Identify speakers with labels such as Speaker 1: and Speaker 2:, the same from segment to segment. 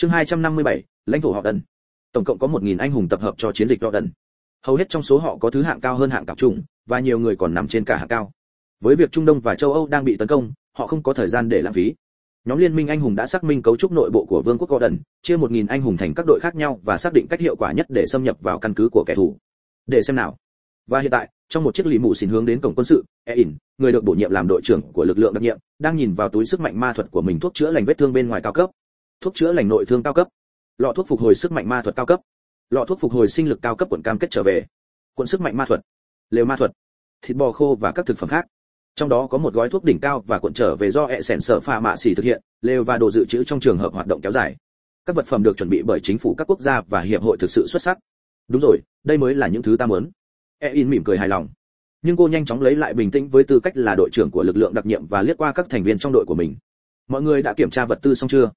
Speaker 1: chương 257, lãnh thổ họ đần. Tổng cộng có 1.000 anh hùng tập hợp cho chiến dịch họ đần. Hầu hết trong số họ có thứ hạng cao hơn hạng cặp trùng và nhiều người còn nằm trên cả hạng cao. Với việc trung đông và châu âu đang bị tấn công họ không có thời gian để lãng phí. Nhóm liên minh anh hùng đã xác minh cấu trúc nội bộ của vương quốc Gordon, chia 1.000 anh hùng thành các đội khác nhau và xác định cách hiệu quả nhất để xâm nhập vào căn cứ của kẻ thù. Để xem nào. Và hiện tại, trong một chiếc lì mù xin hướng đến cổng quân sự, Ein, người được bổ nhiệm làm đội trưởng của lực lượng đặc nhiệm, đang nhìn vào túi sức mạnh ma thuật của mình thuốc chữa lành vết thương bên ngoài cao cấp, thuốc chữa lành nội thương cao cấp, lọ thuốc phục hồi sức mạnh ma thuật cao cấp, lọ thuốc phục hồi sinh lực cao cấp cuộn cam kết trở về, cuộn sức mạnh ma thuật, lều ma thuật, thịt bò khô và các thực phẩm khác. Trong đó có một gói thuốc đỉnh cao và cuộn trở về do hệ sẻn sở pha mạ xỉ thực hiện lều và đồ dự trữ trong trường hợp hoạt động kéo dài. Các vật phẩm được chuẩn bị bởi chính phủ các quốc gia và hiệp hội thực sự xuất sắc. Đúng rồi đây mới là những thứ ta muốn. E in mỉm cười hài lòng. Nhưng cô nhanh chóng lấy lại bình tĩnh với tư cách là đội trưởng của lực lượng đặc nhiệm và liếc qua các thành viên trong đội của mình. Mọi người đã kiểm tra vật tư xong chưa?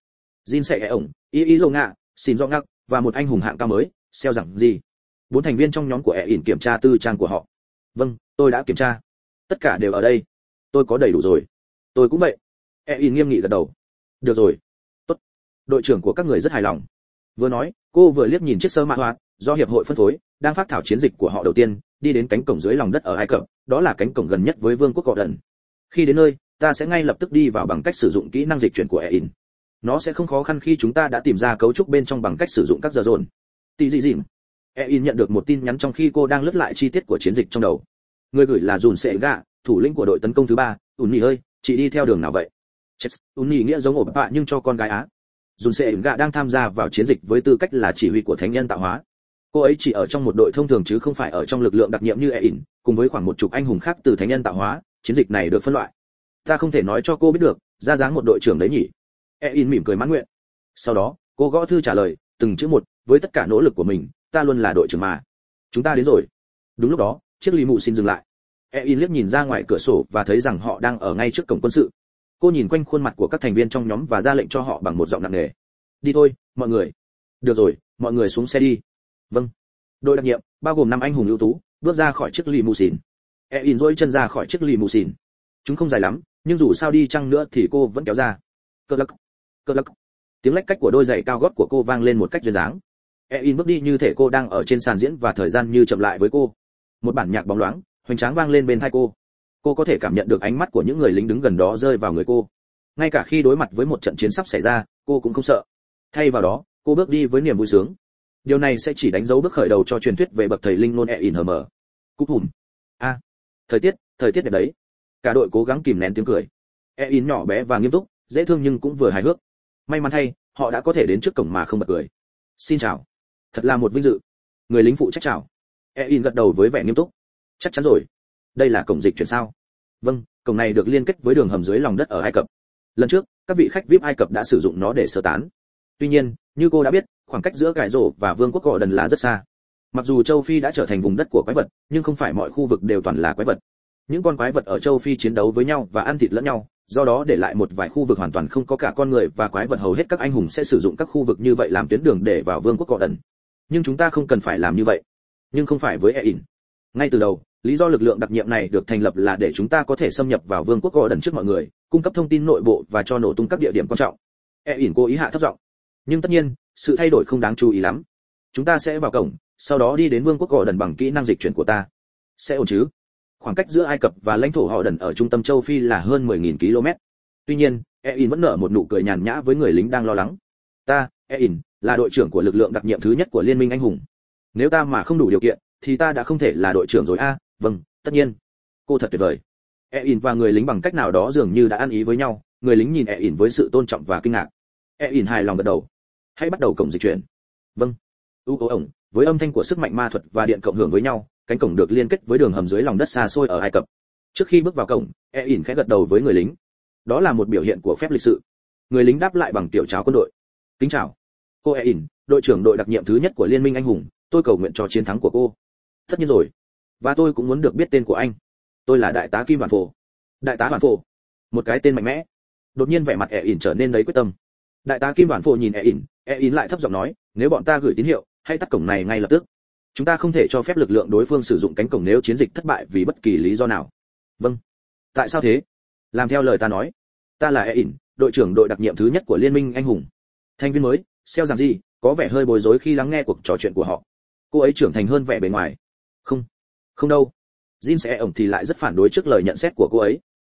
Speaker 1: Jin sẽ ổng, y y dầu ngạ xin do ngắc và một anh hùng hạng cao mới xeo rằng gì bốn thành viên trong nhóm của ein kiểm tra tư trang của họ. Vâng tôi đã kiểm tra. Tất cả đều ở đây. Tôi có đầy đủ rồi. Tôi cũng vậy. E nghiêm nghị gật đầu. Được rồi. Tốt. Đội trưởng của các người rất hài lòng. Vừa nói, cô vừa liếc nhìn chiếc sơ mã hoạt do hiệp hội phân phối, đang phát thảo chiến dịch của họ đầu tiên, đi đến cánh cổng dưới lòng đất ở ai cập, đó là cánh cổng gần nhất với vương quốc cọ đần. Khi đến nơi, ta sẽ ngay lập tức đi vào bằng cách sử dụng kỹ năng dịch chuyển của e nó sẽ không khó khăn khi chúng ta đã tìm ra cấu trúc bên trong bằng cách sử dụng các giờ dồn. Tì dị dịm. E in nhận được một tin nhắn trong khi cô đang lướt lại chi tiết của chiến dịch trong đầu. Người gửi là dùn sệ gạ thủ lĩnh của đội tấn công thứ ba. Ùn nhì ơi, chị đi theo đường nào vậy? Chết, ùn nhì nghĩa giống ổ bạ nhưng cho con gái á. Dùn sệ gạ đang tham gia vào chiến dịch với tư cách là chỉ huy của thánh nhân tạo hóa. Cô ấy chỉ ở trong một đội thông thường chứ không phải ở trong lực lượng đặc nhiệm như e cùng với khoảng một chục anh hùng khác từ thánh nhân tạo hóa. Chiến dịch này được phân loại. Ta không thể nói cho cô biết được, ra dáng một đội trưởng đấy nhỉ? E In mỉm cười mãn nguyện sau đó cô gõ thư trả lời từng chữ một với tất cả nỗ lực của mình ta luôn là đội trưởng mà chúng ta đến rồi đúng lúc đó chiếc lì mụ xin dừng lại Ein liếc nhìn ra ngoài cửa sổ và thấy rằng họ đang ở ngay trước cổng quân sự. Cô nhìn quanh khuôn mặt của các thành viên trong nhóm và ra lệnh cho họ bằng một giọng nặng nề. "Đi thôi, mọi người." "Được rồi, mọi người xuống xe đi." "Vâng." Đội đặc nhiệm, bao gồm năm anh hùng ưu tú, bước ra khỏi chiếc limousine. Ein e duỗi chân ra khỏi chiếc limousine. Chúng không dài lắm, nhưng dù sao đi chăng nữa thì cô vẫn kéo ra. Cơ lắc, cơ lắc. Tiếng lách cách của đôi giày cao gót của cô vang lên một cách duyên dáng. Ein bước đi như thể cô đang ở trên sàn diễn và thời gian như chậm lại với cô. Một bản nhạc bóng loáng, hoành tráng vang lên bên tai cô. Cô có thể cảm nhận được ánh mắt của những người lính đứng gần đó rơi vào người cô. Ngay cả khi đối mặt với một trận chiến sắp xảy ra cô cũng không sợ. Thay vào đó cô bước đi với niềm vui sướng. Điều này sẽ chỉ đánh dấu bước khởi đầu cho truyền thuyết về bậc thầy linh nôn e in hờ mờ. Cúp hùm. A. Thời tiết thời tiết đẹp đấy. Cả đội cố gắng kìm nén tiếng cười. E in nhỏ bé và nghiêm túc dễ thương nhưng cũng vừa hài hước may mắn thay, họ đã có thể đến trước cổng mà không bật cười. Xin chào. Thật là một vinh dự. Người lính phụ trách chào. E in gật đầu với vẻ nghiêm túc. Chắc chắn rồi. Đây là cổng dịch chuyển sao? Vâng cổng này được liên kết với đường hầm dưới lòng đất ở ai cập. Lần trước, các vị khách vip ai cập đã sử dụng nó để sơ tán. Tuy nhiên, như cô đã biết, khoảng cách giữa cải rổ và vương quốc gò đần là rất xa. Mặc dù châu phi đã trở thành vùng đất của quái vật, nhưng không phải mọi khu vực đều toàn là quái vật. Những con quái vật ở châu phi chiến đấu với nhau và ăn thịt lẫn nhau do đó để lại một vài khu vực hoàn toàn không có cả con người và quái vật hầu hết các anh hùng sẽ sử dụng các khu vực như vậy làm tuyến đường để vào vương quốc cọ đần nhưng chúng ta không cần phải làm như vậy. Nhưng không phải với e in ngay từ đầu, lý do lực lượng đặc nhiệm này được thành lập là để chúng ta có thể xâm nhập vào vương quốc gò đần trước mọi người, cung cấp thông tin nội bộ và cho nổ tung các địa điểm quan trọng. E ỉn cố ý hạ thấp giọng. Nhưng tất nhiên, sự thay đổi không đáng chú ý lắm. Chúng ta sẽ vào cổng, sau đó đi đến vương quốc gò đần bằng kỹ năng dịch chuyển của ta. Sẽ ổn chứ? Khoảng cách giữa ai cập và lãnh thổ họ đần ở trung tâm châu phi là hơn 10.000 km. Tuy nhiên, ein vẫn nở một nụ cười nhàn nhã với người lính đang lo lắng. Ta, ein, là đội trưởng của lực lượng đặc nhiệm thứ nhất của liên minh anh hùng. Nếu ta mà không đủ điều kiện, thì ta đã không thể là đội trưởng rồi a. Vâng tất nhiên. Cô thật tuyệt vời. Ein và người lính bằng cách nào đó dường như đã ăn ý với nhau, người lính nhìn ein với sự tôn trọng và kinh ngạc. Ein hài lòng gật đầu. Hãy bắt đầu cổng dịch chuyển. Vâng. U ố ổng, với âm thanh của sức mạnh ma thuật và điện cộng hưởng với nhau cánh cổng được liên kết với đường hầm dưới lòng đất xa xôi ở ai cập. Trước khi bước vào cổng e ỉn khẽ gật đầu với người lính. Đó là một biểu hiện của phép lịch sự. Người lính đáp lại bằng tiểu chào quân đội. Kính chào. Cô e ỉn, đội trưởng đội đặc nhiệm thứ nhất của liên minh anh hùng, tôi cầu nguyện cho chiến thắng của cô. Tất nhiên rồi. Và tôi cũng muốn được biết tên của anh. Tôi là đại tá kim vạn phổ. Đại tá vạn phổ. Một cái tên mạnh mẽ. Đột nhiên vẻ mặt e ỉn trở nên lấy quyết tâm. Đại tá kim vạn phổ nhìn e ỉn e ỉn lại thấp giọng nói, nếu bọn ta gửi tín hiệu, hãy tắt cổng này ngay lập tức chúng ta không thể cho phép lực lượng đối phương sử dụng cánh cổng nếu chiến dịch thất bại vì bất kỳ lý do nào. Vâng. Tại sao thế? Làm theo lời ta nói. Ta là e ỉn đội trưởng đội đặc nhiệm thứ nhất của liên minh anh hùng. Thành viên mới xeo rằng gì có vẻ hơi bối rối khi lắng nghe cuộc trò chuyện của họ. Cô ấy trưởng thành hơn vẻ bề ngoài. Không. Không đâu. Jin sẽ ổng thì lại rất phản đối trước lời nhận xét của cô ấy.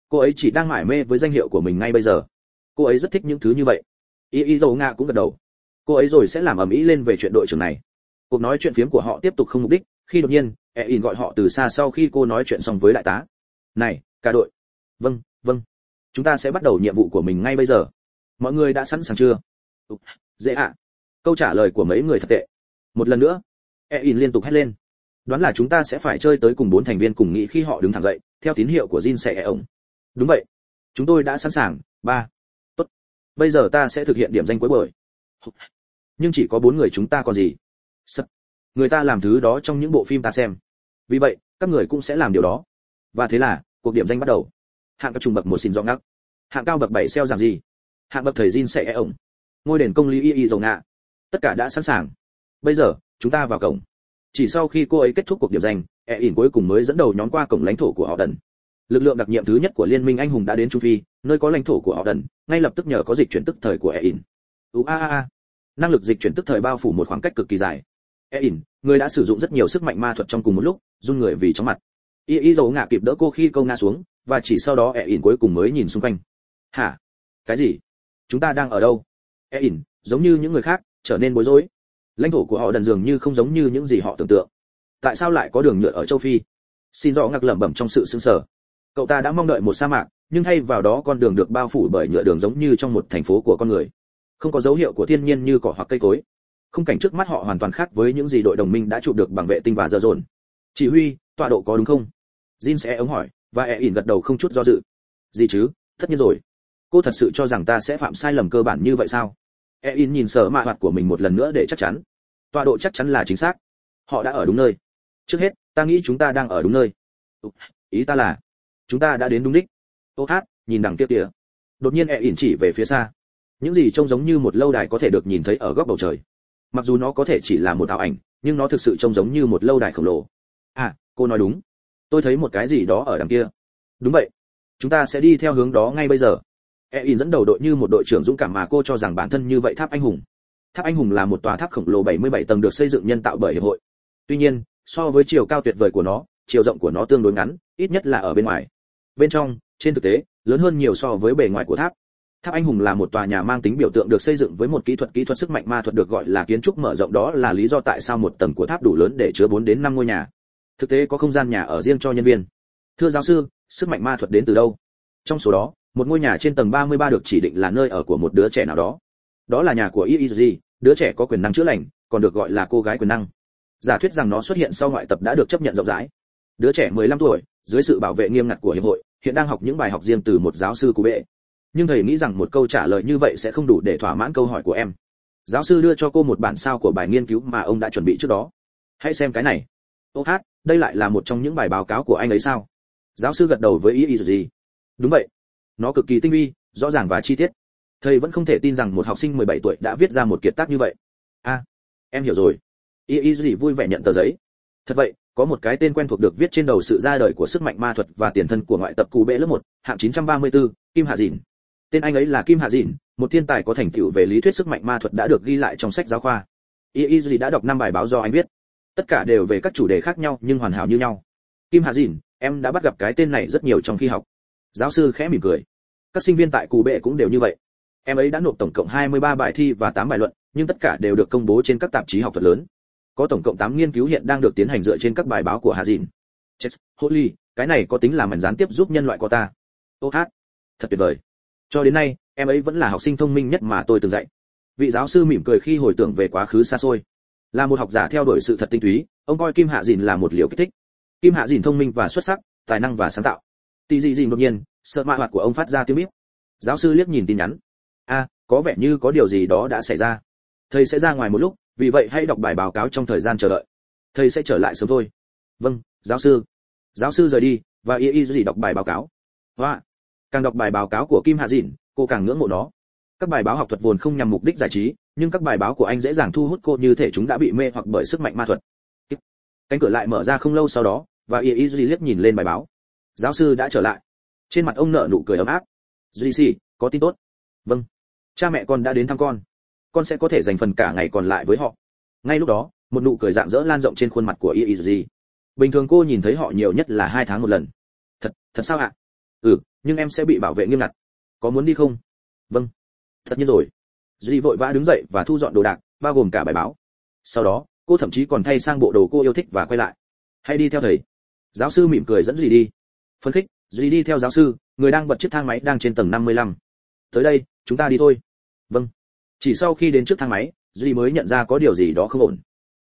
Speaker 1: Cô ấy chỉ đang mải mê với danh hiệu của mình ngay bây giờ. Cô ấy rất thích những thứ như vậy. Y y dầu nga cũng gật đầu. Cô ấy rồi sẽ làm ầm ĩ lên về chuyện đội trưởng này cuộc nói chuyện phiếm của họ tiếp tục không mục đích, khi đột nhiên e in gọi họ từ xa sau khi cô nói chuyện xong với đại tá. Này, cả đội. Vâng vâng. Chúng ta sẽ bắt đầu nhiệm vụ của mình ngay bây giờ. Mọi người đã sẵn sàng chưa? Dễ ạ. Câu trả lời của mấy người thật tệ. Một lần nữa e in liên tục hét lên. Đoán là chúng ta sẽ phải chơi tới cùng bốn thành viên cùng nghĩ khi họ đứng thẳng dậy, theo tín hiệu của jin sẽ e ổng. Đúng vậy. Chúng tôi đã sẵn sàng. Ba. Tốt. Bây giờ ta sẽ thực hiện điểm danh cuối buổi. Nhưng chỉ có bốn người chúng ta còn gì. Sợ. người ta làm thứ đó trong những bộ phim ta xem. Vì vậy, các người cũng sẽ làm điều đó. Và thế là, cuộc điểm danh bắt đầu. Hạng các trùng bậc một xin rõ ngắc. Hạng cao bậc bảy xeo giảm gì? Hạng bậc thầy Jin sẽ e ổng. Ngôi đền công lý y y dầu ngạ. Tất cả đã sẵn sàng. Bây giờ, chúng ta vào cổng. Chỉ sau khi cô ấy kết thúc cuộc điểm danh e ỉn cuối cùng mới dẫn đầu nhóm qua cổng lãnh thổ của họ đần. Lực lượng đặc nhiệm thứ nhất của liên minh anh hùng đã đến trung phi, nơi có lãnh thổ của họ đần, ngay lập tức nhờ có dịch chuyển tức thời của e ỉn. A a a. Năng lực dịch chuyển tức thời bao phủ một khoảng cách cực kỳ dài. Ein, người đã sử dụng rất nhiều sức mạnh ma thuật trong cùng một lúc run người vì chóng mặt. Y y dầu ngạ kịp đỡ cô khi câu ngã xuống và chỉ sau đó Ein cuối cùng mới nhìn xung quanh. Hả? Cái gì? Chúng ta đang ở đâu? Ein, giống như những người khác trở nên bối rối. Lãnh thổ của họ đần dường như không giống như những gì họ tưởng tượng. Tại sao lại có đường nhựa ở châu phi? Xin rõ ngạc lẩm bẩm trong sự sững sờ. Cậu ta đã mong đợi một sa mạc nhưng thay vào đó con đường được bao phủ bởi nhựa đường giống như trong một thành phố của con người. Không có dấu hiệu của thiên nhiên như cỏ hoặc cây cối không cảnh trước mắt họ hoàn toàn khác với những gì đội đồng minh đã chụp được bằng vệ tinh và giờ dồn. Chỉ huy, tọa độ có đúng không? Jin sẽ ống hỏi, và e ỉn gật đầu không chút do dự. Gì chứ, tất nhiên rồi. Cô thật sự cho rằng ta sẽ phạm sai lầm cơ bản như vậy sao? E ỉn nhìn sở mạ hoạt của mình một lần nữa để chắc chắn. Tọa độ chắc chắn là chính xác. Họ đã ở đúng nơi. Trước hết, ta nghĩ chúng ta đang ở đúng nơi. Ý ta là, chúng ta đã đến đúng đích. Ô hát, nhìn đằng kia kìa. Đột nhiên e ỉn chỉ về phía xa. Những gì trông giống như một lâu đài có thể được nhìn thấy ở góc bầu trời mặc dù nó có thể chỉ là một ảo ảnh, nhưng nó thực sự trông giống như một lâu đài khổng lồ. À cô nói đúng. Tôi thấy một cái gì đó ở đằng kia. Đúng vậy. Chúng ta sẽ đi theo hướng đó ngay bây giờ. E in dẫn đầu đội như một đội trưởng dũng cảm mà cô cho rằng bản thân như vậy tháp anh hùng. Tháp anh hùng là một tòa tháp khổng lồ 77 tầng được xây dựng nhân tạo bởi hiệp hội. Tuy nhiên, so với chiều cao tuyệt vời của nó, chiều rộng của nó tương đối ngắn, ít nhất là ở bên ngoài. Bên trong, trên thực tế, lớn hơn nhiều so với bề ngoài của tháp tháp anh hùng là một tòa nhà mang tính biểu tượng được xây dựng với một kỹ thuật kỹ thuật sức mạnh ma thuật được gọi là kiến trúc mở rộng. Đó là lý do tại sao một tầng của tháp đủ lớn để chứa 4 đến 5 ngôi nhà. Thực tế có không gian nhà ở riêng cho nhân viên. Thưa giáo sư sức mạnh ma thuật đến từ đâu? Trong số đó một ngôi nhà trên tầng 33 được chỉ định là nơi ở của một đứa trẻ nào đó. Đó là nhà của Iizuji, đứa trẻ có quyền năng chữa lành còn được gọi là cô gái quyền năng. Giả thuyết rằng nó xuất hiện sau ngoại tập đã được chấp nhận rộng rãi. Đứa trẻ 15 tuổi dưới sự bảo vệ nghiêm ngặt của hiệp hội hiện đang học những bài học riêng từ một giáo sư cụ bệ nhưng thầy nghĩ rằng một câu trả lời như vậy sẽ không đủ để thỏa mãn câu hỏi của em. Giáo sư đưa cho cô một bản sao của bài nghiên cứu mà ông đã chuẩn bị trước đó. Hãy xem cái này. Ô hát đây lại là một trong những bài báo cáo của anh ấy sao? Giáo sư gật đầu với ý ý gì? Đúng vậy. Nó cực kỳ tinh vi rõ ràng và chi tiết. Thầy vẫn không thể tin rằng một học sinh 17 tuổi đã viết ra một kiệt tác như vậy. A à, em hiểu rồi. Ý ý gì vui vẻ nhận tờ giấy. Thật vậy có một cái tên quen thuộc được viết trên đầu sự ra đời của sức mạnh ma thuật và tiền thân của ngoại tập cù bệ lớp một, hạng 934, Kim Hạ Dìn tên anh ấy là kim hạ dìn một thiên tài có thành tựu về lý thuyết sức mạnh ma thuật đã được ghi lại trong sách giáo khoa. Y y gì đã đọc năm bài báo do anh viết. Tất cả đều về các chủ đề khác nhau nhưng hoàn hảo như nhau. Kim hạ dìn em đã bắt gặp cái tên này rất nhiều trong khi học. Giáo sư khẽ mỉm cười. Các sinh viên tại cù bệ cũng đều như vậy. Em ấy đã nộp tổng cộng 23 bài thi và 8 bài luận nhưng tất cả đều được công bố trên các tạp chí học thuật lớn. Có tổng cộng 8 nghiên cứu hiện đang được tiến hành dựa trên các bài báo của hạ Dìn. Chết, Holy, cái này có tính là mảnh gián tiếp giúp nhân loại của ta. Ô hát, thật tuyệt vời cho đến nay, em ấy vẫn là học sinh thông minh nhất mà tôi từng dạy. Vị giáo sư mỉm cười khi hồi tưởng về quá khứ xa xôi. Là một học giả theo đuổi sự thật tinh túy, ông coi kim hạ dìn là một liều kích thích. Kim hạ dìn thông minh và xuất sắc, tài năng và sáng tạo. Tì dị dìn đột nhiên, sợ mạ hoạt của ông phát ra tiếng bíp. Giáo sư liếc nhìn tin nhắn. A có vẻ như có điều gì đó đã xảy ra. Thầy sẽ ra ngoài một lúc, vì vậy hãy đọc bài báo cáo trong thời gian chờ đợi. Thầy sẽ trở lại sớm thôi. Vâng giáo sư. Giáo sư rời đi, và y y gì đọc bài báo cáo. Hoa càng đọc bài báo cáo của kim hạ dịn, cô càng ngưỡng mộ nó. Các bài báo học thuật vốn không nhằm mục đích giải trí, nhưng các bài báo của anh dễ dàng thu hút cô như thể chúng đã bị mê hoặc bởi sức mạnh ma thuật. Cánh cửa lại mở ra không lâu sau đó, và y y liếc nhìn lên bài báo. Giáo sư đã trở lại. Trên mặt ông nợ nụ cười ấm áp. Duy có tin tốt. Vâng. Cha mẹ con đã đến thăm con. Con sẽ có thể dành phần cả ngày còn lại với họ. Ngay lúc đó, một nụ cười rạng rỡ lan rộng trên khuôn mặt của y y duy bình thường cô nhìn thấy họ nhiều nhất là hai tháng một lần. Thật thật sao ạ? Ừ nhưng em sẽ bị bảo vệ nghiêm ngặt. Có muốn đi không? Vâng. Tất nhiên rồi. Duy vội vã đứng dậy và thu dọn đồ đạc, bao gồm cả bài báo. Sau đó, cô thậm chí còn thay sang bộ đồ cô yêu thích và quay lại. Hãy đi theo thầy. Giáo sư mỉm cười dẫn duy đi. Phấn khích, duy đi theo giáo sư, người đang bật chiếc thang máy đang trên tầng 55. tới đây, chúng ta đi thôi. Vâng. Chỉ sau khi đến trước thang máy, duy mới nhận ra có điều gì đó không ổn.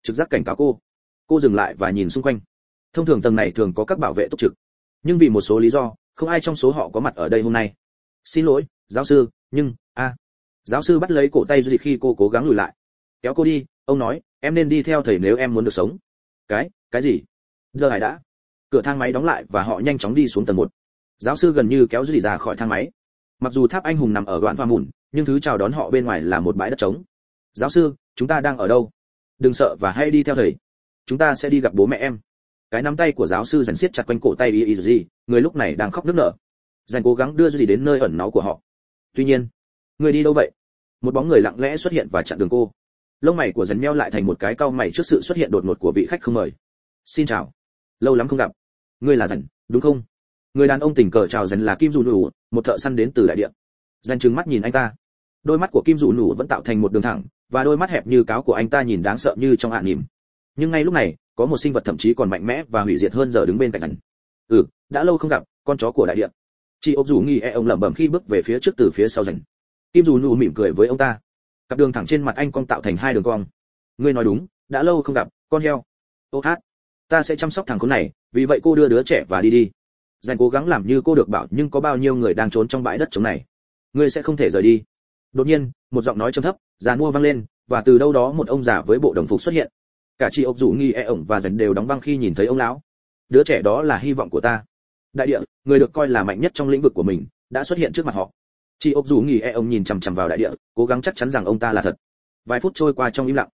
Speaker 1: Trực giác cảnh cáo cô. Cô dừng lại và nhìn xung quanh. Thông thường tầng này thường có các bảo vệ túc trực. Nhưng vì một số lý do không ai trong số họ có mặt ở đây hôm nay. Xin lỗi, giáo sư, nhưng, a, giáo sư bắt lấy cổ tay duy khi cô cố gắng lùi lại. Kéo cô đi, ông nói, em nên đi theo thầy nếu em muốn được sống. Cái cái gì? Đưa hải đã. Cửa thang máy đóng lại và họ nhanh chóng đi xuống tầng một. Giáo sư gần như kéo duy ra khỏi thang máy. Mặc dù tháp anh hùng nằm ở đoạn pha mùn, nhưng thứ chào đón họ bên ngoài là một bãi đất trống. Giáo sư, chúng ta đang ở đâu? Đừng sợ và hãy đi theo thầy. Chúng ta sẽ đi gặp bố mẹ em cái nắm tay của giáo sư dần siết chặt quanh cổ tay y y người lúc này đang khóc nức nở. Dần cố gắng đưa gì đến nơi ẩn náu của họ. Tuy nhiên, người đi đâu vậy? Một bóng người lặng lẽ xuất hiện và chặn đường cô. Lông mày của dần meo lại thành một cái cau mày trước sự xuất hiện đột ngột của vị khách không mời. Xin chào. Lâu lắm không gặp. Ngươi là dần đúng không? Người đàn ông tình cờ chào dần là kim dù nụ, một thợ săn đến từ đại địa. Dần trừng mắt nhìn anh ta. Đôi mắt của kim dù nụ vẫn tạo thành một đường thẳng, và đôi mắt hẹp như cáo của anh ta nhìn đáng sợ như trong hạn nỉm nhưng ngay lúc này, có một sinh vật thậm chí còn mạnh mẽ và hủy diệt hơn giờ đứng bên cạnh hắn ừ đã lâu không gặp, con chó của đại địa. Chị ốc dù nghi e ông lẩm bẩm khi bước về phía trước từ phía sau rành kim dù nụ mỉm cười với ông ta. Cặp đường thẳng trên mặt anh cong tạo thành hai đường cong. Ngươi nói đúng, đã lâu không gặp, con heo. Ô hát, ta sẽ chăm sóc thằng con này, vì vậy cô đưa đứa trẻ và đi đi. Dành cố gắng làm như cô được bảo nhưng có bao nhiêu người đang trốn trong bãi đất trống này. Ngươi sẽ không thể rời đi. Đột nhiên, một giọng nói trầm thấp, già mua vang lên, và từ đâu đó một ông già với bộ đồng phục xuất hiện cả chị ốc rủ nghi e ổng và dần đều đóng băng khi nhìn thấy ông lão. Đứa trẻ đó là hy vọng của ta. Đại địa, người được coi là mạnh nhất trong lĩnh vực của mình, đã xuất hiện trước mặt họ. Chị ốc rủ nghi e ổng nhìn chằm chằm vào đại địa, cố gắng chắc chắn rằng ông ta là thật. Vài phút trôi qua trong im lặng.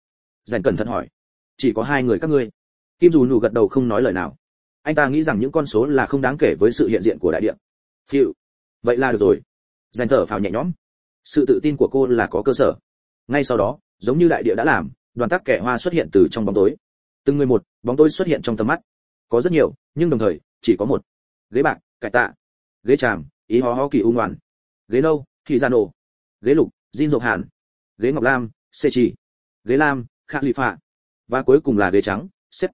Speaker 1: Dần cẩn thận hỏi, chỉ có hai người các ngươi? Kim dù nụ gật đầu không nói lời nào. Anh ta nghĩ rằng những con số là không đáng kể với sự hiện diện của đại địa. Phiu. vậy là được rồi. Dành thở phào nhẹ nhõm. Sự tự tin của cô là có cơ sở. Ngay sau đó, giống như đại địa đã làm đoàn tác kẻ hoa xuất hiện từ trong bóng tối. Từng người một, bóng tối xuất hiện trong tầm mắt. Có rất nhiều, nhưng đồng thời, chỉ có một. Ghế bạc, cải tạ. Ghế tràm, ý ho ho kỳ u ngoạn. Ghế nâu thì gian nổ. Ghế lục, jin dục hàn. Ghế ngọc lam xê trì. Ghế lam khạ lụy phạ. Và cuối cùng là ghế trắng xếp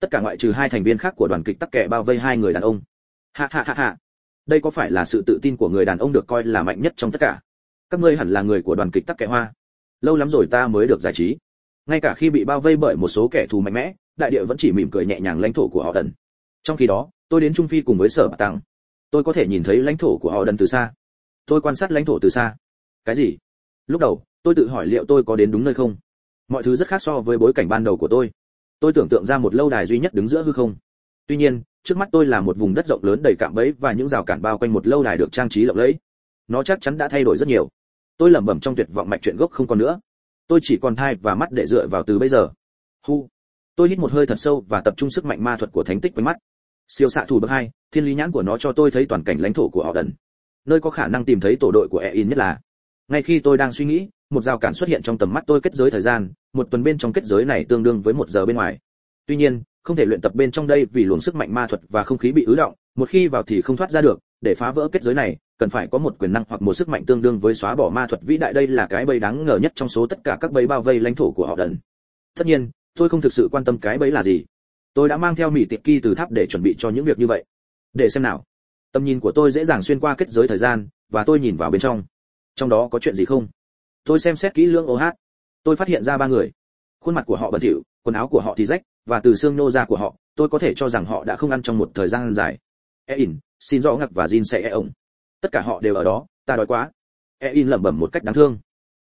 Speaker 1: tất cả ngoại trừ hai thành viên khác của đoàn kịch tắc kẻ bao vây hai người đàn ông. Hạ hạ hạ hạ đây có phải là sự tự tin của người đàn ông được coi là mạnh nhất trong tất cả? Các ngươi hẳn là người của đoàn kịch tắc kẻ hoa. Lâu lắm rồi ta mới được giải trí ngay cả khi bị bao vây bởi một số kẻ thù mạnh mẽ, đại địa vẫn chỉ mỉm cười nhẹ nhàng lãnh thổ của họ đần. Trong khi đó, tôi đến trung phi cùng với sở bà tăng. Tôi có thể nhìn thấy lãnh thổ của họ đần từ xa. Tôi quan sát lãnh thổ từ xa. Cái gì? Lúc đầu, tôi tự hỏi liệu tôi có đến đúng nơi không? Mọi thứ rất khác so với bối cảnh ban đầu của tôi. Tôi tưởng tượng ra một lâu đài duy nhất đứng giữa hư không. Tuy nhiên, trước mắt tôi là một vùng đất rộng lớn đầy cạm bẫy và những rào cản bao quanh một lâu đài được trang trí lộng lẫy. Nó chắc chắn đã thay đổi rất nhiều. Tôi lẩm bẩm trong tuyệt vọng mạch chuyện gốc không còn nữa tôi chỉ còn thai và mắt để dựa vào từ bây giờ. Hu. Tôi hít một hơi thật sâu và tập trung sức mạnh ma thuật của thánh tích quanh mắt. Siêu xạ thủ bậc hai, thiên lý nhãn của nó cho tôi thấy toàn cảnh lãnh thổ của họ đần. Nơi có khả năng tìm thấy tổ đội của e in nhất là. Ngay khi tôi đang suy nghĩ, một rào cản xuất hiện trong tầm mắt tôi kết giới thời gian, một tuần bên trong kết giới này tương đương với một giờ bên ngoài. Tuy nhiên, không thể luyện tập bên trong đây vì luồng sức mạnh ma thuật và không khí bị ứ động, một khi vào thì không thoát ra được để phá vỡ kết giới này, cần phải có một quyền năng hoặc một sức mạnh tương đương với xóa bỏ ma thuật vĩ đại đây là cái bẫy đáng ngờ nhất trong số tất cả các bẫy bao vây lãnh thổ của họ đần tất nhiên, tôi không thực sự quan tâm cái bẫy là gì. Tôi đã mang theo mỹ tiệp kỳ từ tháp để chuẩn bị cho những việc như vậy. Để xem nào. Tầm nhìn của tôi dễ dàng xuyên qua kết giới thời gian, và tôi nhìn vào bên trong. Trong đó có chuyện gì không? Tôi xem xét kỹ lưỡng OH. tôi phát hiện ra ba người. Khuôn mặt của họ bẩn thỉu, quần áo của họ thì rách, và từ xương nô ra của họ, tôi có thể cho rằng họ đã không ăn trong một thời gian dài. E xin rõ ngặc và jin sẽ e ổng. Tất cả họ đều ở đó, ta đói quá. E In lẩm bẩm một cách đáng thương.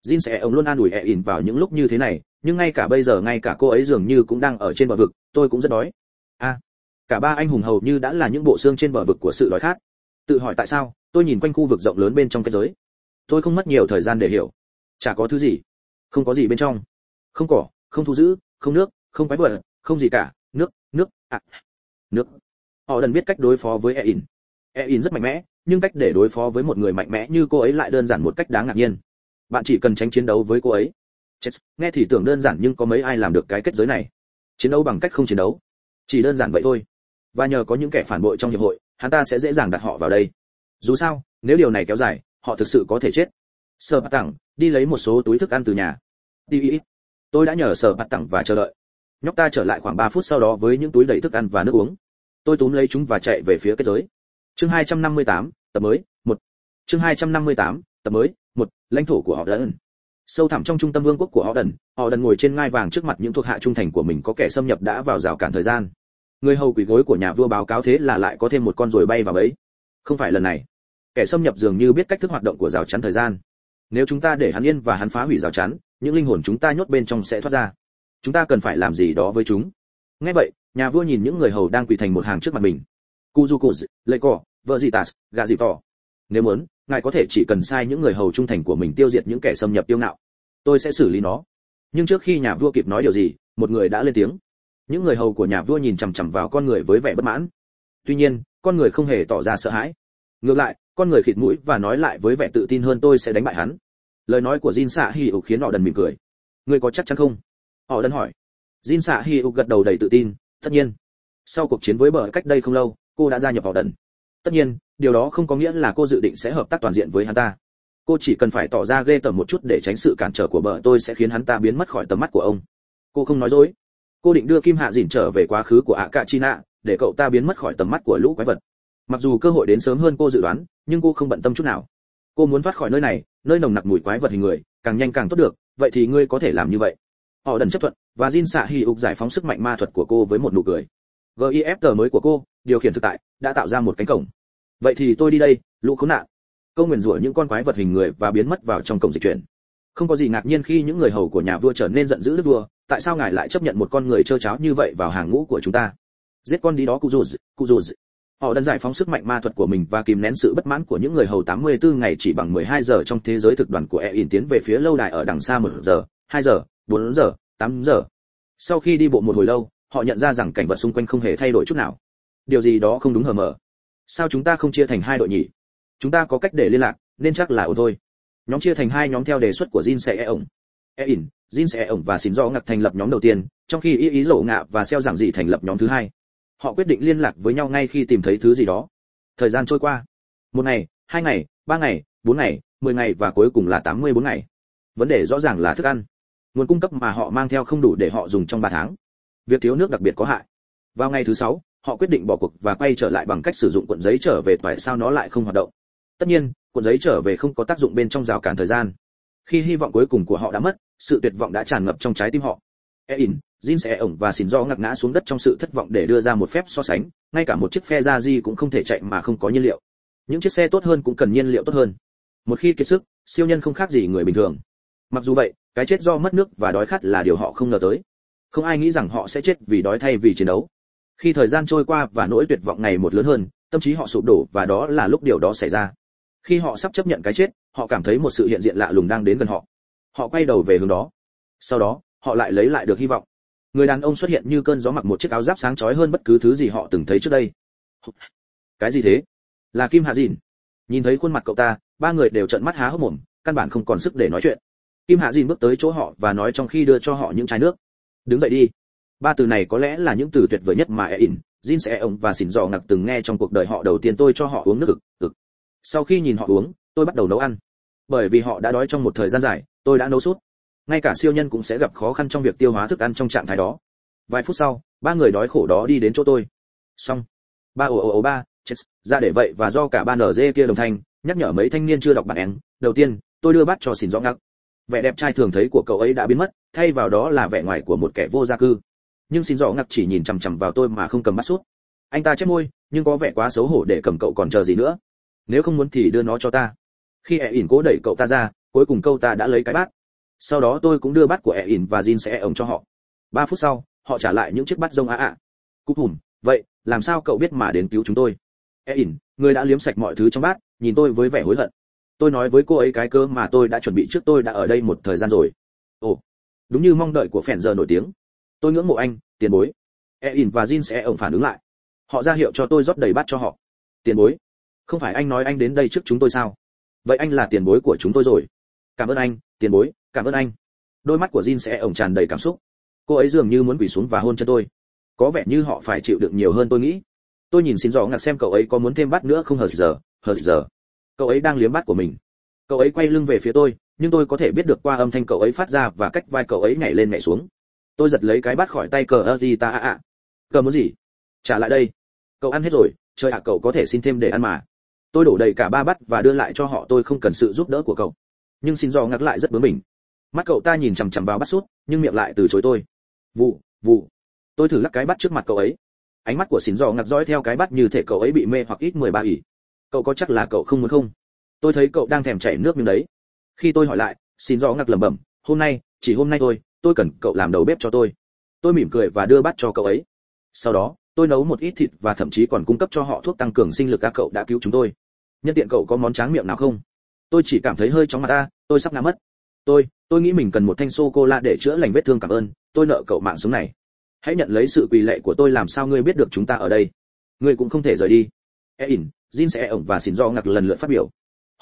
Speaker 1: Jin sẽ e ổng luôn an ủi E In vào những lúc như thế này, nhưng ngay cả bây giờ ngay cả cô ấy dường như cũng đang ở trên bờ vực, tôi cũng rất đói. A, cả ba anh hùng hầu như đã là những bộ xương trên bờ vực của sự đói khát. Tự hỏi tại sao, tôi nhìn quanh khu vực rộng lớn bên trong cái giới. Tôi không mất nhiều thời gian để hiểu. Chả có thứ gì, không có gì bên trong. Không cỏ, không thu giữ, không nước, không quái vật, không gì cả. Nước nước à nước. Họ đần biết cách đối phó với e Ein rất mạnh mẽ, nhưng cách để đối phó với một người mạnh mẽ như cô ấy lại đơn giản một cách đáng ngạc nhiên. Bạn chỉ cần tránh chiến đấu với cô ấy. Chết, nghe thì tưởng đơn giản nhưng có mấy ai làm được cái kết giới này. Chiến đấu bằng cách không chiến đấu. Chỉ đơn giản vậy thôi. Và nhờ có những kẻ phản bội trong hiệp hội, hắn ta sẽ dễ dàng đặt họ vào đây. Dù sao, nếu điều này kéo dài, họ thực sự có thể chết. Sở bạt tặng, đi lấy một số túi thức ăn từ nhà. Đi tôi đã nhờ sở bạt tặng và chờ đợi. Nhóc ta trở lại khoảng 3 phút sau đó với những túi đầy thức ăn và nước uống. Tôi túm lấy chúng và chạy về phía kết giới chương 258, tập mới một. Chương 258, tập mới một lãnh thổ của họ đần sâu thẳm trong trung tâm vương quốc của họ đần họ đần ngồi trên ngai vàng trước mặt những thuộc hạ trung thành của mình có kẻ xâm nhập đã vào rào cản thời gian. Người hầu quỷ gối của nhà vua báo cáo thế là lại có thêm một con ruồi bay vào bẫy. Không phải lần này. Kẻ xâm nhập dường như biết cách thức hoạt động của rào chắn thời gian. Nếu chúng ta để hắn yên và hắn phá hủy rào chắn những linh hồn chúng ta nhốt bên trong sẽ thoát ra. Chúng ta cần phải làm gì đó với chúng? Nghe vậy nhà vua nhìn những người hầu đang quỳ thành một hàng trước mặt mình kuzuku lệ cỏ, vợ gì tas gà gì tỏ. Nếu muốn, ngài có thể chỉ cần sai những người hầu trung thành của mình tiêu diệt những kẻ xâm nhập tiêu ngạo. Tôi sẽ xử lý nó. Nhưng trước khi nhà vua kịp nói điều gì, một người đã lên tiếng. Những người hầu của nhà vua nhìn chằm chằm vào con người với vẻ bất mãn. Tuy nhiên, con người không hề tỏ ra sợ hãi. Ngược lại, con người khịt mũi và nói lại với vẻ tự tin hơn tôi sẽ đánh bại hắn. Lời nói của jin xạ hi ục khiến họ đần mỉm cười. Ngươi có chắc chắn không? Họ đần hỏi. Jin xạ hi ục gật đầu đầy tự tin. Tất nhiên. Sau cuộc chiến với bờ cách đây không lâu cô đã gia nhập họ đần. Tất nhiên, điều đó không có nghĩa là cô dự định sẽ hợp tác toàn diện với hắn ta. Cô chỉ cần phải tỏ ra ghê tởm một chút để tránh sự cản trở của bờ tôi sẽ khiến hắn ta biến mất khỏi tầm mắt của ông. Cô không nói dối. Cô định đưa kim hạ dìn trở về quá khứ của ạ cạ chi nạ để cậu ta biến mất khỏi tầm mắt của lũ quái vật. Mặc dù cơ hội đến sớm hơn cô dự đoán, nhưng cô không bận tâm chút nào. Cô muốn thoát khỏi nơi này, nơi nồng nặc mùi quái vật hình người, càng nhanh càng tốt được, vậy thì ngươi có thể làm như vậy. Họ đần chấp thuận, và jin xạ hy ục giải phóng sức mạnh ma thuật của cô với một nụ cười. Gif mới của cô điều khiển thực tại đã tạo ra một cánh cổng vậy thì tôi đi đây lũ khốn nạn câu nguyền rủa những con quái vật hình người và biến mất vào trong cổng dịch chuyển không có gì ngạc nhiên khi những người hầu của nhà vua trở nên giận dữ đức vua tại sao ngài lại chấp nhận một con người trơ cháo như vậy vào hàng ngũ của chúng ta giết con đi đó cụ rùa, cụ rùa. họ đã giải phóng sức mạnh ma thuật của mình và kìm nén sự bất mãn của những người hầu 84 ngày chỉ bằng 12 giờ trong thế giới thực đoàn của Ein tiến về phía lâu đài ở đằng xa một giờ, 2 giờ, 4 giờ, 8 giờ. Sau khi đi bộ một hồi lâu, họ nhận ra rằng cảnh vật xung quanh không hề thay đổi chút nào. Điều gì đó không đúng hờ mờ. Sao chúng ta không chia thành hai đội nhỉ? Chúng ta có cách để liên lạc, nên chắc là ổn thôi. Nhóm chia thành hai nhóm theo đề xuất của Jin sẽ e ổng. Ein, Jin sẽ e ổng và Xin Do ngặt thành lập nhóm đầu tiên, trong khi ý ý rổ ngạ và xeo giảng dị thành lập nhóm thứ hai họ quyết định liên lạc với nhau ngay khi tìm thấy thứ gì đó thời gian trôi qua một ngày hai ngày ba ngày bốn ngày mười ngày và cuối cùng là tám mươi bốn ngày vấn đề rõ ràng là thức ăn nguồn cung cấp mà họ mang theo không đủ để họ dùng trong ba tháng việc thiếu nước đặc biệt có hại vào ngày thứ sáu họ quyết định bỏ cuộc và quay trở lại bằng cách sử dụng cuộn giấy trở về tại sao nó lại không hoạt động tất nhiên cuộn giấy trở về không có tác dụng bên trong rào cản thời gian khi hy vọng cuối cùng của họ đã mất sự tuyệt vọng đã tràn ngập trong trái tim họ Ein, Jin sẽ ổng và xỉn do ngặt ngã xuống đất trong sự thất vọng để đưa ra một phép so sánh, ngay cả một chiếc phe ra di cũng không thể chạy mà không có nhiên liệu. Những chiếc xe tốt hơn cũng cần nhiên liệu tốt hơn. Một khi kiệt sức, siêu nhân không khác gì người bình thường. Mặc dù vậy, cái chết do mất nước và đói khát là điều họ không ngờ tới. Không ai nghĩ rằng họ sẽ chết vì đói thay vì chiến đấu. Khi thời gian trôi qua và nỗi tuyệt vọng ngày một lớn hơn, tâm trí họ sụp đổ và đó là lúc điều đó xảy ra. Khi họ sắp chấp nhận cái chết, họ cảm thấy một sự hiện diện lạ lùng đang đến gần họ. Họ quay đầu về hướng đó. Sau đó, họ lại lấy lại được hy vọng. Người đàn ông xuất hiện như cơn gió mặc một chiếc áo giáp sáng chói hơn bất cứ thứ gì họ từng thấy trước đây. Cái gì thế? Là kim hạ dìn. Nhìn thấy khuôn mặt cậu ta ba người đều trợn mắt há hốc mồm căn bản không còn sức để nói chuyện. Kim hạ dìn bước tới chỗ họ và nói trong khi đưa cho họ những chai nước. Đứng dậy đi ba từ này có lẽ là những từ tuyệt vời nhất mà Ein, Jin sẽ ông và xỉn dò ngặc từng nghe trong cuộc đời họ đầu tiên tôi cho họ uống nước ực, ực. Sau khi nhìn họ uống, tôi bắt đầu nấu ăn. Bởi vì họ đã đói trong một thời gian dài, tôi đã nấu sút ngay cả siêu nhân cũng sẽ gặp khó khăn trong việc tiêu hóa thức ăn trong trạng thái đó. Vài phút sau ba người đói khổ đó đi đến chỗ tôi. Xong. Ba ồ ồ ồ ba chết. Ra để vậy và do cả ba nở dê kia đồng thanh nhắc nhở mấy thanh niên chưa đọc bản én đầu tiên tôi đưa bát cho xỉn rõ ngắc vẻ đẹp trai thường thấy của cậu ấy đã biến mất thay vào đó là vẻ ngoài của một kẻ vô gia cư nhưng xin rõ ngặt chỉ nhìn chằm chằm vào tôi mà không cầm bắt sút. Anh ta chép môi, nhưng có vẻ quá xấu hổ để cầm cậu còn chờ gì nữa. Nếu không muốn thì đưa nó cho ta. Khi e ỉn cố đẩy cậu ta ra, cuối cùng cậu ta đã lấy cái bát. Sau đó tôi cũng đưa bát của e in và jin sẽ ổng cho họ. Ba phút sau, họ trả lại những chiếc bát rông á ạ. Cúp hùm, vậy, làm sao cậu biết mà đến cứu chúng tôi? E in người đã liếm sạch mọi thứ trong bát, nhìn tôi với vẻ hối hận. Tôi nói với cô ấy cái cơ mà tôi đã chuẩn bị trước tôi đã ở đây một thời gian rồi. Ồ, đúng như mong đợi của phèn giờ nổi tiếng tôi ngưỡng mộ anh, tiền bối. E in và jin sẽ ổng phản ứng lại. Họ ra hiệu cho tôi rót đầy bát cho họ. Tiền bối. Không phải anh nói anh đến đây trước chúng tôi sao? Vậy anh là tiền bối của chúng tôi rồi. Cảm ơn anh, tiền bối, cảm ơn anh. Đôi mắt của Jin sẽ ổng tràn đầy cảm xúc. Cô ấy dường như muốn quỳ xuống và hôn chân tôi. Có vẻ như họ phải chịu đựng nhiều hơn tôi nghĩ. Tôi nhìn xin rõ ngặt xem cậu ấy có muốn thêm bát nữa không? Hờ giờ hờ giờ. Cậu ấy đang liếm bát của mình. Cậu ấy quay lưng về phía tôi, nhưng tôi có thể biết được qua âm thanh cậu ấy phát ra và cách vai cậu ấy nhảy lên nhảy xuống tôi giật lấy cái bát khỏi tay cờ ơ gì ta ạ ạ cờ muốn gì? Trả lại đây. Cậu ăn hết rồi, trời ạ, cậu có thể xin thêm để ăn mà. Tôi đổ đầy cả ba bát và đưa lại cho họ, tôi không cần sự giúp đỡ của cậu. Nhưng xin do ngắc lại rất bướng mình mắt cậu ta nhìn chằm chằm vào bát sút, nhưng miệng lại từ chối tôi. Vụ vụ. Tôi thử lắc cái bát trước mặt cậu ấy. Ánh mắt của xin do ngặt dõi theo cái bát như thể cậu ấy bị mê hoặc ít mười ba ỉ cậu có chắc là cậu không muốn không? Tôi thấy cậu đang thèm chảy nước miếng đấy. Khi tôi hỏi lại, xin do ngặt lẩm bẩm, hôm nay, chỉ hôm nay thôi tôi cần cậu làm đầu bếp cho tôi. Tôi mỉm cười và đưa bát cho cậu ấy. Sau đó tôi nấu một ít thịt và thậm chí còn cung cấp cho họ thuốc tăng cường sinh lực. Các cậu đã cứu chúng tôi. Nhân tiện cậu có món tráng miệng nào không? Tôi chỉ cảm thấy hơi chóng mặt ta tôi sắp ngã mất. Tôi tôi nghĩ mình cần một thanh sô cô la để chữa lành vết thương cảm ơn. Tôi nợ cậu mạng sống này. Hãy nhận lấy sự quỳ lệ của tôi làm sao ngươi biết được chúng ta ở đây. Ngươi cũng không thể rời đi. Ein, Jin sẽ ổng và xin do ngặt lần lượt phát biểu.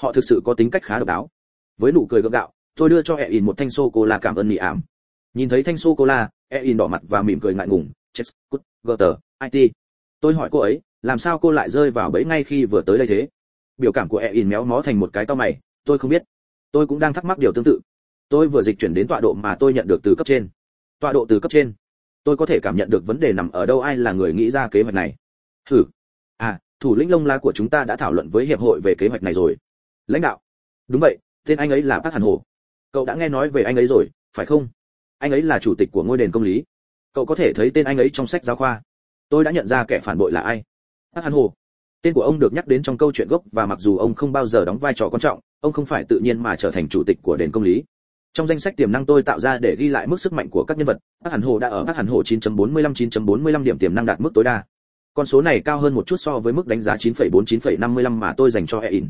Speaker 1: Họ thực sự có tính cách khá độc đáo. Với nụ cười gượng gạo tôi đưa cho Ein một thanh sô cô la cảm ơn nị ảm nhìn thấy thanh sô cô la Ein đỏ mặt và mỉm cười ngại ngùng, chết, cút gutter it tôi hỏi cô ấy, làm sao cô lại rơi vào bẫy ngay khi vừa tới đây thế? Biểu cảm của Ein méo mó thành một cái to mày, tôi không biết. Tôi cũng đang thắc mắc điều tương tự. Tôi vừa dịch chuyển đến tọa độ mà tôi nhận được từ cấp trên. Tọa độ từ cấp trên. Tôi có thể cảm nhận được vấn đề nằm ở đâu ai là người nghĩ ra kế hoạch này. Thử à thủ lĩnh lông la của chúng ta đã thảo luận với hiệp hội về kế hoạch này rồi. Lãnh đạo. Đúng vậy, tên anh ấy là bác hàn hồ. Cậu đã nghe nói về anh ấy rồi, phải không? Anh ấy là chủ tịch của ngôi đền công lý. Cậu có thể thấy tên anh ấy trong sách giáo khoa. Tôi đã nhận ra kẻ phản bội là ai. Hắc hàn hồ. Tên của ông được nhắc đến trong câu chuyện gốc và mặc dù ông không bao giờ đóng vai trò quan trọng, ông không phải tự nhiên mà trở thành chủ tịch của đền công lý. Trong danh sách tiềm năng tôi tạo ra để ghi lại mức sức mạnh của các nhân vật, hắc hàn hồ đã ở hắc hàn hồ 9.45 9.45 điểm tiềm năng đạt mức tối đa. Con số này cao hơn một chút so với mức đánh giá 9.49.55 mà tôi dành cho Ein.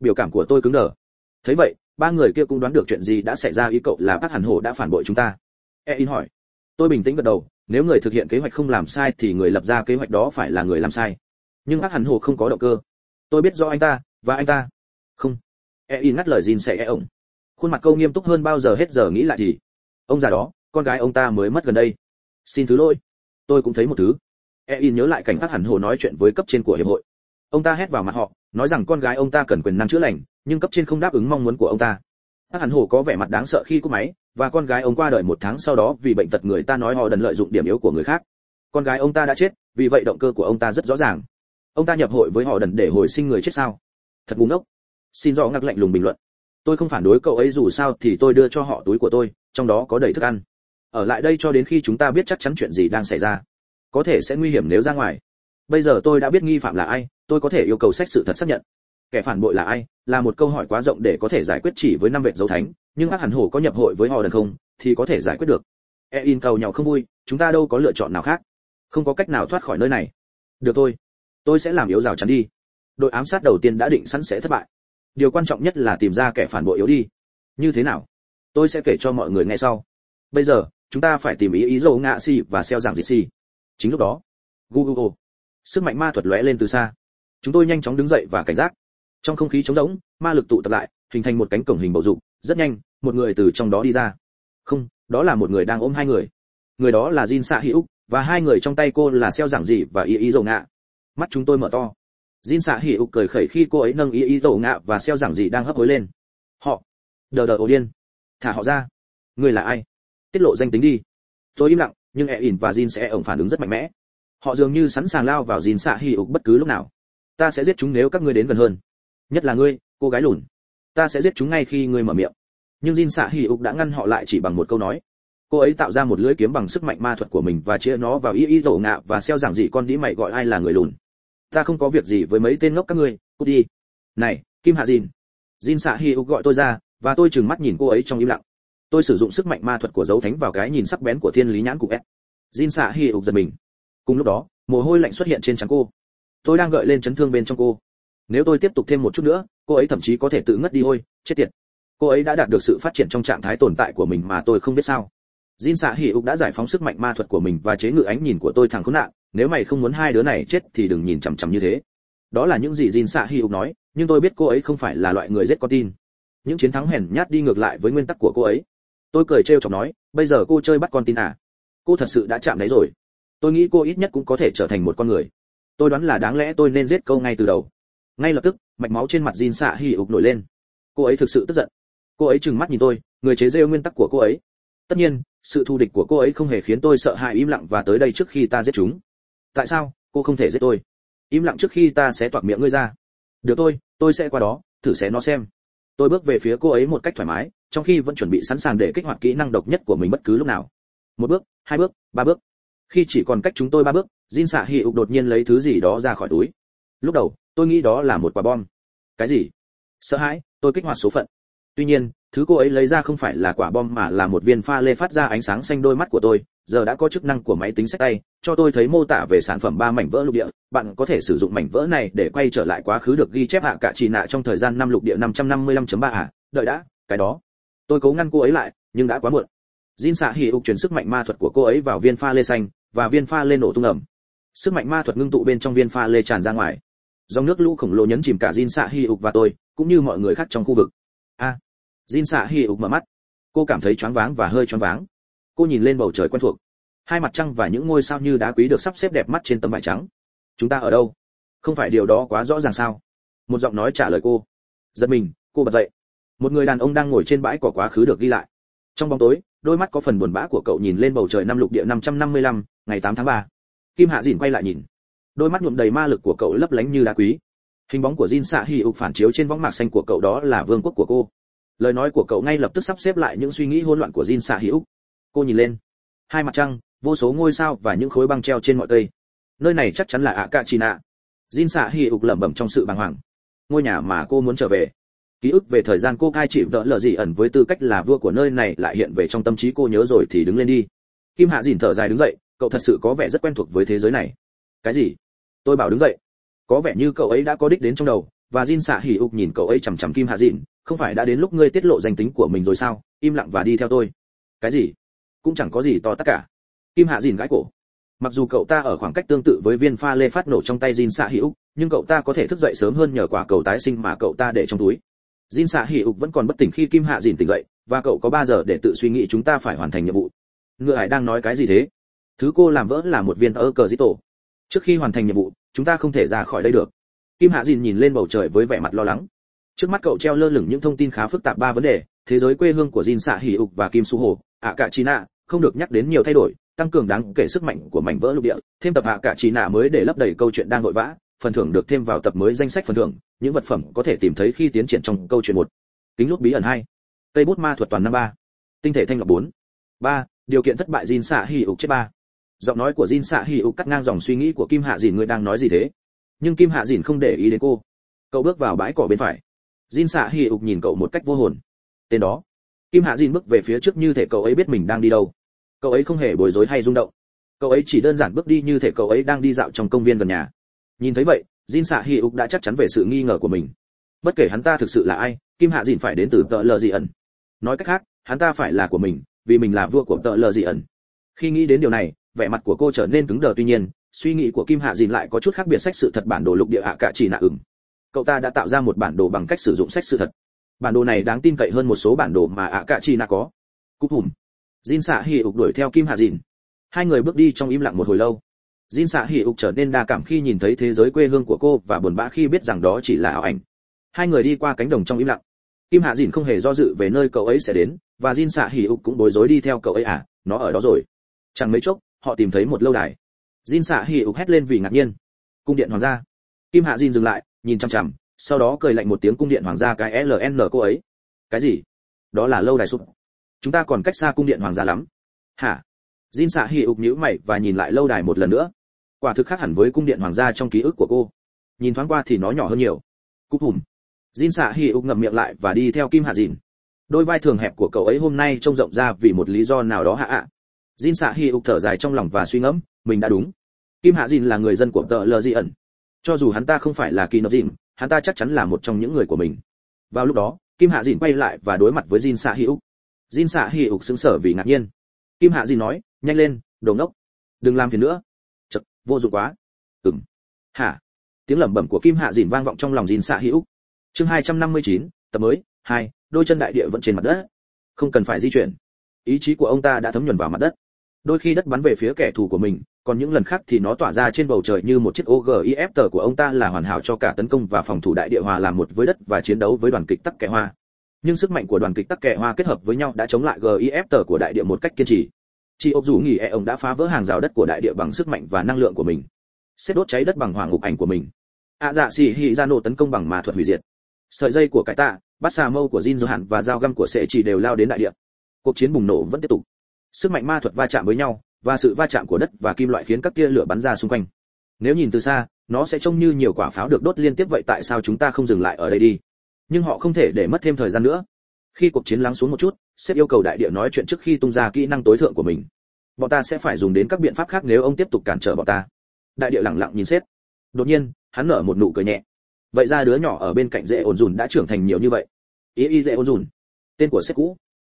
Speaker 1: biểu cảm của tôi cứng đờ. Thấy vậy, ba người kia cũng đoán được chuyện gì đã xảy ra ý cậu là bác hàn hồ đã phản bội chúng ta. Ein hỏi. Tôi bình tĩnh gật đầu, nếu người thực hiện kế hoạch không làm sai thì người lập ra kế hoạch đó phải là người làm sai. Nhưng hắc hẳn hồ không có động cơ. Tôi biết do anh ta, và anh ta. Không. Ein ngắt lời Jin sẽ e ổng. Khuôn mặt câu nghiêm túc hơn bao giờ hết giờ nghĩ lại thì. Ông già đó, con gái ông ta mới mất gần đây. Xin thứ lỗi. Tôi cũng thấy một thứ. E nhớ lại cảnh Hắc hẳn hồ nói chuyện với cấp trên của hiệp hội. Ông ta hét vào mặt họ, nói rằng con gái ông ta cần quyền năng chữa lành, nhưng cấp trên không đáp ứng mong muốn của ông ta hắc hẳn hổ có vẻ mặt đáng sợ khi cúp máy, và con gái ông qua đời một tháng sau đó vì bệnh tật người ta nói họ đần lợi dụng điểm yếu của người khác. Con gái ông ta đã chết, vì vậy động cơ của ông ta rất rõ ràng. Ông ta nhập hội với họ đần để hồi sinh người chết sao? Thật ngu ngốc. Xin rõ ngắc lạnh lùng bình luận. Tôi không phản đối cậu ấy dù sao thì tôi đưa cho họ túi của tôi, trong đó có đầy thức ăn. Ở lại đây cho đến khi chúng ta biết chắc chắn chuyện gì đang xảy ra. Có thể sẽ nguy hiểm nếu ra ngoài. Bây giờ tôi đã biết nghi phạm là ai, tôi có thể yêu cầu xét sự thật xác nhận kẻ phản bội là ai, là một câu hỏi quá rộng để có thể giải quyết chỉ với năm vệt dấu thánh, nhưng ác hẳn hổ có nhập hội với họ đần không, thì có thể giải quyết được. E in cầu nhau không vui, chúng ta đâu có lựa chọn nào khác. Không có cách nào thoát khỏi nơi này. Được thôi, tôi sẽ làm yếu rào chắn đi. Đội ám sát đầu tiên đã định sẵn sẽ thất bại. Điều quan trọng nhất là tìm ra kẻ phản bội yếu đi. Như thế nào? Tôi sẽ kể cho mọi người nghe sau. Bây giờ, chúng ta phải tìm ý ý dầu ngạ si và xeo giảng gì si. Chính lúc đó google sức mạnh ma thuật lóe lên từ xa. Chúng tôi nhanh chóng đứng dậy và cảnh giác trong không khí trống rỗng ma lực tụ tập lại hình thành một cánh cổng hình bầu dục rất nhanh một người từ trong đó đi ra không đó là một người đang ôm hai người người đó là jin xạ hữu và hai người trong tay cô là xeo giảng dị và y y dầu ngạ mắt chúng tôi mở to Jin xạ hữu cười khẩy khi cô ấy nâng y y dầu ngạ và xeo giảng dị đang hấp hối lên. Họ, đờ đờ ổ điên, thả họ ra. Người là ai? Tiết lộ danh tính đi. Tôi im lặng, nhưng e ỉn và Jin sẽ ổng phản ứng rất mạnh mẽ. Họ dường như sẵn sàng lao vào Jin xạ hữu bất cứ lúc nào. Ta sẽ giết chúng nếu các ngươi đến gần hơn. Nhất là ngươi, cô gái lùn. Ta sẽ giết chúng ngay khi ngươi mở miệng. Nhưng Jin xạ hỉ ục đã ngăn họ lại chỉ bằng một câu nói. Cô ấy tạo ra một lưỡi kiếm bằng sức mạnh ma thuật của mình và chia nó vào y y rổ ngạ và xeo giảng dị con đĩ mày gọi ai là người lùn ta không có việc gì với mấy tên ngốc các ngươi cút đi này kim hạ Jin. Jin xạ hi ục gọi tôi ra và tôi trừng mắt nhìn cô ấy trong im lặng tôi sử dụng sức mạnh ma thuật của dấu thánh vào cái nhìn sắc bén của thiên lý nhãn cục s jin xạ hi ục giật mình cùng lúc đó mồ hôi lạnh xuất hiện trên trán cô tôi đang gợi lên chấn thương bên trong cô nếu tôi tiếp tục thêm một chút nữa cô ấy thậm chí có thể tự ngất đi ôi chết tiệt cô ấy đã đạt được sự phát triển trong trạng thái tồn tại của mình mà tôi không biết sao Jin xạ hỉ ục đã giải phóng sức mạnh ma thuật của mình và chế ngự ánh nhìn của tôi thằng khốn nạn, nếu mày không muốn hai đứa này chết thì đừng nhìn chằm chằm như thế. Đó là những gì Jin xạ hỉ ục nói, nhưng tôi biết cô ấy không phải là loại người giết con tin. Những chiến thắng hèn nhát đi ngược lại với nguyên tắc của cô ấy. tôi cười trêu chọc nói bây giờ cô chơi bắt con tin à cô thật sự đã chạm đấy rồi tôi nghĩ cô ít nhất cũng có thể trở thành một con người tôi đoán là đáng lẽ tôi nên giết câu ngay từ đầu ngay lập tức, mạch máu trên mặt Jin xạ Hỉ ục nổi lên. Cô ấy thực sự tức giận. Cô ấy trừng mắt nhìn tôi, người chế rêu nguyên tắc của cô ấy. Tất nhiên, sự thù địch của cô ấy không hề khiến tôi sợ hãi im lặng và tới đây trước khi ta giết chúng. Tại sao, cô không thể giết tôi? Im lặng trước khi ta sẽ toạc miệng ngươi ra. Được tôi tôi sẽ qua đó, thử xé nó xem. Tôi bước về phía cô ấy một cách thoải mái, trong khi vẫn chuẩn bị sẵn sàng để kích hoạt kỹ năng độc nhất của mình bất cứ lúc nào. Một bước, hai bước, ba bước. Khi chỉ còn cách chúng tôi ba bước, jin xạ hì ục đột nhiên lấy thứ gì đó ra khỏi túi. Lúc đầu tôi nghĩ đó là một quả bom. Cái gì? Sợ hãi, tôi kích hoạt số phận. Tuy nhiên, thứ cô ấy lấy ra không phải là quả bom mà là một viên pha lê phát ra ánh sáng xanh đôi mắt của tôi. Giờ đã có chức năng của máy tính sách tay, cho tôi thấy mô tả về sản phẩm ba mảnh vỡ lục địa. Bạn có thể sử dụng mảnh vỡ này để quay trở lại quá khứ được ghi chép hạ cả trì nạ trong thời gian năm lục địa 555.3 à đợi đã, cái đó. Tôi cố ngăn cô ấy lại, nhưng đã quá muộn. Jin xạ hỉ ục chuyển sức mạnh ma thuật của cô ấy vào viên pha lê xanh, và viên pha lê nổ tung ẩm. Sức mạnh ma thuật ngưng tụ bên trong viên pha lê tràn ra ngoài dòng nước lũ khổng lồ nhấn chìm cả Jin Sa Hi ục và tôi cũng như mọi người khác trong khu vực. A à, Jin Sa Hi ục mở mắt. Cô cảm thấy choáng váng và hơi choáng váng. Cô nhìn lên bầu trời quen thuộc. Hai mặt trăng và những ngôi sao như đá quý được sắp xếp đẹp mắt trên tấm vải trắng. Chúng ta ở đâu? Không phải điều đó quá rõ ràng sao? Một giọng nói trả lời cô. Giật mình cô bật dậy. Một người đàn ông đang ngồi trên bãi cỏ quá khứ được ghi lại. Trong bóng tối đôi mắt có phần buồn bã của cậu nhìn lên bầu trời năm lục địa 555, ngày 8 tháng 3. kim hạ Dĩn quay lại nhìn đôi mắt nhuộm đầy ma lực của cậu lấp lánh như đá quý. Hình bóng của jin xạ hy ục phản chiếu trên võng mạc xanh của cậu đó là vương quốc của cô. Lời nói của cậu ngay lập tức sắp xếp lại những suy nghĩ hỗn loạn của jin xạ hy ục cô nhìn lên. Hai mặt trăng, vô số ngôi sao và những khối băng treo trên mọi cây. Nơi này chắc chắn là ạ cạ chi nạ jin xạ hy ục lẩm bẩm trong sự bàng hoàng. Ngôi nhà mà cô muốn trở về. Ký ức về thời gian cô cai trị đỡ lờ gì ẩn với tư cách là vua của nơi này lại hiện về trong tâm trí cô nhớ rồi thì đứng lên đi. Kim hạ dìn thở dài đứng dậy, cậu thật sự có vẻ rất quen thuộc với thế giới này. Cái gì? Tôi bảo đứng dậy. Có vẻ như cậu ấy đã có đích đến trong đầu và jin xạ hỉ ục nhìn cậu ấy chằm chằm kim hạ dìn không phải đã đến lúc ngươi tiết lộ danh tính của mình rồi sao? Im lặng và đi theo tôi. Cái gì? Cũng chẳng có gì to tất cả. Kim hạ dìn gãi cổ. Mặc dù cậu ta ở khoảng cách tương tự với viên pha lê phát nổ trong tay jin xạ hỉ ục nhưng cậu ta có thể thức dậy sớm hơn nhờ quả cầu tái sinh mà cậu ta để trong túi. Jin xạ hỉ ục vẫn còn bất tỉnh khi Kim Hạ Dìn tỉnh dậy, và cậu có 3 giờ để tự suy nghĩ chúng ta phải hoàn thành nhiệm vụ. Ngựa hải đang nói cái gì thế? Thứ cô làm vỡ là một viên tơ cờ dĩ tổ. Trước khi hoàn thành nhiệm vụ, chúng ta không thể ra khỏi đây được. Kim Hạ Dìn nhìn lên bầu trời với vẻ mặt lo lắng. Trước mắt cậu treo lơ lửng những thông tin khá phức tạp ba vấn đề, thế giới quê hương của Jin xạ hỉ ục và Kim Su Hồ, ạ cả China, không được nhắc đến nhiều thay đổi, tăng cường đáng kể sức mạnh của mảnh vỡ lục địa, thêm tập hạ cả China mới để lấp đầy câu chuyện đang vội vã, phần thưởng được thêm vào tập mới danh sách phần thưởng, những vật phẩm có thể tìm thấy khi tiến triển trong câu chuyện một. Kính lúc bí ẩn hai. Cây bút ma thuật toàn năm ba. Tinh thể thanh lọc bốn. Ba điều kiện thất bại Jin xạ hỉ ục chết ba giọng nói của Jin Sạ hỉ úc cắt ngang dòng suy nghĩ của Kim Hạ Dìn người đang nói gì thế? Nhưng Kim Hạ Dìn không để ý đến cô. Cậu bước vào bãi cỏ bên phải. Jin Sạ hỉ úc nhìn cậu một cách vô hồn. Tên đó. Kim Hạ Dìn bước về phía trước như thể cậu ấy biết mình đang đi đâu. Cậu ấy không hề bối rối hay rung động. Cậu ấy chỉ đơn giản bước đi như thể cậu ấy đang đi dạo trong công viên gần nhà. Nhìn thấy vậy, Jin Sạ hỉ úc đã chắc chắn về sự nghi ngờ của mình. Bất kể hắn ta thực sự là ai, kim hạ dìn phải đến từ tợ lờ dị ẩn. Nói cách khác, hắn ta phải là của mình, vì mình là vua của tợ lờ dị ẩn. Khi nghĩ đến điều này vẻ mặt của cô trở nên cứng đờ. Tuy nhiên, suy nghĩ của kim hạ dìn lại có chút khác biệt sách sự thật bản đồ lục địa hạ cả chỉ nạ ửng. Cậu ta đã tạo ra một bản đồ bằng cách sử dụng sách sự thật. Bản đồ này đáng tin cậy hơn một số bản đồ mà ạ cả Chỉ nạ có. Cúp hùm. Jin xạ hì ục đuổi theo kim hạ dìn. Hai người bước đi trong im lặng một hồi lâu. Jin xạ hì ục trở nên đa cảm khi nhìn thấy thế giới quê hương của cô và buồn bã khi biết rằng đó chỉ là ảo ảnh. Hai người đi qua cánh đồng trong im lặng. Kim hạ dìn không hề do dự về nơi cậu ấy sẽ đến, và jin xạ hỉ ục cũng bối rối đi theo cậu ấy. À nó ở đó rồi. Chẳng mấy chốc họ tìm thấy một lâu đài. Jin xạ hỉ ục hét lên vì ngạc nhiên. Cung điện hoàng gia. Kim hạ Jin dừng lại, nhìn chăm chằm, sau đó cười lạnh một tiếng cung điện hoàng gia cái ln cô ấy. Cái gì? Đó là lâu đài sụp. Chúng ta còn cách xa cung điện hoàng gia lắm. Hả? Jin xạ hỉ ục nhíu mày và nhìn lại lâu đài một lần nữa. Quả thực khác hẳn với cung điện hoàng gia trong ký ức của cô. Nhìn thoáng qua thì nó nhỏ hơn nhiều. Cúp hùm. Jin xạ hỉ ục ngậm miệng lại và đi theo Kim Hạ Jin. Đôi vai thường hẹp của cậu ấy hôm nay trông rộng ra vì một lý do nào đó hạ ạ. Jin xạ Hi ục thở dài trong lòng và suy ngẫm, mình đã đúng. Kim Hạ Dìn là người dân của tờ Lơ Di ẩn. Cho dù hắn ta không phải là Kỳ Nộp Dìn, hắn ta chắc chắn là một trong những người của mình. Vào lúc đó, Kim Hạ Dìn quay lại và đối mặt với Jin xạ Hi ục. Jin xạ Hi ục sững sờ vì ngạc nhiên. Kim Hạ Dìn nói, nhanh lên, đồ ngốc, đừng làm phiền nữa. Chậc, vô dụng quá. Ừm. Hả? Tiếng lẩm bẩm của Kim Hạ Dìn vang vọng trong lòng Jin xạ Hi ục chương 259, tập mới, 2, đôi chân đại địa vẫn trên mặt đất. Không cần phải di chuyển. ý chí của ông ta đã thấm nhuần vào mặt đất đôi khi đất bắn về phía kẻ thù của mình, còn những lần khác thì nó tỏa ra trên bầu trời như một chiếc ogif tờ của ông ta là hoàn hảo cho cả tấn công và phòng thủ đại địa hòa làm một với đất và chiến đấu với đoàn kịch tắc kẻ hoa. Nhưng sức mạnh của đoàn kịch tắc kẻ hoa kết hợp với nhau đã chống lại gif tờ của đại địa một cách kiên trì. Chị ốc dù nghỉ e ông đã phá vỡ hàng rào đất của đại địa bằng sức mạnh và năng lượng của mình. Xét đốt cháy đất bằng hỏa ngục ảnh của mình. Ạ dạ xì hì dạ ra nổ tấn công bằng ma thuật hủy diệt. Sợi dây của cải tạ, bát xà mâu của jin hạn và dao găm của sệ chỉ đều lao đến đại địa. Cuộc chiến bùng nổ vẫn tiếp tục sức mạnh ma thuật va chạm với nhau, và sự va chạm của đất và kim loại khiến các tia lửa bắn ra xung quanh. Nếu nhìn từ xa, nó sẽ trông như nhiều quả pháo được đốt liên tiếp vậy tại sao chúng ta không dừng lại ở đây đi? Nhưng họ không thể để mất thêm thời gian nữa. Khi cuộc chiến lắng xuống một chút, sếp yêu cầu đại địa nói chuyện trước khi tung ra kỹ năng tối thượng của mình. Bọn ta sẽ phải dùng đến các biện pháp khác nếu ông tiếp tục cản trở bọn ta. Đại địa lặng lặng nhìn sếp. Đột nhiên, hắn nở một nụ cười nhẹ. Vậy ra đứa nhỏ ở bên cạnh dễ ổn dùn đã trưởng thành nhiều như vậy. Ý ý dễ ổn dùn. Tên của sếp cũ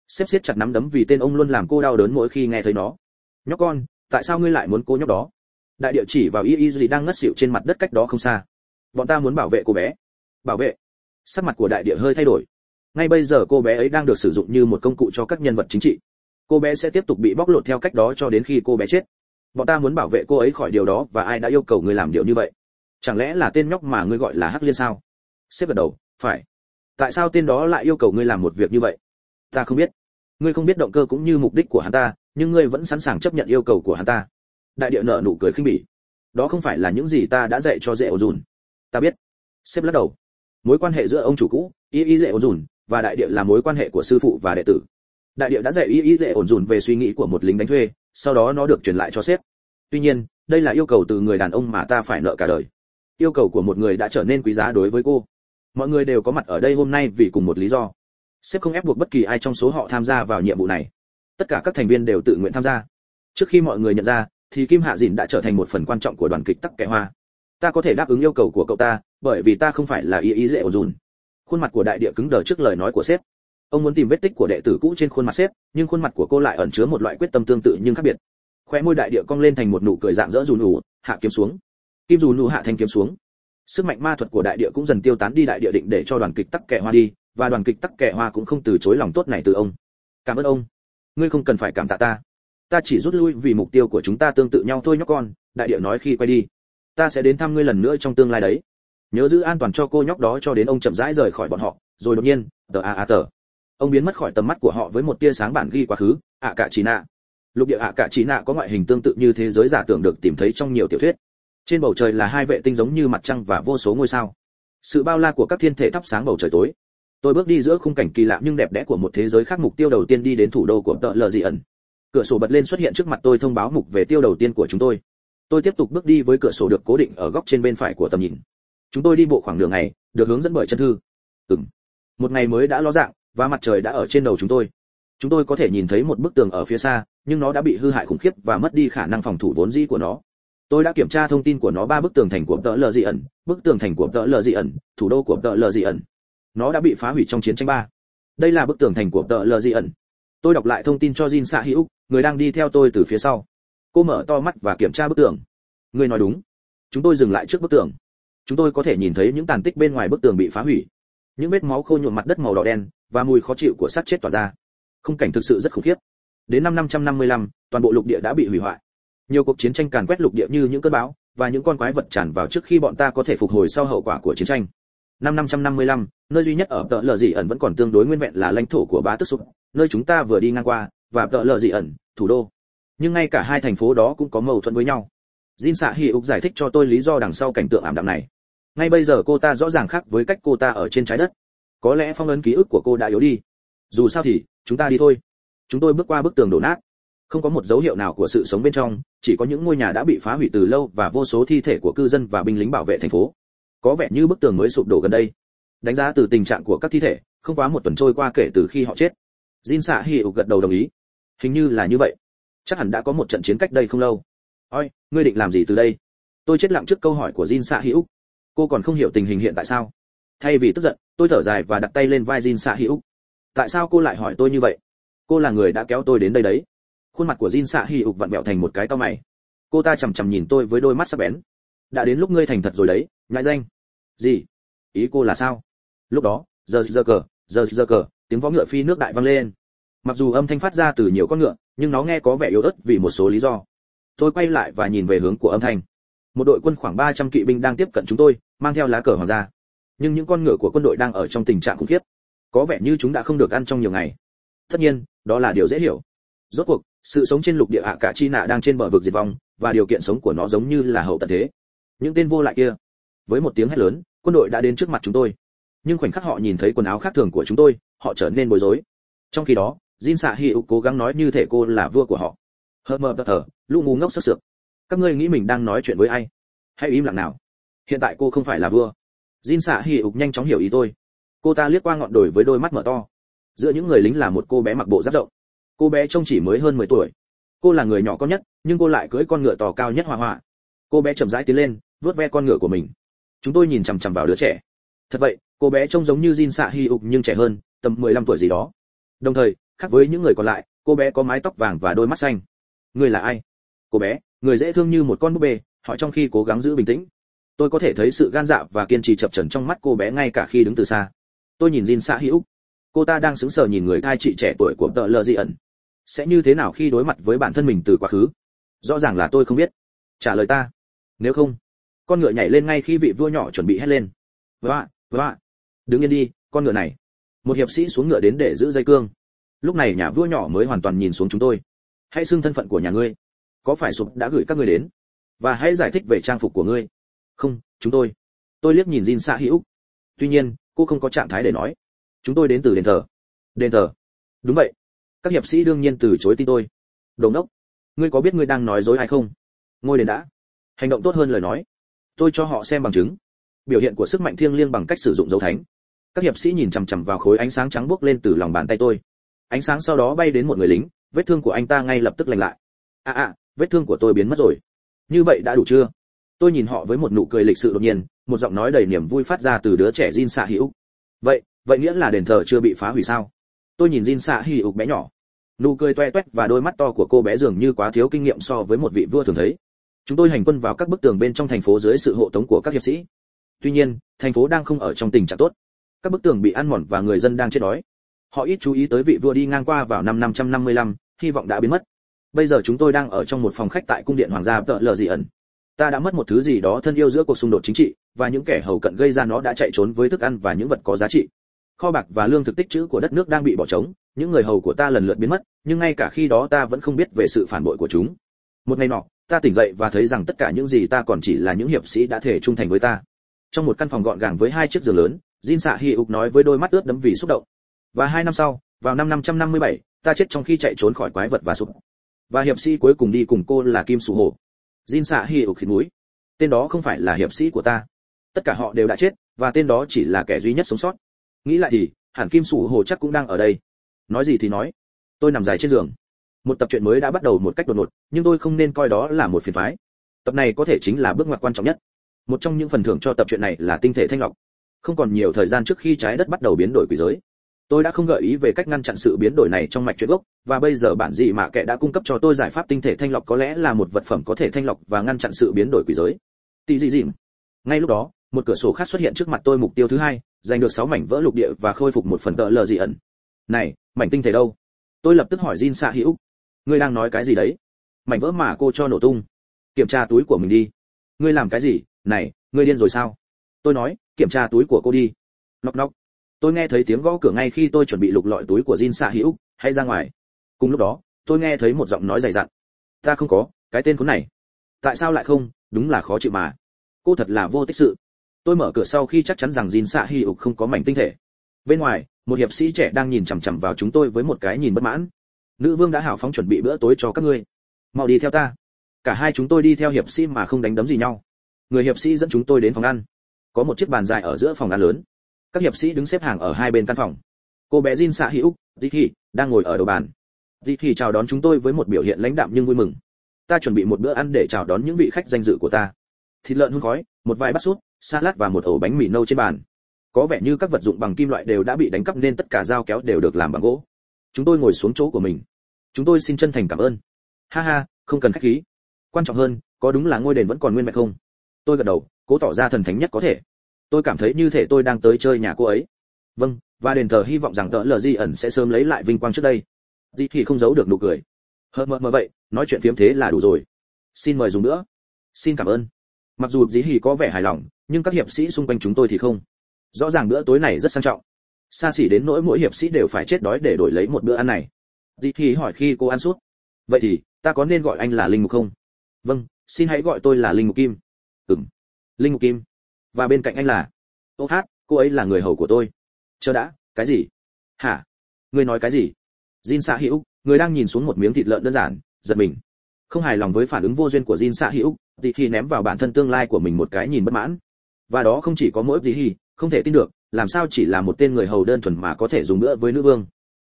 Speaker 1: sếp siết chặt nắm đấm vì tên ông luôn làm cô đau đớn mỗi khi nghe thấy nó. Nhóc con, tại sao ngươi lại muốn cô nhóc đó? Đại địa chỉ vào y y gì đang ngất xỉu trên mặt đất cách đó không xa. Bọn ta muốn bảo vệ cô bé. Bảo vệ. Sắc mặt của đại địa hơi thay đổi. Ngay bây giờ cô bé ấy đang được sử dụng như một công cụ cho các nhân vật chính trị. Cô bé sẽ tiếp tục bị bóc lột theo cách đó cho đến khi cô bé chết. Bọn ta muốn bảo vệ cô ấy khỏi điều đó và ai đã yêu cầu ngươi làm điều như vậy? Chẳng lẽ là tên nhóc mà ngươi gọi là hắc liên sao? Xếp gật đầu, phải. Tại sao tên đó lại yêu cầu ngươi làm một việc như vậy? Ta không biết. Ngươi không biết động cơ cũng như mục đích của hắn ta, nhưng ngươi vẫn sẵn sàng chấp nhận yêu cầu của hắn ta. Đại địa nợ nụ cười khinh bỉ. Đó không phải là những gì ta đã dạy cho dễ ổ dùn. Ta biết. Xếp lắc đầu. Mối quan hệ giữa ông chủ cũ, y y dễ ổ dùn, và đại địa là mối quan hệ của sư phụ và đệ tử. Đại địa đã dạy y y dễ ổn dùn về suy nghĩ của một lính đánh thuê, sau đó nó được truyền lại cho sếp. Tuy nhiên, đây là yêu cầu từ người đàn ông mà ta phải nợ cả đời. Yêu cầu của một người đã trở nên quý giá đối với cô. Mọi người đều có mặt ở đây hôm nay vì cùng một lý do sếp không ép buộc bất kỳ ai trong số họ tham gia vào nhiệm vụ này. Tất cả các thành viên đều tự nguyện tham gia. Trước khi mọi người nhận ra, thì kim hạ dìn đã trở thành một phần quan trọng của đoàn kịch tắc kẻ hoa. Ta có thể đáp ứng yêu cầu của cậu ta, bởi vì ta không phải là ý ý dễ ổn dùn. Khuôn mặt của đại địa cứng đờ trước lời nói của sếp. Ông muốn tìm vết tích của đệ tử cũ trên khuôn mặt sếp, nhưng khuôn mặt của cô lại ẩn chứa một loại quyết tâm tương tự nhưng khác biệt. Khoe môi đại địa cong lên thành một nụ cười dạng dỡ dù nụ hạ kiếm xuống. Kim dù nụ hạ thanh kiếm xuống. Sức mạnh ma thuật của đại địa cũng dần tiêu tán đi, đại địa định để cho đoàn kịch tắc kẻ hoa đi và đoàn kịch tắc kẻ hoa cũng không từ chối lòng tốt này từ ông. Cảm ơn ông. Ngươi không cần phải cảm tạ ta. Ta chỉ rút lui vì mục tiêu của chúng ta tương tự nhau thôi nhóc con, đại địa nói khi quay đi. Ta sẽ đến thăm ngươi lần nữa trong tương lai đấy. Nhớ giữ an toàn cho cô nhóc đó cho đến ông chậm rãi rời khỏi bọn họ, rồi đột nhiên, tờ a a tờ. Ông biến mất khỏi tầm mắt của họ với một tia sáng bản ghi quá khứ ạ cả chỉ nạ lục địa ạ cả chỉ nạ có ngoại hình tương tự như thế giới giả tưởng được tìm thấy trong nhiều tiểu thuyết. Trên bầu trời là hai vệ tinh giống như mặt trăng và vô số ngôi sao. Sự bao la của các thiên thể thắp sáng bầu trời tối tôi bước đi giữa khung cảnh kỳ lạ nhưng đẹp đẽ của một thế giới khác mục tiêu đầu tiên đi đến thủ đô của tợ lờ dị ẩn. Cửa sổ bật lên xuất hiện trước mặt tôi thông báo mục về tiêu đầu tiên của chúng tôi. Tôi tiếp tục bước đi với cửa sổ được cố định ở góc trên bên phải của tầm nhìn. Chúng tôi đi bộ khoảng đường này, được hướng dẫn bởi chân thư. Ừm. Một ngày mới đã ló dạng và mặt trời đã ở trên đầu chúng tôi. Chúng tôi có thể nhìn thấy một bức tường ở phía xa nhưng nó đã bị hư hại khủng khiếp và mất đi khả năng phòng thủ vốn dĩ của nó. Tôi đã kiểm tra thông tin của nó ba bức tường thành của tợ lờ dị ẩn bức tường thành của tợ lờ dị ẩn thủ đô của tợ lờ dị ẩn nó đã bị phá hủy trong chiến tranh ba. Đây là bức tường thành của tợ lờ Di ẩn. Tôi đọc lại thông tin cho jin xạ hữu người đang đi theo tôi từ phía sau. Cô mở to mắt và kiểm tra bức tường. Người nói đúng. Chúng tôi dừng lại trước bức tường. Chúng tôi có thể nhìn thấy những tàn tích bên ngoài bức tường bị phá hủy. Những vết máu khô nhuộm mặt đất màu đỏ đen và mùi khó chịu của xác chết tỏa ra. Khung cảnh thực sự rất khủng khiếp. Đến năm 555, toàn bộ lục địa đã bị hủy hoại. Nhiều cuộc chiến tranh càn quét lục địa như những cơn bão và những con quái vật tràn vào trước khi bọn ta có thể phục hồi sau hậu quả của chiến tranh năm 555, nơi duy nhất ở tợ lờ dị ẩn vẫn còn tương đối nguyên vẹn là lãnh thổ của bá tước sụp nơi chúng ta vừa đi ngang qua và tợ lờ dị ẩn thủ đô nhưng ngay cả hai thành phố đó cũng có mâu thuẫn với nhau Jin Sạ Hỉ Úc giải thích cho tôi lý do đằng sau cảnh tượng ảm đạm này. Ngay bây giờ cô ta rõ ràng khác với cách cô ta ở trên trái đất. Có lẽ phong ấn ký ức của cô đã yếu đi. Dù sao thì, chúng ta đi thôi. Chúng tôi bước qua bức tường đổ nát. Không có một dấu hiệu nào của sự sống bên trong, chỉ có những ngôi nhà đã bị phá hủy từ lâu và vô số thi thể của cư dân và binh lính bảo vệ thành phố. Có vẻ như bức tường mới sụp đổ gần đây. Đánh giá từ tình trạng của các thi thể, không quá một tuần trôi qua kể từ khi họ chết. Jin xạ Hỉ gật đầu đồng ý. Hình như là như vậy. Chắc hẳn đã có một trận chiến cách đây không lâu. Oi ngươi định làm gì từ đây? Tôi chết lặng trước câu hỏi của jin xạ hữu cô còn không hiểu tình hình hiện tại sao? Thay vì tức giận tôi thở dài và đặt tay lên vai jin xạ hữu tại sao cô lại hỏi tôi như vậy? Cô là người đã kéo tôi đến đây đấy. Khuôn mặt của jin xạ hữu vặn vẹo thành một cái to mày. Cô ta chằm chằm nhìn tôi với đôi mắt sắc bén. Đã đến lúc ngươi thành thật rồi đấy nhãi danh gì? Ý cô là sao? Lúc đó, giờ giờ cờ, giờ giờ cờ, tiếng võ ngựa phi nước đại vang lên. Mặc dù âm thanh phát ra từ nhiều con ngựa, nhưng nó nghe có vẻ yếu ớt vì một số lý do. Tôi quay lại và nhìn về hướng của âm thanh. Một đội quân khoảng 300 kỵ binh đang tiếp cận chúng tôi, mang theo lá cờ hoàng gia. Nhưng những con ngựa của quân đội đang ở trong tình trạng khủng khiếp. Có vẻ như chúng đã không được ăn trong nhiều ngày. Tất nhiên, đó là điều dễ hiểu. Rốt cuộc, sự sống trên lục địa hạ cả chi nạ đang trên bờ vực diệt vong, và điều kiện sống của nó giống như là hậu tận thế. Những tên vô lại kia. Với một tiếng hét lớn quân đội đã đến trước mặt chúng tôi. Nhưng khoảnh khắc họ nhìn thấy quần áo khác thường của chúng tôi, họ trở nên bối rối. Trong khi đó, jin xạ hi cố gắng nói như thể cô là vua của họ. Hờ mờ tờ thở, lũ ngu ngốc sắc sược. Các ngươi nghĩ mình đang nói chuyện với ai? Hãy im lặng nào. Hiện tại cô không phải là vua. Jin xạ hi nhanh chóng hiểu ý tôi. Cô ta liếc qua ngọn đồi với đôi mắt mở to. Giữa những người lính là một cô bé mặc bộ giáp rộng. Cô bé trông chỉ mới hơn 10 tuổi. Cô là người nhỏ con nhất, nhưng cô lại cưỡi con ngựa to cao nhất hoa hoa. Cô bé chậm rãi tiến lên vớt ve con ngựa của mình chúng tôi nhìn chằm chằm vào đứa trẻ. Thật vậy, cô bé trông giống như Jin Sa Hy ục nhưng trẻ hơn, tầm 15 tuổi gì đó. Đồng thời, khác với những người còn lại, cô bé có mái tóc vàng và đôi mắt xanh. Người là ai? Cô bé, người dễ thương như một con búp bê họ trong khi cố gắng giữ bình tĩnh. Tôi có thể thấy sự gan dạ và kiên trì chập chờn trong mắt cô bé ngay cả khi đứng từ xa. Tôi nhìn Jin Sa Hy ục cô ta đang sững sờ nhìn người thai chị trẻ tuổi của tợ lờ di ẩn. Sẽ như thế nào khi đối mặt với bản thân mình từ quá khứ? Rõ ràng là tôi không biết. Trả lời ta. Nếu không con ngựa nhảy lên ngay khi vị vua nhỏ chuẩn bị hét lên. Vạ vạ đứng yên đi, con ngựa này. Một hiệp sĩ xuống ngựa đến để giữ dây cương. Lúc này nhà vua nhỏ mới hoàn toàn nhìn xuống chúng tôi. Hãy xưng thân phận của nhà ngươi. Có phải sụp đã gửi các ngươi đến? Và hãy giải thích về trang phục của ngươi. Không, chúng tôi. Tôi liếc nhìn jin xa hữu tuy nhiên, cô không có trạng thái để nói. Chúng tôi đến từ đền thờ. Đền thờ? Đúng vậy. Các hiệp sĩ đương nhiên từ chối tin tôi. Đồ ngốc. Ngươi có biết ngươi đang nói dối hay không? Ngôi đền đã. Hành động tốt hơn lời nói tôi cho họ xem bằng chứng. Biểu hiện của sức mạnh thiêng liêng bằng cách sử dụng dấu thánh. Các hiệp sĩ nhìn chằm chằm vào khối ánh sáng trắng bốc lên từ lòng bàn tay tôi. Ánh sáng sau đó bay đến một người lính, vết thương của anh ta ngay lập tức lành lại. À à vết thương của tôi biến mất rồi. Như vậy đã đủ chưa? Tôi nhìn họ với một nụ cười lịch sự đột nhiên, một giọng nói đầy niềm vui phát ra từ đứa trẻ Jin xạ hữu vậy vậy nghĩa là đền thờ chưa bị phá hủy sao? Tôi nhìn Jin xạ hữu bé nhỏ. Nụ cười toe toét và đôi mắt to của cô bé dường như quá thiếu kinh nghiệm so với một vị vua thường thấy chúng tôi hành quân vào các bức tường bên trong thành phố dưới sự hộ tống của các hiệp sĩ. Tuy nhiên thành phố đang không ở trong tình trạng tốt. Các bức tường bị ăn mòn và người dân đang chết đói. Họ ít chú ý tới vị vua đi ngang qua vào năm 555, hy vọng đã biến mất. Bây giờ chúng tôi đang ở trong một phòng khách tại cung điện hoàng gia tợ lờ dị ẩn. Ta đã mất một thứ gì đó thân yêu giữa cuộc xung đột chính trị và những kẻ hầu cận gây ra nó đã chạy trốn với thức ăn và những vật có giá trị. Kho bạc và lương thực tích trữ của đất nước đang bị bỏ trống những người hầu của ta lần lượt biến mất nhưng ngay cả khi đó ta vẫn không biết về sự phản bội của chúng một ngày nọ ta tỉnh dậy và thấy rằng tất cả những gì ta còn chỉ là những hiệp sĩ đã thể trung thành với ta. Trong một căn phòng gọn gàng với hai chiếc giường lớn jin xạ hi ục nói với đôi mắt ướt đẫm vì xúc động. Và hai năm sau vào năm 557, ta chết trong khi chạy trốn khỏi quái vật và sụp. Và hiệp sĩ cuối cùng đi cùng cô là kim sù hổ. Jin xạ hi ục khịt mũi. Tên đó không phải là hiệp sĩ của ta. Tất cả họ đều đã chết và tên đó chỉ là kẻ duy nhất sống sót. Nghĩ lại thì hẳn kim sù hổ chắc cũng đang ở đây. Nói gì thì nói. Tôi nằm dài trên giường một tập truyện mới đã bắt đầu một cách đột ngột, nhưng tôi không nên coi đó là một phiền toái. Tập này có thể chính là bước ngoặt quan trọng nhất. Một trong những phần thưởng cho tập truyện này là tinh thể thanh lọc không còn nhiều thời gian trước khi trái đất bắt đầu biến đổi quỷ giới, tôi đã không gợi ý về cách ngăn chặn sự biến đổi này trong mạch truyện gốc, và bây giờ bản dị mạ kệ đã cung cấp cho tôi giải pháp tinh thể thanh lọc có lẽ là một vật phẩm có thể thanh lọc và ngăn chặn sự biến đổi quỷ giới. Tì dị dịm. Ngay lúc đó, một cửa sổ khác xuất hiện trước mặt tôi mục tiêu thứ hai, giành được 6 mảnh vỡ lục địa và khôi phục một phần tợ lờ dị ẩn. Này, mảnh tinh thể đâu? Tôi lập tức hỏi Jin Sa Hữu ngươi đang nói cái gì đấy? Mảnh vỡ mà cô cho nổ tung. Kiểm tra túi của mình đi. Ngươi làm cái gì? Này, ngươi điên rồi sao? Tôi nói, kiểm tra túi của cô đi. Nóc nóc tôi nghe thấy tiếng gõ cửa ngay khi tôi chuẩn bị lục lọi túi của Jin Sa Hữu hay ra ngoài. Cùng lúc đó, tôi nghe thấy một giọng nói dày dặn. Ta không có, cái tên khốn này. Tại sao lại không? Đúng là khó chịu mà. Cô thật là vô tích sự. Tôi mở cửa sau khi chắc chắn rằng Jin Sa Hữu không có mảnh tinh thể. Bên ngoài, một hiệp sĩ trẻ đang nhìn chằm chằm vào chúng tôi với một cái nhìn bất mãn nữ vương đã hào phóng chuẩn bị bữa tối cho các ngươi. Mau đi theo ta. Cả hai chúng tôi đi theo hiệp sĩ mà không đánh đấm gì nhau. Người hiệp sĩ dẫn chúng tôi đến phòng ăn. Có một chiếc bàn dài ở giữa phòng ăn lớn. Các hiệp sĩ đứng xếp hàng ở hai bên căn phòng. Cô bé Jin xạ hữu Diki đang ngồi ở đầu bàn. Diki chào đón chúng tôi với một biểu hiện lãnh đạm nhưng vui mừng. Ta chuẩn bị một bữa ăn để chào đón những vị khách danh dự của ta. Thịt lợn hun khói, một vài bát súp, salad và một ổ bánh mì nâu trên bàn. Có vẻ như các vật dụng bằng kim loại đều đã bị đánh cắp nên tất cả dao kéo đều được làm bằng gỗ chúng tôi ngồi xuống chỗ của mình. Chúng tôi xin chân thành cảm ơn. Ha ha, không cần khách khí. Quan trọng hơn, có đúng là ngôi đền vẫn còn nguyên vẹn không? Tôi gật đầu, cố tỏ ra thần thánh nhất có thể. Tôi cảm thấy như thể tôi đang tới chơi nhà cô ấy. Vâng và đền thờ hy vọng rằng tớ lờ di ẩn sẽ sớm lấy lại vinh quang trước đây. Di thì không giấu được nụ cười. Hờ mờ mờ vậy, nói chuyện phiếm thế là đủ rồi. Xin mời dùng nữa. Xin cảm ơn. Mặc dù dì Hỉ có vẻ hài lòng, nhưng các hiệp sĩ xung quanh chúng tôi thì không. Rõ ràng bữa tối này rất sang trọng xa xỉ đến nỗi mỗi hiệp sĩ đều phải chết đói để đổi lấy một bữa ăn này. Dì thì hỏi khi cô ăn suốt. Vậy thì, ta có nên gọi anh là linh mục không? Vâng xin hãy gọi tôi là linh mục kim. Ừm. Linh mục kim. Và bên cạnh anh là, ô hát, cô ấy là người hầu của tôi. Chờ đã, cái gì? Hả? Ngươi nói cái gì? Jin xạ hữu người đang nhìn xuống một miếng thịt lợn đơn giản, giật mình. Không hài lòng với phản ứng vô duyên của jin xạ hữu thì ném vào bản thân tương lai của mình một cái nhìn bất mãn. Và đó không chỉ có mỗi gì hi không thể tin được làm sao chỉ là một tên người hầu đơn thuần mà có thể dùng nữa với nữ vương?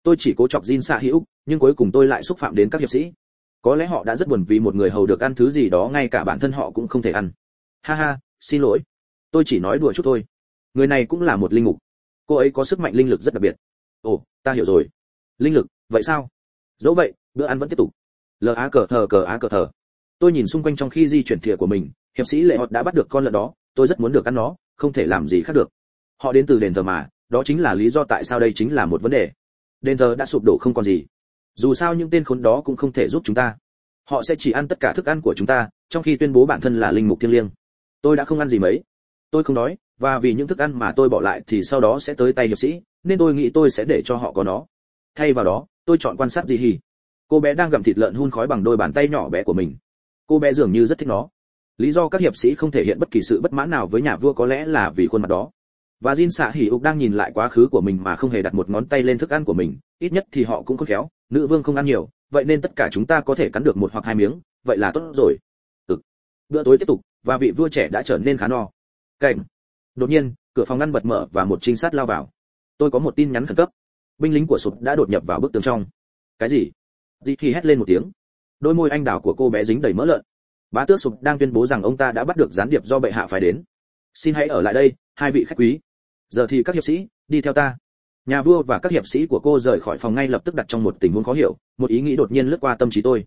Speaker 1: Tôi chỉ cố chọc jin xạ hữu nhưng cuối cùng tôi lại xúc phạm đến các hiệp sĩ. Có lẽ họ đã rất buồn vì một người hầu được ăn thứ gì đó, ngay cả bản thân họ cũng không thể ăn. Ha ha, xin lỗi. Tôi chỉ nói đùa chút thôi. Người này cũng là một linh mục. Cô ấy có sức mạnh linh lực rất đặc biệt. Ồ, ta hiểu rồi. Linh lực, vậy sao? Dẫu vậy, bữa ăn vẫn tiếp tục. Lờ á cờ thờ, cờ á cờ thờ. Tôi nhìn xung quanh trong khi di chuyển thìa của mình, hiệp sĩ lệ họ đã bắt được con lợn đó, tôi rất muốn được ăn nó, không thể làm gì khác được họ đến từ đền thờ mà, đó chính là lý do tại sao đây chính là một vấn đề. Đền thờ đã sụp đổ không còn gì. Dù sao những tên khốn đó cũng không thể giúp chúng ta. Họ sẽ chỉ ăn tất cả thức ăn của chúng ta, trong khi tuyên bố bản thân là linh mục thiêng liêng. Tôi đã không ăn gì mấy. Tôi không đói, và vì những thức ăn mà tôi bỏ lại thì sau đó sẽ tới tay hiệp sĩ, nên tôi nghĩ tôi sẽ để cho họ có nó. Thay vào đó, tôi chọn quan sát gì hì. Cô bé đang gặm thịt lợn hun khói bằng đôi bàn tay nhỏ bé của mình. Cô bé dường như rất thích nó. Lý do các hiệp sĩ không thể hiện bất kỳ sự bất mãn nào với nhà vua có lẽ là vì khuôn mặt đó và Jin xạ hỉ ục đang nhìn lại quá khứ của mình mà không hề đặt một ngón tay lên thức ăn của mình. Ít nhất thì họ cũng có khéo, nữ vương không ăn nhiều, vậy nên tất cả chúng ta có thể cắn được một hoặc hai miếng, vậy là tốt rồi. Ừ. bữa tối tiếp tục, và vị vua trẻ đã trở nên khá no. Cảnh. Đột nhiên, cửa phòng ngăn bật mở và một trinh sát lao vào. Tôi có một tin nhắn khẩn cấp. Binh lính của sụp đã đột nhập vào bức tường trong. Cái gì? Di khi hét lên một tiếng. Đôi môi anh đào của cô bé dính đầy mỡ lợn. Bá tước sụp đang tuyên bố rằng ông ta đã bắt được gián điệp do bệ hạ phải đến. Xin hãy ở lại đây, hai vị khách quý giờ thì các hiệp sĩ, đi theo ta. Nhà vua và các hiệp sĩ của cô rời khỏi phòng ngay lập tức đặt trong một tình huống khó hiểu, một ý nghĩ đột nhiên lướt qua tâm trí tôi.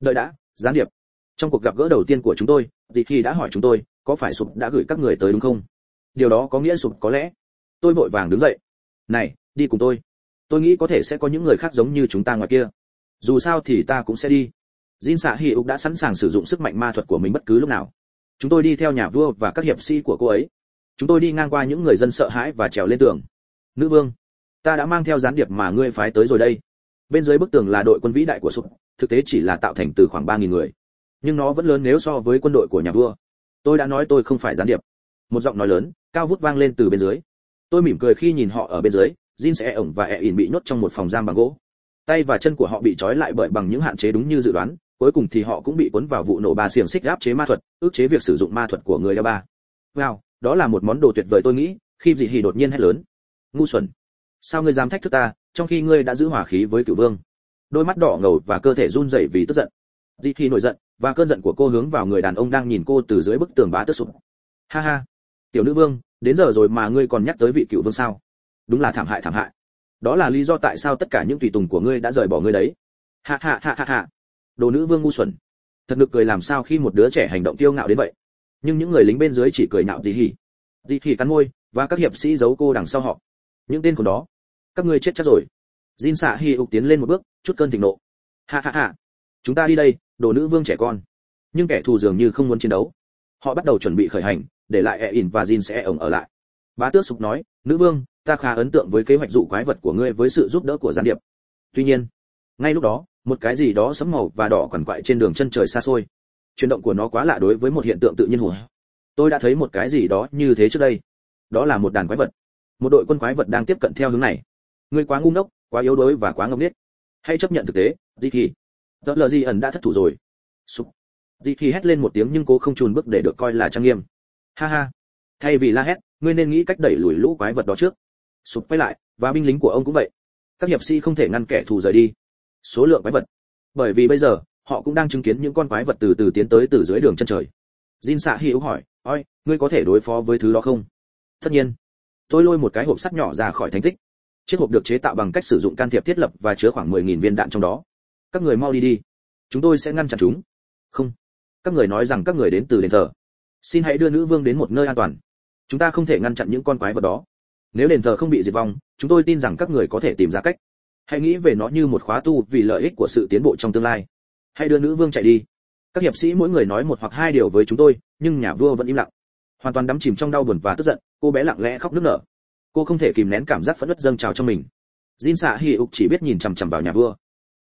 Speaker 1: Đợi đã, gián điệp. Trong cuộc gặp gỡ đầu tiên của chúng tôi, dì khi đã hỏi chúng tôi, có phải sụp đã gửi các người tới đúng không? Điều đó có nghĩa sụp có lẽ. Tôi vội vàng đứng dậy. Này, đi cùng tôi. Tôi nghĩ có thể sẽ có những người khác giống như chúng ta ngoài kia. Dù sao thì ta cũng sẽ đi. Jin xạ Hỉ Úc đã sẵn sàng sử dụng sức mạnh ma thuật của mình bất cứ lúc nào. Chúng tôi đi theo nhà vua và các hiệp sĩ của cô ấy. Chúng tôi đi ngang qua những người dân sợ hãi và trèo lên tường. Nữ vương, ta đã mang theo gián điệp mà ngươi phái tới rồi đây. Bên dưới bức tường là đội quân vĩ đại của Sụp, thực tế chỉ là tạo thành từ khoảng ba nghìn người. Nhưng nó vẫn lớn nếu so với quân đội của nhà vua. Tôi đã nói tôi không phải gián điệp. Một giọng nói lớn, cao vút vang lên từ bên dưới. Tôi mỉm cười khi nhìn họ ở bên dưới, Jin sẽ e ổng và E ỉn bị nhốt trong một phòng giam bằng gỗ. Tay và chân của họ bị trói lại bởi bằng những hạn chế đúng như dự đoán, cuối cùng thì họ cũng bị cuốn vào vụ nổ ba xiềng xích áp chế ma thuật ước chế việc sử dụng ma thuật của người đeo ba wow đó là một món đồ tuyệt vời tôi nghĩ, khi dị hỉ đột nhiên hét lớn. Ngu xuẩn. Sao ngươi dám thách thức ta, trong khi ngươi đã giữ hỏa khí với cửu vương? Đôi mắt đỏ ngầu và cơ thể run rẩy vì tức giận. Dị hỉ nổi giận, và cơn giận của cô hướng vào người đàn ông đang nhìn cô từ dưới bức tường bá tức sụp. Ha ha. Tiểu nữ vương, đến giờ rồi mà ngươi còn nhắc tới vị cựu vương sao? Đúng là thảm hại thảm hại. Đó là lý do tại sao tất cả những tùy tùng của ngươi đã rời bỏ ngươi đấy. Ha ha ha ha ha. Đồ nữ vương ngu xuẩn. Thật nực cười làm sao khi một đứa trẻ hành động kiêu ngạo đến vậy? Nhưng những người lính bên dưới chỉ cười nhạo dị hỉ dị hỉ cắn môi, và các hiệp sĩ giấu cô đằng sau họ. Những tên của đó, các ngươi chết chắc rồi. Jin xạ hi ục tiến lên một bước, chút cơn thịnh nộ. Ha ha ha, chúng ta đi đây, đồ nữ vương trẻ con. Nhưng kẻ thù dường như không muốn chiến đấu. Họ bắt đầu chuẩn bị khởi hành, để lại e in và Jin sẽ ổng ở lại. Bá tước sục nói, nữ vương, ta khá ấn tượng với kế hoạch dụ quái vật của ngươi với sự giúp đỡ của gián điệp. Tuy nhiên, ngay lúc đó, một cái gì đó sẫm màu và đỏ quằn quại trên đường chân trời xa xôi chuyển động của nó quá lạ đối với một hiện tượng tự nhiên hùa. Tôi đã thấy một cái gì đó như thế trước đây. Đó là một đàn quái vật. Một đội quân quái vật đang tiếp cận theo hướng này. Ngươi quá ngu ngốc, quá yếu đuối và quá ngốc nghếch. Hãy chấp nhận thực tế di thì đỡ lờ di ẩn đã thất thủ rồi. Sụp. Di kỳ hét lên một tiếng nhưng cố không chùn bước để được coi là trang nghiêm. Ha ha. Thay vì la hét, ngươi nên nghĩ cách đẩy lùi lũ quái vật đó trước. Sụp quay lại, và binh lính của ông cũng vậy. Các hiệp sĩ không thể ngăn kẻ thù rời đi. Số lượng quái vật. Bởi vì bây giờ họ cũng đang chứng kiến những con quái vật từ từ tiến tới từ dưới đường chân trời. Jin xạ hi hỏi, oi, ngươi có thể đối phó với thứ đó không? Tất nhiên. Tôi lôi một cái hộp sắt nhỏ ra khỏi thánh tích. Chiếc hộp được chế tạo bằng cách sử dụng can thiệp thiết lập và chứa khoảng 10.000 viên đạn trong đó. Các người mau đi đi, chúng tôi sẽ ngăn chặn chúng. Không. Các người nói rằng các người đến từ đền thờ. Xin hãy đưa nữ vương đến một nơi an toàn. Chúng ta không thể ngăn chặn những con quái vật đó. Nếu đền thờ không bị diệt vong, chúng tôi tin rằng các người có thể tìm ra cách. Hãy nghĩ về nó như một khóa tu vì lợi ích của sự tiến bộ trong tương lai hãy đưa nữ vương chạy đi. Các hiệp sĩ mỗi người nói một hoặc hai điều với chúng tôi, nhưng nhà vua vẫn im lặng. Hoàn toàn đắm chìm trong đau buồn và tức giận, cô bé lặng lẽ khóc nức nở. Cô không thể kìm nén cảm giác phẫn uất dâng trào trong mình. Jin xạ hi ục chỉ biết nhìn chằm chằm vào nhà vua.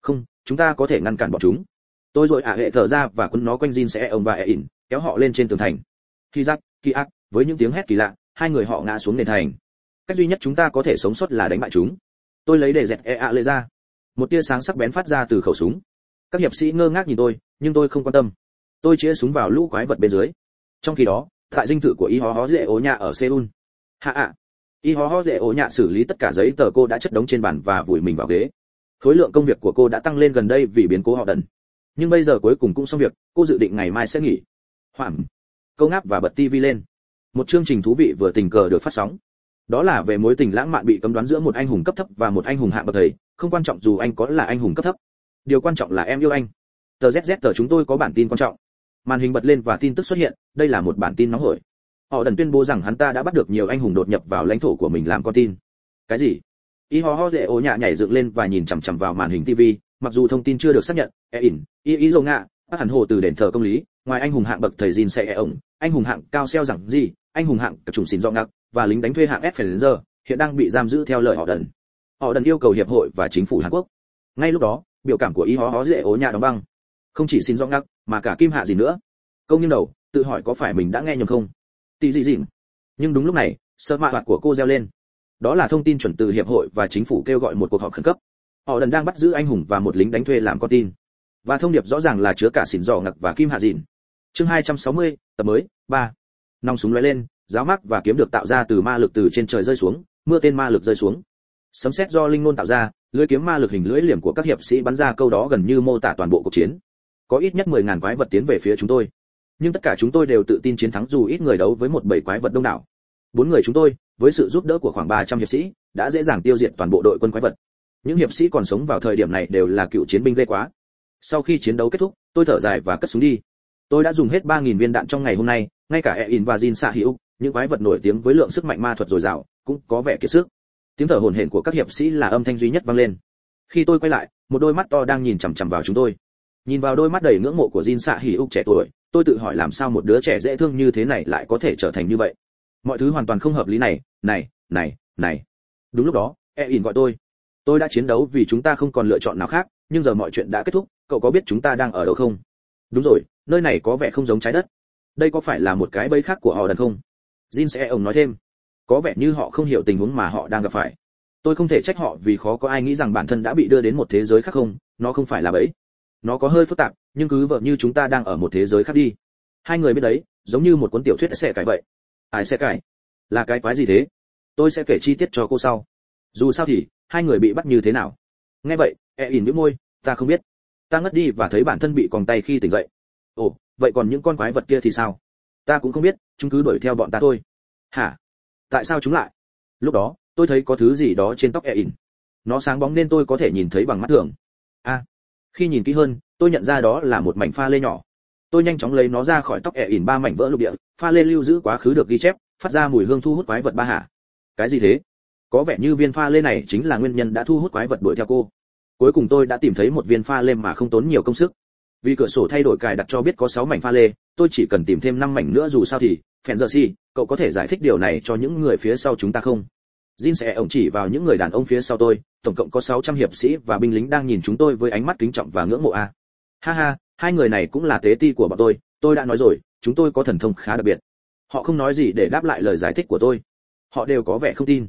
Speaker 1: Không, chúng ta có thể ngăn cản bọn chúng. Tôi rồi ả hệ thở ra và quấn nó quanh jin sẽ, ông và e ỉn kéo họ lên trên tường thành. Khi giặc khi ác với những tiếng hét kỳ lạ, hai người họ ngã xuống nền thành. Cách duy nhất chúng ta có thể sống sót là đánh bại chúng. Tôi lấy để dẹt e ạ lê ra. Một tia sáng sắc bén phát ra từ khẩu súng các hiệp sĩ ngơ ngác nhìn tôi, nhưng tôi không quan tâm. Tôi chĩa súng vào lũ quái vật bên dưới. Trong khi đó, tại dinh thự của y hó hó dễ ố nhà ở seoul. Hạ ạ. Y hó hó dễ ố nhà xử lý tất cả giấy tờ cô đã chất đống trên bàn và vùi mình vào ghế. Khối lượng công việc của cô đã tăng lên gần đây vì biến cố họ đần. Nhưng bây giờ cuối cùng cũng xong việc, cô dự định ngày mai sẽ nghỉ. Hoảng. Câu ngáp và bật tivi lên. Một chương trình thú vị vừa tình cờ được phát sóng. Đó là về mối tình lãng mạn bị cấm đoán giữa một anh hùng cấp thấp và một anh hùng hạng bậc thầy. Không quan trọng dù anh có là anh hùng cấp thấp điều quan trọng là em yêu anh. Tờ zz tờ chúng tôi có bản tin quan trọng. Màn hình bật lên và tin tức xuất hiện, đây là một bản tin nóng hổi. Họ đần tuyên bố rằng hắn ta đã bắt được nhiều anh hùng đột nhập vào lãnh thổ của mình làm con tin. Cái gì? Y ho ho dễ ô nhạ nhảy dựng lên và nhìn chằm chằm vào màn hình tv mặc dù thông tin chưa được xác nhận e ỉn y ý dầu ngạ, bác hẳn hồ từ đền thờ công lý, ngoài anh hùng hạng bậc thầy Jin sẽ e ổng, anh hùng hạng cao xeo rằng gì, anh hùng hạng cả chủng xin do ngặc và lính đánh thuê hạng F hiện đang bị giam giữ theo lời họ đần. Họ đần yêu cầu hiệp hội và chính phủ hàn quốc. Ngay lúc đó biểu cảm của y hó hó dễ ố nhà đóng băng. Không chỉ xin do ngắc mà cả kim hạ gì nữa. Công nghiêng đầu tự hỏi có phải mình đã nghe nhầm không? Tì gì gì nhưng đúng lúc này sợ mạ hoạt của cô reo lên. Đó là thông tin chuẩn từ hiệp hội và chính phủ kêu gọi một cuộc họp khẩn cấp. Họ lần đang bắt giữ anh hùng và một lính đánh thuê làm con tin. Và thông điệp rõ ràng là chứa cả xỉn giò ngặc và kim hạ dìn chương 260, tập mới ba. Nòng súng lóe lên giáo mắc và kiếm được tạo ra từ ma lực từ trên trời rơi xuống mưa tên ma lực rơi xuống. Sấm sét do linh ngôn tạo ra lưỡi kiếm ma lực hình lưỡi liềm của các hiệp sĩ bắn ra câu đó gần như mô tả toàn bộ cuộc chiến. Có ít nhất 10.000 quái vật tiến về phía chúng tôi. Nhưng tất cả chúng tôi đều tự tin chiến thắng dù ít người đấu với một bầy quái vật đông đảo. Bốn người chúng tôi, với sự giúp đỡ của khoảng 300 hiệp sĩ, đã dễ dàng tiêu diệt toàn bộ đội quân quái vật. Những hiệp sĩ còn sống vào thời điểm này đều là cựu chiến binh ghê quá. Sau khi chiến đấu kết thúc, tôi thở dài và cất súng đi. Tôi đã dùng hết 3.000 viên đạn trong ngày hôm nay, ngay cả Ein và Jin xạ hữu những quái vật nổi tiếng với lượng sức mạnh ma thuật dồi dào, cũng có vẻ kiệt sức tiếng thở hổn hển của các hiệp sĩ là âm thanh duy nhất vang lên. Khi tôi quay lại, một đôi mắt to đang nhìn chằm chằm vào chúng tôi. Nhìn vào đôi mắt đầy ngưỡng mộ của Jin xạ hỉ úc trẻ tuổi, tôi tự hỏi làm sao một đứa trẻ dễ thương như thế này lại có thể trở thành như vậy. Mọi thứ hoàn toàn không hợp lý này này này này. Đúng lúc đó e ỉn gọi tôi. Tôi đã chiến đấu vì chúng ta không còn lựa chọn nào khác, nhưng giờ mọi chuyện đã kết thúc, cậu có biết chúng ta đang ở đâu không? Đúng rồi, nơi này có vẻ không giống trái đất. Đây có phải là một cái bẫy khác của họ đàn không? Jin sẽ ông nói thêm có vẻ như họ không hiểu tình huống mà họ đang gặp phải. Tôi không thể trách họ vì khó có ai nghĩ rằng bản thân đã bị đưa đến một thế giới khác không, nó không phải là bẫy. Nó có hơi phức tạp, nhưng cứ vợ như chúng ta đang ở một thế giới khác đi. Hai người biết đấy, giống như một cuốn tiểu thuyết sẽ cải vậy. Ai sẽ cải? Là cái quái gì thế? Tôi sẽ kể chi tiết cho cô sau. Dù sao thì, hai người bị bắt như thế nào? Nghe vậy e ỉn nhíu môi, ta không biết. Ta ngất đi và thấy bản thân bị còng tay khi tỉnh dậy. Ồ, vậy còn những con quái vật kia thì sao? Ta cũng không biết, chúng cứ đuổi theo bọn ta thôi. Hả? Tại sao chúng lại? Lúc đó, tôi thấy có thứ gì đó trên tóc e ỉn nó sáng bóng nên tôi có thể nhìn thấy bằng mắt thường. A khi nhìn kỹ hơn, tôi nhận ra đó là một mảnh pha lê nhỏ. Tôi nhanh chóng lấy nó ra khỏi tóc e ẻ ỉn ba mảnh vỡ lục địa, pha lê lưu giữ quá khứ được ghi chép, phát ra mùi hương thu hút quái vật ba hạ. Cái gì thế? Có vẻ như viên pha lê này chính là nguyên nhân đã thu hút quái vật đuổi theo cô. Cuối cùng tôi đã tìm thấy một viên pha lê mà không tốn nhiều công sức. Vì cửa sổ thay đổi cài đặt cho biết có 6 mảnh pha lê, tôi chỉ cần tìm thêm 5 mảnh nữa dù sao thì phèn giờ si cậu có thể giải thích điều này cho những người phía sau chúng ta không Jin sẽ ổng chỉ vào những người đàn ông phía sau tôi, tổng cộng có 600 hiệp sĩ và binh lính đang nhìn chúng tôi với ánh mắt kính trọng và ngưỡng mộ a. Ha ha, hai người này cũng là tế ti của bọn tôi, tôi đã nói rồi, chúng tôi có thần thông khá đặc biệt. Họ không nói gì để đáp lại lời giải thích của tôi. Họ đều có vẻ không tin.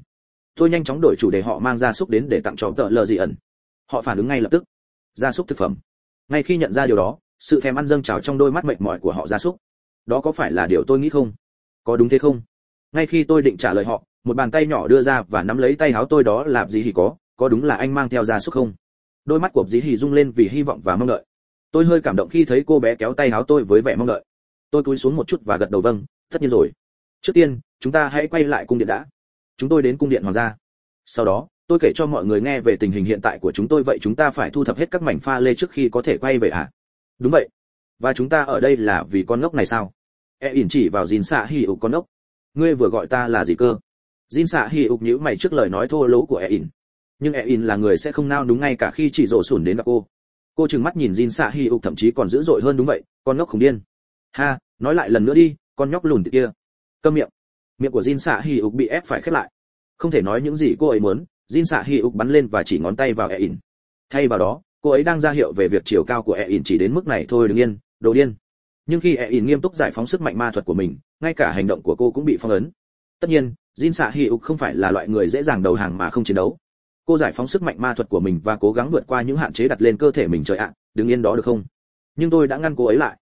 Speaker 1: Tôi nhanh chóng đổi chủ đề họ mang gia súc đến để tặng cho tợ lờ gì ẩn. Họ phản ứng ngay lập tức. Gia súc thực phẩm. Ngay khi nhận ra điều đó, sự thèm ăn dâng trào trong đôi mắt mệt mỏi của họ gia súc. Đó có phải là điều tôi nghĩ không? Có đúng thế không? Ngay khi tôi định trả lời họ, một bàn tay nhỏ đưa ra và nắm lấy tay áo tôi đó là gì hỉ có có đúng là anh mang theo gia súc không? Đôi mắt của dĩ hỉ rung lên vì hy vọng và mong đợi. Tôi hơi cảm động khi thấy cô bé kéo tay áo tôi với vẻ mong đợi. Tôi cúi xuống một chút và gật đầu vâng tất nhiên rồi. Trước tiên chúng ta hãy quay lại cung điện đã. Chúng tôi đến cung điện hoàng gia. Sau đó tôi kể cho mọi người nghe về tình hình hiện tại của chúng tôi vậy chúng ta phải thu thập hết các mảnh pha lê trước khi có thể quay về à đúng vậy. Và chúng ta ở đây là vì con ngốc này sao? E ỉn chỉ vào dìn xạ hỉ ục con ốc. Ngươi vừa gọi ta là gì cơ? Jin xạ hì ục nhữ mày trước lời nói thô lỗ của e ỉn. Nhưng e in là người sẽ không nao đúng ngay cả khi chỉ rổ sủn đến gặp cô. Cô trừng mắt nhìn jin xạ hi ục thậm chí còn dữ dội hơn đúng vậy, con ngốc khủng điên. Ha, nói lại lần nữa đi, con nhóc lùn kia. Câm miệng. Miệng của jin xạ hì ục bị ép phải khép lại. Không thể nói những gì cô ấy muốn, jin xạ hì ục bắn lên và chỉ ngón tay vào e in thay vào đó, cô ấy đang ra hiệu về việc chiều cao của e in chỉ đến mức này thôi, đừng yên, đồ điên nhưng khi e in nghiêm túc giải phóng sức mạnh ma thuật của mình, ngay cả hành động của cô cũng bị phong ấn. Tất nhiên, jin xạ hi ục không phải là loại người dễ dàng đầu hàng mà không chiến đấu. Cô giải phóng sức mạnh ma thuật của mình và cố gắng vượt qua những hạn chế đặt lên cơ thể mình trời ạ, đừng yên đó được không? Nhưng tôi đã ngăn cô ấy lại.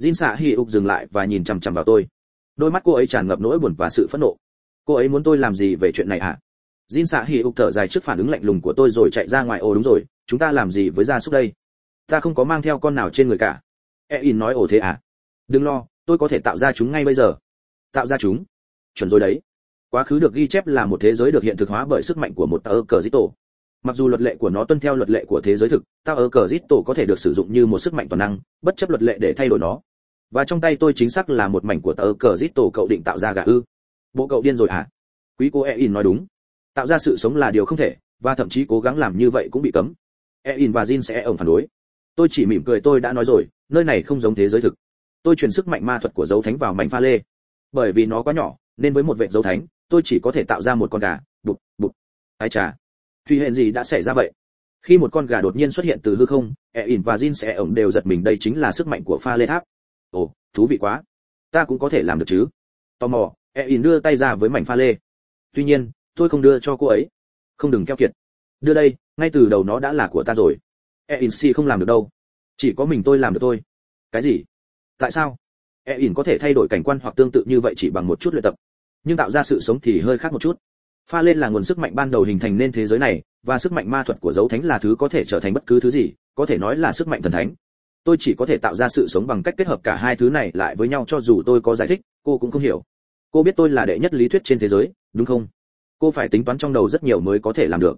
Speaker 1: Jin xạ hi ục dừng lại và nhìn chằm chằm vào tôi. Đôi mắt cô ấy tràn ngập nỗi buồn và sự phẫn nộ. Cô ấy muốn tôi làm gì về chuyện này à? jin xạ hi ục thở dài trước phản ứng lạnh lùng của tôi rồi chạy ra ngoài. Ồ đúng rồi, chúng ta làm gì với gia súc đây? Ta không có mang theo con nào trên người cả e in nói, ồ thế à? Đừng lo, tôi có thể tạo ra chúng ngay bây giờ. Tạo ra chúng? Chuẩn rồi đấy. Quá khứ được ghi chép là một thế giới được hiện thực hóa bởi sức mạnh của một tờ cờ dít tổ mặc dù luật lệ của nó tuân theo luật lệ của thế giới thực tao ở cờ dít tổ có thể được sử dụng như một sức mạnh toàn năng, bất chấp luật lệ để thay đổi nó. Và trong tay tôi chính xác là một mảnh của tờ cờ dít tổ cậu định tạo ra gà ư? Bộ cậu điên rồi à quý cô e in nói, đúng. Tạo ra sự sống là điều không thể, và thậm chí cố gắng làm như vậy cũng bị cấm. E in và jin sẽ ổng phản đối. Tôi chỉ mỉm cười, tôi đã nói rồi nơi này không giống thế giới thực. Tôi truyền sức mạnh ma thuật của dấu thánh vào mảnh pha lê. Bởi vì nó quá nhỏ, nên với một vệ dấu thánh, tôi chỉ có thể tạo ra một con gà. Bụp bụp. Ai trà truy hẹn gì đã xảy ra vậy? Khi một con gà đột nhiên xuất hiện từ hư không e và jin sẽ ổng đều giật mình, đây chính là sức mạnh của pha lê tháp. Ồ, thú vị quá. Ta cũng có thể làm được chứ. Tò mò e đưa tay ra với mảnh pha lê. Tuy nhiên, tôi không đưa cho cô ấy. Không đừng keo kiệt. Đưa đây, ngay từ đầu nó đã là của ta rồi. E in si không làm được đâu chỉ có mình tôi làm được thôi. Cái gì? Tại sao? E ỉn có thể thay đổi cảnh quan hoặc tương tự như vậy chỉ bằng một chút luyện tập. Nhưng tạo ra sự sống thì hơi khác một chút. Pha lên là nguồn sức mạnh ban đầu hình thành nên thế giới này, và sức mạnh ma thuật của dấu thánh là thứ có thể trở thành bất cứ thứ gì, có thể nói là sức mạnh thần thánh. Tôi chỉ có thể tạo ra sự sống bằng cách kết hợp cả hai thứ này lại với nhau cho dù tôi có giải thích, cô cũng không hiểu. Cô biết tôi là đệ nhất lý thuyết trên thế giới, đúng không? Cô phải tính toán trong đầu rất nhiều mới có thể làm được.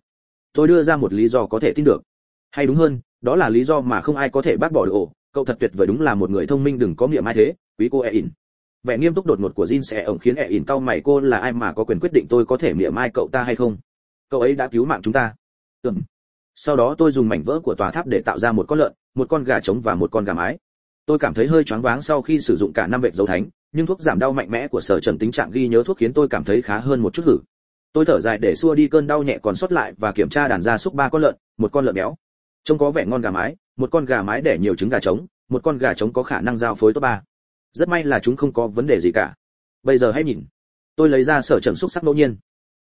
Speaker 1: Tôi đưa ra một lý do có thể tin được. Hay đúng hơn đó là lý do mà không ai có thể bác bỏ được ổ. Cậu thật tuyệt vời, đúng là một người thông minh, đừng có miệng ai thế, quý cô e in vẻ nghiêm túc đột ngột của Jin sẽ ổng khiến e ỉn cau mày, cô là ai mà có quyền quyết định tôi có thể miệng mai cậu ta hay không? Cậu ấy đã cứu mạng chúng ta. Ừm. Sau đó tôi dùng mảnh vỡ của tòa tháp để tạo ra một con lợn, một con gà trống và một con gà mái. Tôi cảm thấy hơi choáng váng sau khi sử dụng cả năm vệt dấu thánh, nhưng thuốc giảm đau mạnh mẽ của sở trần tính trạng ghi nhớ thuốc khiến tôi cảm thấy khá hơn một chút hử. Tôi thở dài để xua đi cơn đau nhẹ còn sót lại và kiểm tra đàn gia súc ba con lợn, một con lợn béo trông có vẻ ngon gà mái, một con gà mái đẻ nhiều trứng gà trống, một con gà trống có khả năng giao phối top ba. Rất may là chúng không có vấn đề gì cả. Bây giờ hãy nhìn. Tôi lấy ra sở trần xúc sắc ngẫu nhiên.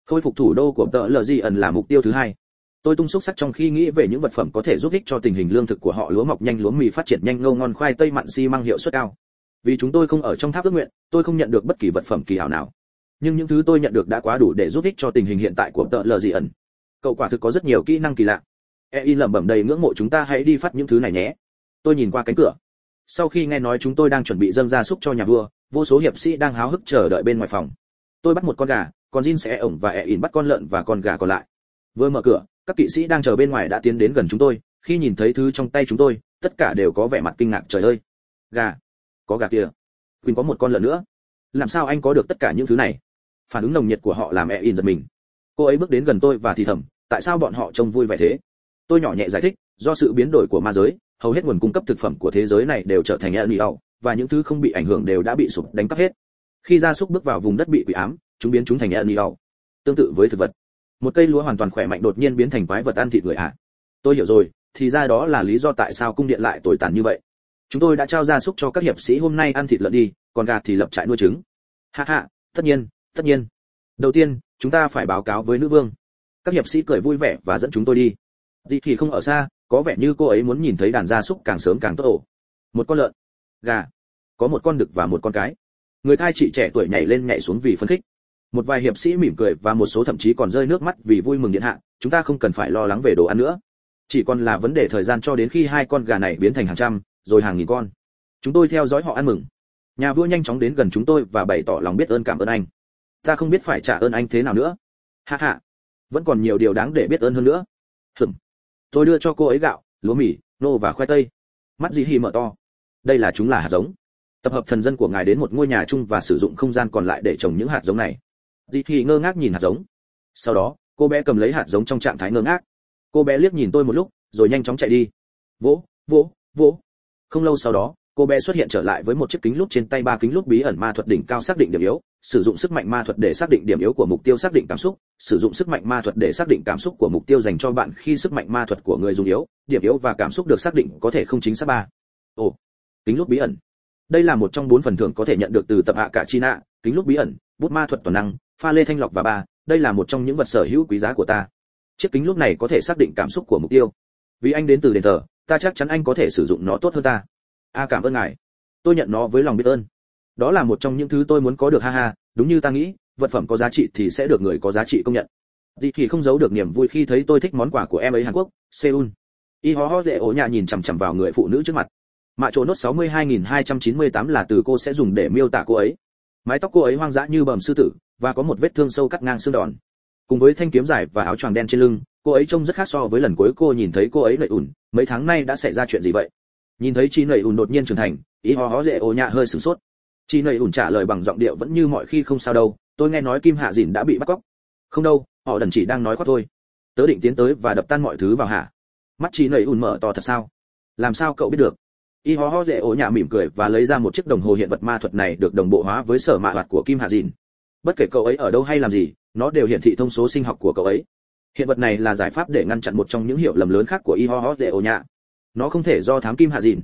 Speaker 1: Khôi phục thủ đô của tợ lờ di ẩn là mục tiêu thứ hai. Tôi tung xúc sắc trong khi nghĩ về những vật phẩm có thể giúp ích cho tình hình lương thực của họ lúa mọc nhanh, lúa mì phát triển nhanh ngâu ngon, khoai tây, mặn, xi măng hiệu suất cao. Vì chúng tôi không ở trong tháp ước nguyện, tôi không nhận được bất kỳ vật phẩm kỳ hảo nào. Nhưng những thứ tôi nhận được đã quá đủ để giúp ích cho tình hình hiện tại của tợ lờ di ẩn. Cậu quả thực có rất nhiều kỹ năng kỳ lạ e lẩm bẩm đầy ngưỡng mộ chúng ta hãy đi phát những thứ này nhé. Tôi nhìn qua cánh cửa. Sau khi nghe nói chúng tôi đang chuẩn bị dâng gia súc cho nhà vua, vô số hiệp sĩ đang háo hức chờ đợi bên ngoài phòng. Tôi bắt một con gà còn jin sẽ e ổng và ẹ bắt con lợn và con gà còn lại. Vừa mở cửa, các kỵ sĩ đang chờ bên ngoài đã tiến đến gần chúng tôi. Khi nhìn thấy thứ trong tay chúng tôi, tất cả đều có vẻ mặt kinh ngạc trời ơi. Gà. Có gà kia quỳnh có một con lợn nữa. Làm sao anh có được tất cả những thứ này? Phản ứng nồng nhiệt của họ làm ẹ In giật mình. Cô ấy bước đến gần tôi và thì thầm, tại sao bọn họ trông vui vẻ thế? Tôi nhỏ nhẹ giải thích, do sự biến đổi của ma giới, hầu hết nguồn cung cấp thực phẩm của thế giới này đều trở thành eo và những thứ không bị ảnh hưởng đều đã bị sụp đánh cắp hết. Khi gia súc bước vào vùng đất bị quỷ ám, chúng biến chúng thành eo tương tự với thực vật. Một cây lúa hoàn toàn khỏe mạnh đột nhiên biến thành quái vật ăn thịt người ạ. À. tôi hiểu rồi, thì ra đó là lý do tại sao cung điện lại tồi tàn như vậy. Chúng tôi đã trao gia súc cho các hiệp sĩ hôm nay ăn thịt lợn đi, còn gà thì lập trại nuôi trứng. Hạ hạ tất nhiên tất nhiên. Đầu tiên, chúng ta phải báo cáo với nữ vương. Các hiệp sĩ cười vui vẻ và dẫn chúng tôi đi dị thì không ở xa, có vẻ như cô ấy muốn nhìn thấy đàn gia súc càng sớm càng tốt ổ. Một con lợn. Gà. Có một con đực và một con cái. Người thai chị trẻ tuổi nhảy lên nhảy xuống vì phấn khích. Một vài hiệp sĩ mỉm cười và một số thậm chí còn rơi nước mắt vì vui mừng điện hạ, chúng ta không cần phải lo lắng về đồ ăn nữa. Chỉ còn là vấn đề thời gian cho đến khi hai con gà này biến thành hàng trăm, rồi hàng nghìn con. Chúng tôi theo dõi họ ăn mừng. Nhà vua nhanh chóng đến gần chúng tôi và bày tỏ lòng biết ơn cảm ơn anh. Ta không biết phải trả ơn anh thế nào nữa. Hạ hạ vẫn còn nhiều điều đáng để biết ơn hơn nữa. Hừm tôi đưa cho cô ấy gạo, lúa mì, nô và khoai tây. Mắt dĩ hì mở to. Đây là chúng là hạt giống. Tập hợp thần dân của ngài đến một ngôi nhà chung và sử dụng không gian còn lại để trồng những hạt giống này. Dĩ hì ngơ ngác nhìn hạt giống. Sau đó, cô bé cầm lấy hạt giống trong trạng thái ngơ ngác. Cô bé liếc nhìn tôi một lúc, rồi nhanh chóng chạy đi. Vỗ vỗ vỗ. Không lâu sau đó cô bé xuất hiện trở lại với một chiếc kính lúp trên tay ba kính lúp bí ẩn ma thuật đỉnh cao xác định điểm yếu, sử dụng sức mạnh ma thuật để xác định điểm yếu của mục tiêu xác định cảm xúc, sử dụng sức mạnh ma thuật để xác định cảm xúc của mục tiêu dành cho bạn khi sức mạnh ma thuật của người dùng yếu, điểm yếu và cảm xúc được xác định có thể không chính xác ba. Ồ, kính lúp bí ẩn. Đây là một trong bốn phần thưởng có thể nhận được từ tập hạ cả chi nạ kính lúp bí ẩn, bút ma thuật toàn năng, pha lê thanh lọc và ba, đây là một trong những vật sở hữu quý giá của ta. Chiếc kính lúp này có thể xác định cảm xúc của mục tiêu. Vì anh đến từ đền thờ, ta chắc chắn anh có thể sử dụng nó tốt hơn ta a à, cảm ơn ngài. Tôi nhận nó với lòng biết ơn. Đó là một trong những thứ tôi muốn có được, ha ha. Đúng như ta nghĩ, vật phẩm có giá trị thì sẽ được người có giá trị công nhận. Dì thì không giấu được niềm vui khi thấy tôi thích món quà của em ấy hàn quốc, seoul. Y ho ho dễ ổ nhà nhìn chằm chằm vào người phụ nữ trước mặt. Mạ chỗ nốt 62.298 là từ cô sẽ dùng để miêu tả cô ấy. Mái tóc cô ấy hoang dã như bầm sư tử, và có một vết thương sâu cắt ngang xương đòn. Cùng với thanh kiếm dài và áo choàng đen trên lưng, cô ấy trông rất khác so với lần cuối cô nhìn thấy cô ấy lệ ủn mấy tháng nay đã xảy ra chuyện gì vậy? Nhìn thấy chị nảy ùn đột nhiên trưởng thành, ý ho ho dễ ô nhạ hơi sửng sốt. Chị nảy ùn trả lời bằng giọng điệu vẫn như mọi khi không sao đâu, tôi nghe nói kim hạ dìn đã bị bắt cóc. Không đâu, họ đần chỉ đang nói khoác thôi. Tớ định tiến tới và đập tan mọi thứ vào hạ mắt chị nảy ùn mở to thật sao? Làm sao cậu biết được? Y ho ho dễ ổ nhạ mỉm cười và lấy ra một chiếc đồng hồ hiện vật ma thuật này được đồng bộ hóa với sở mạ hoạt của kim hạ dìn. Bất kể cậu ấy ở đâu hay làm gì, nó đều hiển thị thông số sinh học của cậu ấy. Hiện vật này là giải pháp để ngăn chặn một trong những hiệu lầm lớn khác của y ho ho dễ ổ nhạ nó không thể do thám kim hạ dìn.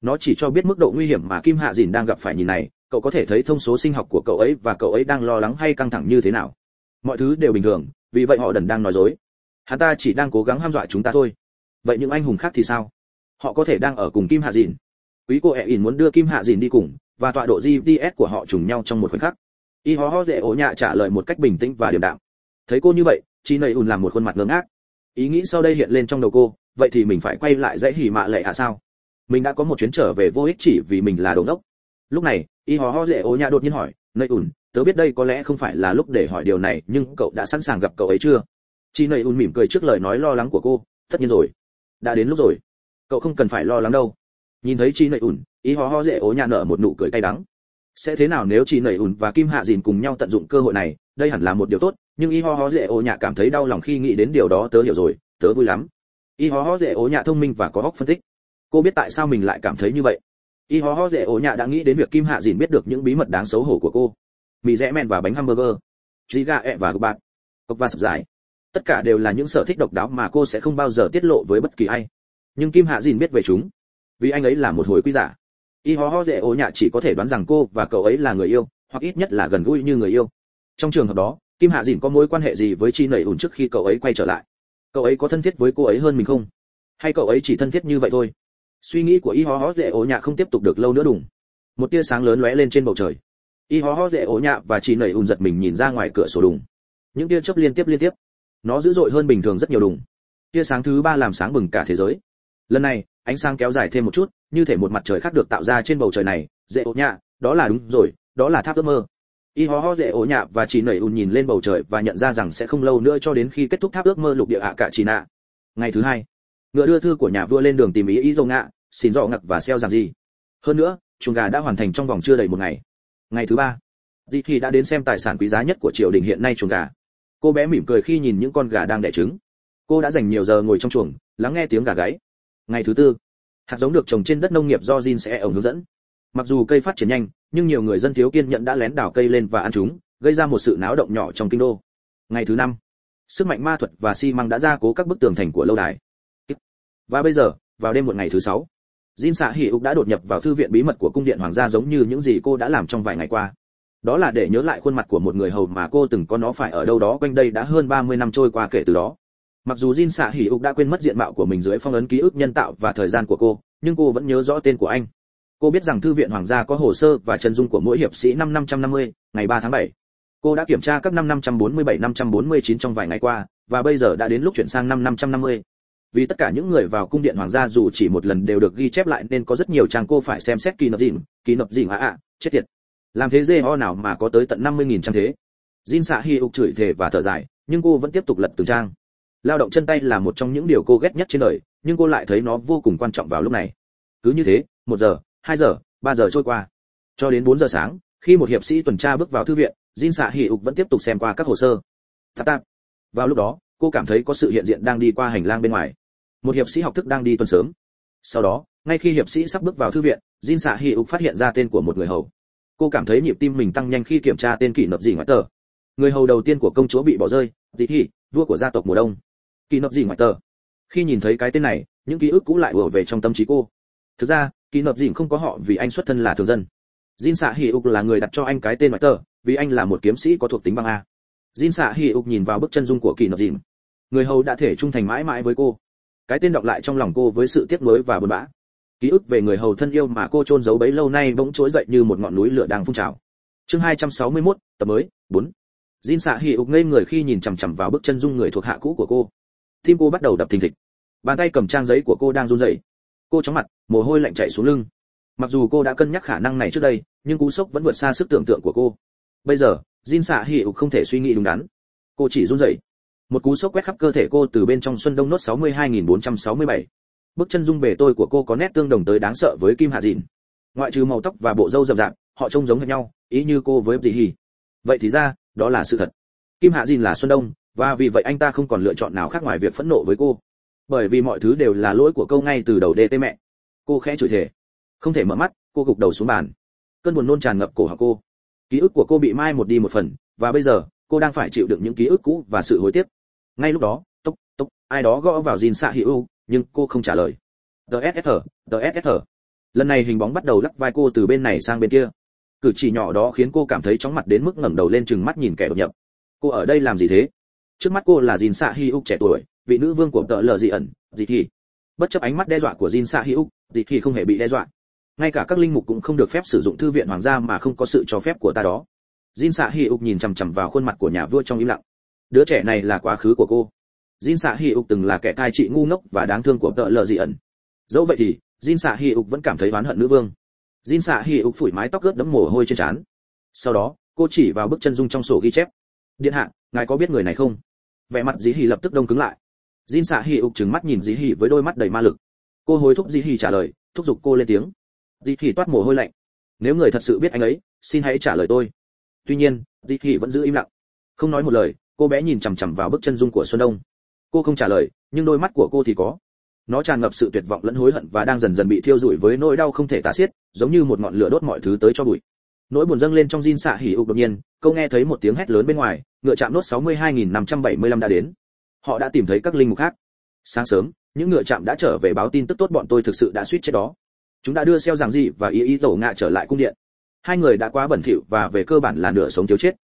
Speaker 1: Nó chỉ cho biết mức độ nguy hiểm mà kim hạ dìn đang gặp phải nhìn này, cậu có thể thấy thông số sinh học của cậu ấy và cậu ấy đang lo lắng hay căng thẳng như thế nào. Mọi thứ đều bình thường, vì vậy họ đần đang nói dối. Hắn ta chỉ đang cố gắng ham dọa chúng ta thôi. Vậy những anh hùng khác thì sao? Họ có thể đang ở cùng kim hạ dìn. Quý cô e ẹ ỉn muốn đưa kim hạ dìn đi cùng, và tọa độ gps của họ trùng nhau trong một khoảnh khắc. Y ho ho dễ ố nhạ trả lời một cách bình tĩnh và điềm đạm. Thấy cô như vậy chị nầy ùn làm một khuôn mặt ngơ ngác ý nghĩ sau đây hiện lên trong đầu cô, vậy thì mình phải quay lại dãy hỉ mạ lệ à sao? Mình đã có một chuyến trở về vô ích chỉ vì mình là đồ đốc lúc này, y hò ho dễ ô nhã đột nhiên hỏi nơi ùn, tớ biết đây có lẽ không phải là lúc để hỏi điều này, nhưng cậu đã sẵn sàng gặp cậu ấy chưa? Chị nơi ùn mỉm cười trước lời nói lo lắng của cô, tất nhiên rồi. Đã đến lúc rồi. Cậu không cần phải lo lắng đâu. Nhìn thấy chị nơi ùn, y hò ho dễ ô nhã nở một nụ cười cay đắng. Sẽ thế nào nếu chị nầy ùn và kim hạ dìn cùng nhau tận dụng cơ hội này? Đây hẳn là một điều tốt nhưng y ho ho dễ ố nhạ cảm thấy đau lòng khi nghĩ đến điều đó, tớ hiểu rồi, tớ vui lắm. Y ho ho dễ ố nhạ thông minh và có óc phân tích. Cô biết tại sao mình lại cảm thấy như vậy? Y ho ho dễ ố nhạ đã nghĩ đến việc kim hạ dìn biết được những bí mật đáng xấu hổ của cô. Mì rẽ men và bánh hamburger trí gà ẹ và gục bạc cốc và sập dài tất cả đều là những sở thích độc đáo mà cô sẽ không bao giờ tiết lộ với bất kỳ ai. Nhưng kim hạ dìn biết về chúng, vì anh ấy là một hồi quý giả. Y ho ho dễ ố nhạ chỉ có thể đoán rằng cô và cậu ấy là người yêu, hoặc ít nhất là gần gũi như người yêu. Trong trường hợp đó kim hạ dìn có mối quan hệ gì với chi nẩy ủn trước khi cậu ấy quay trở lại? Cậu ấy có thân thiết với cô ấy hơn mình không? Hay cậu ấy chỉ thân thiết như vậy thôi? Suy nghĩ của y ho ho dễ ố nhạ không tiếp tục được lâu nữa đùng. Một tia sáng lớn lóe lên trên bầu trời. Y ho ho dễ ố nhạ và chi nẩy ủn giật mình nhìn ra ngoài cửa sổ đùng. Những tia chớp liên tiếp liên tiếp. Nó dữ dội hơn bình thường rất nhiều đùng. Tia sáng thứ ba làm sáng bừng cả thế giới. Lần này, ánh sáng kéo dài thêm một chút, như thể một mặt trời khác được tạo ra trên bầu trời này. Dễ ố nhạ, đó là đúng rồi, đó là tháp ước mơ y ho ho dễ ổ nhạ và chỉ nảy ùn nhìn lên bầu trời và nhận ra rằng sẽ không lâu nữa cho đến khi kết thúc tháp ước mơ lục địa ạ cả chỉ nạ. Ngày thứ hai, ngựa đưa thư của nhà vua lên đường tìm ý ý dầu ngạ, xin dọ ngặc và xeo rằng gì. Hơn nữa, chuồng gà đã hoàn thành trong vòng chưa đầy một ngày. Ngày thứ ba, di thì đã đến xem tài sản quý giá nhất của triều đình hiện nay chuồng gà. Cô bé mỉm cười khi nhìn những con gà đang đẻ trứng. Cô đã dành nhiều giờ ngồi trong chuồng, lắng nghe tiếng gà gáy. Ngày thứ tư, hạt giống được trồng trên đất nông nghiệp do Jin sẽ ổng hướng dẫn. Mặc dù cây phát triển nhanh nhưng nhiều người dân thiếu kiên nhẫn đã lén đào cây lên và ăn chúng, gây ra một sự náo động nhỏ trong kinh đô. Ngày thứ năm, sức mạnh ma thuật và xi măng đã gia cố các bức tường thành của lâu đài. Và bây giờ, vào đêm một ngày thứ sáu, Jin Sạ hỉ Úc đã đột nhập vào thư viện bí mật của cung điện hoàng gia giống như những gì cô đã làm trong vài ngày qua. Đó là để nhớ lại khuôn mặt của một người hầu mà cô từng có nó phải ở đâu đó quanh đây đã hơn 30 năm trôi qua kể từ đó. Mặc dù Jin Sạ hỉ Úc đã quên mất diện mạo của mình dưới phong ấn ký ức nhân tạo và thời gian của cô, nhưng cô vẫn nhớ rõ tên của anh cô biết rằng thư viện hoàng gia có hồ sơ và chân dung của mỗi hiệp sĩ năm 550, ngày 3 tháng 7. cô đã kiểm tra các năm 547 549 trong vài ngày qua và bây giờ đã đến lúc chuyển sang năm 550. vì tất cả những người vào cung điện hoàng gia dù chỉ một lần đều được ghi chép lại nên có rất nhiều trang cô phải xem xét kỳ nộp dìm kỳ nộp dìm à à chết tiệt làm thế dê ho nào mà có tới tận 50.000 trang thế Jin xạ hi ục chửi thề và thở dài nhưng cô vẫn tiếp tục lật từng trang lao động chân tay là một trong những điều cô ghét nhất trên đời nhưng cô lại thấy nó vô cùng quan trọng vào lúc này cứ như thế một giờ hai giờ, ba giờ trôi qua. Cho đến bốn giờ sáng, khi một hiệp sĩ tuần tra bước vào thư viện, jin Sạ hỉ ục vẫn tiếp tục xem qua các hồ sơ. Tạp tạp. Vào lúc đó, cô cảm thấy có sự hiện diện đang đi qua hành lang bên ngoài. Một hiệp sĩ học thức đang đi tuần sớm. Sau đó, ngay khi hiệp sĩ sắp bước vào thư viện, jin Sạ Hỉ ục phát hiện ra tên của một người hầu. Cô cảm thấy nhịp tim mình tăng nhanh khi kiểm tra tên kỷ nộp gì ngoại tờ. Người hầu đầu tiên của công chúa bị bỏ rơi dị hi vua của gia tộc mùa đông. Kỷ nộp gì ngoại tờ. Khi nhìn thấy cái tên này, những ký ức cũ lại ùa về trong tâm trí cô. Thực ra Kỳ nập dìn không có họ vì anh xuất thân là thường dân. Jin xạ hi ục là người đặt cho anh cái tên ngoại tờ vì anh là một kiếm sĩ có thuộc tính băng a. Jin xạ hi ục nhìn vào bức chân dung của Kỳ nập dìn người hầu đã thể trung thành mãi mãi với cô. Cái tên đọc lại trong lòng cô với sự tiếc nuối và buồn bã. Ký ức về người hầu thân yêu mà cô trôn giấu bấy lâu nay bỗng trỗi dậy như một ngọn núi lửa đang phun trào. Chương 261, tập mới 4. Jin xạ hỉ ục ngây người khi nhìn chằm chằm vào bức chân dung người thuộc hạ cũ của cô. Tim cô bắt đầu đập thình thịch. Bàn tay cầm trang giấy của cô đang run rẩy cô chóng mặt mồ hôi lạnh chảy xuống lưng mặc dù cô đã cân nhắc khả năng này trước đây nhưng cú sốc vẫn vượt xa sức tưởng tượng của cô bây giờ Jin xạ hỉ ục không thể suy nghĩ đúng đắn cô chỉ run rẩy một cú sốc quét khắp cơ thể cô từ bên trong xuân đông nốt 62.467. Bước chân dung bề tôi của cô có nét tương đồng tới đáng sợ với Kim Hạ Dịn. Ngoại trừ màu tóc và bộ râu rậm rạp, họ trông giống hệt nhau, ý như cô với Dì Hỉ. Vậy thì ra, đó là sự thật. Kim Hạ Dịn là Xuân Đông, và vì vậy anh ta không còn lựa chọn nào khác ngoài việc phẫn nộ với cô. Bởi vì mọi thứ đều là lỗi của câu ngay từ đầu đê tê mẹ. Cô khẽ chửi thề. Không thể mở mắt, cô gục đầu xuống bàn. Cơn buồn nôn tràn ngập cổ họng cô. Ký ức của cô bị mai một đi một phần, và bây giờ, cô đang phải chịu đựng những ký ức cũ và sự hối tiếc ngay lúc đó tốc tốc ai đó gõ vào dìn xạ hữu nhưng cô không trả lời dssr dssr lần này hình bóng bắt đầu lắc vai cô từ bên này sang bên kia cử chỉ nhỏ đó khiến cô cảm thấy chóng mặt đến mức ngẩng đầu lên chừng mắt nhìn kẻ đột nhập cô ở đây làm gì thế trước mắt cô là dìn xạ hi trẻ tuổi vị nữ vương của tợ lờ dị ẩn dị thì bất chấp ánh mắt đe dọa của jin xạ hữu dị thì không hề bị đe dọa ngay cả các linh mục cũng không được phép sử dụng thư viện hoàng gia mà không có sự cho phép của ta đó Jin Sạ hữu nhìn chằm chằm vào khuôn mặt của nhà vua trong im lặng. Đứa trẻ này là quá khứ của cô. Jin Sạ hữu từng là kẻ cai trị ngu ngốc và đáng thương của tợ lờ dị ẩn. Dẫu vậy thì, Jin Sạ hữu vẫn cảm thấy oán hận nữ vương. Jin Sạ hữu phủi mái tóc ướt đẫm mồ hôi trên trán. Sau đó, cô chỉ vào bức chân dung trong sổ ghi chép. Điện hạ, ngài có biết người này không? Vẻ mặt Dĩ Hỉ lập tức đông cứng lại. Jin Sạ hỉ ục trừng mắt nhìn Dĩ Hỉ với đôi mắt đầy ma lực. Cô hối thúc Dĩ Hỉ trả lời, thúc giục cô lên tiếng. Dĩ Hỉ toát mồ hôi lạnh. Nếu người thật sự biết anh ấy, xin hãy trả lời tôi. Tuy nhiên, Dĩ Hỉ vẫn giữ im lặng. Không nói một lời, cô bé nhìn chằm chằm vào bức chân dung của xuân đông cô không trả lời nhưng đôi mắt của cô thì có nó tràn ngập sự tuyệt vọng lẫn hối hận và đang dần dần bị thiêu rụi với nỗi đau không thể tả xiết giống như một ngọn lửa đốt mọi thứ tới cho bụi nỗi buồn dâng lên trong Jin xạ hỉ ục đột nhiên cô nghe thấy một tiếng hét lớn bên ngoài ngựa chạm nốt 62.575 đã đến họ đã tìm thấy các linh mục khác. Sáng sớm, những ngựa chạm đã trở về báo tin tức tốt bọn tôi thực sự đã suýt chết đó. Chúng đã đưa xeo giảng dị và ý ý tổ ngạ trở lại cung điện. Hai người đã quá bẩn thỉu và về cơ bản là nửa sống thiếu chết.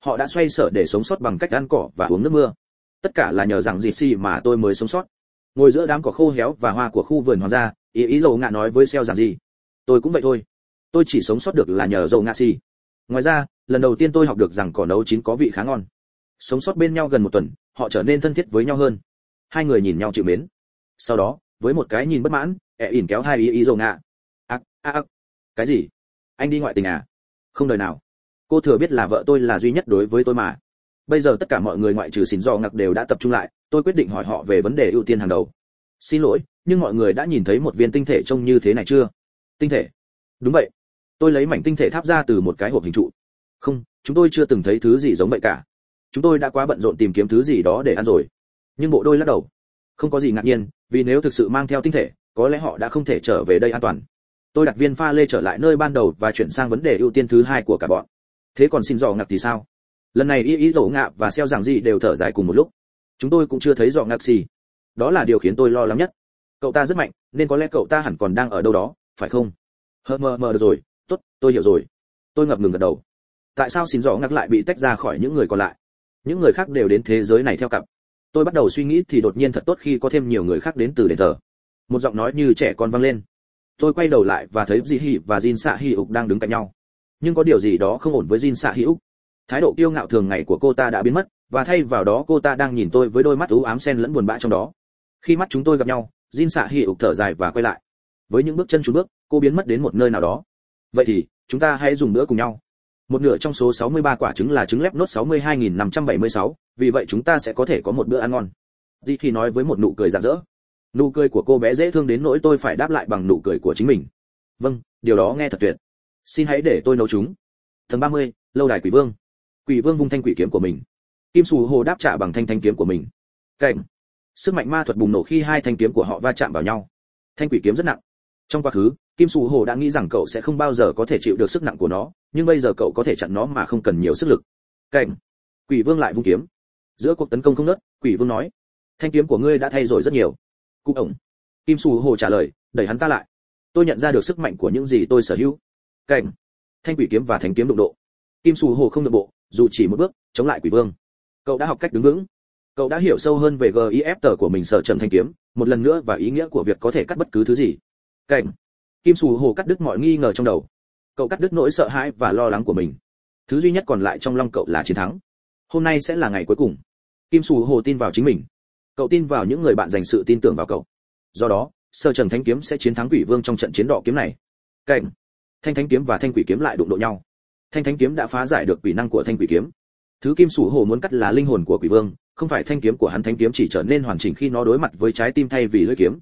Speaker 1: Họ đã xoay sở để sống sót bằng cách ăn cỏ và uống nước mưa. Tất cả là nhờ rằng dị xì mà tôi mới sống sót. Ngồi giữa đám cỏ khô héo và hoa của khu vườn hoàng gia, ý ý dầu ngạ nói với xeo rằng gì tôi cũng vậy thôi. Tôi chỉ sống sót được là nhờ dầu ngạ xì ngoài ra, lần đầu tiên tôi học được rằng cỏ nấu chín có vị khá ngon. Sống sót bên nhau gần một tuần họ trở nên thân thiết với nhau hơn. Hai người nhìn nhau chịu mến. Sau đó, với một cái nhìn bất mãn ẹ ỉn kéo hai ý ý dầu ngạ ác ác ác. Cái gì? Anh đi ngoại tình à? Không đời nào. Cô thừa biết là vợ tôi là duy nhất đối với tôi mà. Bây giờ tất cả mọi người ngoại trừ xỉn do ngặc đều đã tập trung lại, tôi quyết định hỏi họ về vấn đề ưu tiên hàng đầu. Xin lỗi, nhưng mọi người đã nhìn thấy một viên tinh thể trông như thế này chưa? Tinh thể? Đúng vậy. Tôi lấy mảnh tinh thể tháp ra từ một cái hộp hình trụ. Không, chúng tôi chưa từng thấy thứ gì giống vậy cả chúng tôi đã quá bận rộn tìm kiếm thứ gì đó để ăn rồi. Nhưng bộ đôi lắc đầu. Không có gì ngạc nhiên, vì nếu thực sự mang theo tinh thể, có lẽ họ đã không thể trở về đây an toàn. Tôi đặt viên pha lê trở lại nơi ban đầu và chuyển sang vấn đề ưu tiên thứ hai của cả bọn. Thế còn xin dò ngạc thì sao? Lần này y ý dỗ ngạ và xeo giảng gì đều thở dài cùng một lúc. Chúng tôi cũng chưa thấy dò ngạc gì. Đó là điều khiến tôi lo lắng nhất. Cậu ta rất mạnh, nên có lẽ cậu ta hẳn còn đang ở đâu đó, phải không? Hờ mờ mờ được rồi. Tốt, tôi hiểu rồi. Tôi ngập ngừng gật đầu. Tại sao xin dò ngạc lại bị tách ra khỏi những người còn lại? Những người khác đều đến thế giới này theo cặp tôi bắt đầu suy nghĩ thì đột nhiên thật tốt khi có thêm nhiều người khác đến từ đền thờ một giọng nói như trẻ con vang lên tôi quay đầu lại và thấy Di Hi và Jin Sa Hi ục đang đứng cạnh nhau nhưng có điều gì đó không ổn với Jin Sa ục Thái độ kiêu ngạo thường ngày của cô ta đã biến mất, và thay vào đó cô ta đang nhìn tôi với đôi mắt u ám xen lẫn buồn bã trong đó. Khi mắt chúng tôi gặp nhau, Jin Sa ục thở dài và quay lại. Với những bước chân chùn bước, cô biến mất đến một nơi nào đó. Vậy thì, chúng ta hãy dùng bữa cùng nhau. Một nửa trong số 63 quả trứng là trứng lép nốt 62.576, vì vậy chúng ta sẽ có thể có một bữa ăn ngon. Di thì nói với một nụ cười rạng rỡ. Nụ cười của cô bé dễ thương đến nỗi tôi phải đáp lại bằng nụ cười của chính mình. Vâng, điều đó nghe thật tuyệt. Xin hãy để tôi nấu chúng. Tầng 30, lâu đài quỷ vương. Quỷ vương vung thanh quỷ kiếm của mình. Kim sù hồ đáp trả bằng thanh thanh kiếm của mình. Cảnh. Sức mạnh ma thuật bùng nổ khi hai thanh kiếm của họ va chạm vào nhau. Thanh quỷ kiếm rất nặng trong quá khứ, kim sù hồ đã nghĩ rằng cậu sẽ không bao giờ có thể chịu được sức nặng của nó, nhưng bây giờ cậu có thể chặn nó mà không cần nhiều sức lực. Cảnh. Quỷ vương lại vung kiếm. Giữa cuộc tấn công không nớt, quỷ vương nói, thanh kiếm của ngươi đã thay đổi rất nhiều. Cụ ổng. Kim sù hồ trả lời, đẩy hắn ta lại. Tôi nhận ra được sức mạnh của những gì tôi sở hữu. Cảnh. Thanh quỷ kiếm và thánh kiếm đụng độ. Kim sù hồ không được bộ, dù chỉ một bước, chống lại quỷ vương. Cậu đã học cách đứng vững. Cậu đã hiểu sâu hơn về gif tờ của mình sở trầm thanh kiếm, một lần nữa và ý nghĩa của việc có thể cắt bất cứ thứ gì cảnh. Kim sù hồ cắt đứt mọi nghi ngờ trong đầu. Cậu cắt đứt nỗi sợ hãi và lo lắng của mình. Thứ duy nhất còn lại trong lòng cậu là chiến thắng. Hôm nay sẽ là ngày cuối cùng. Kim sù hồ tin vào chính mình. Cậu tin vào những người bạn dành sự tin tưởng vào cậu. Do đó, sơ trần thánh kiếm sẽ chiến thắng quỷ vương trong trận chiến đỏ kiếm này. Cảnh. Thanh thánh kiếm và thanh quỷ kiếm lại đụng độ nhau. Thanh thánh kiếm đã phá giải được quỷ năng của thanh quỷ kiếm. Thứ kim sủ hồ muốn cắt là linh hồn của quỷ vương, không phải thanh kiếm của hắn. Thanh kiếm chỉ trở nên hoàn chỉnh khi nó đối mặt với trái tim thay vì lưỡi kiếm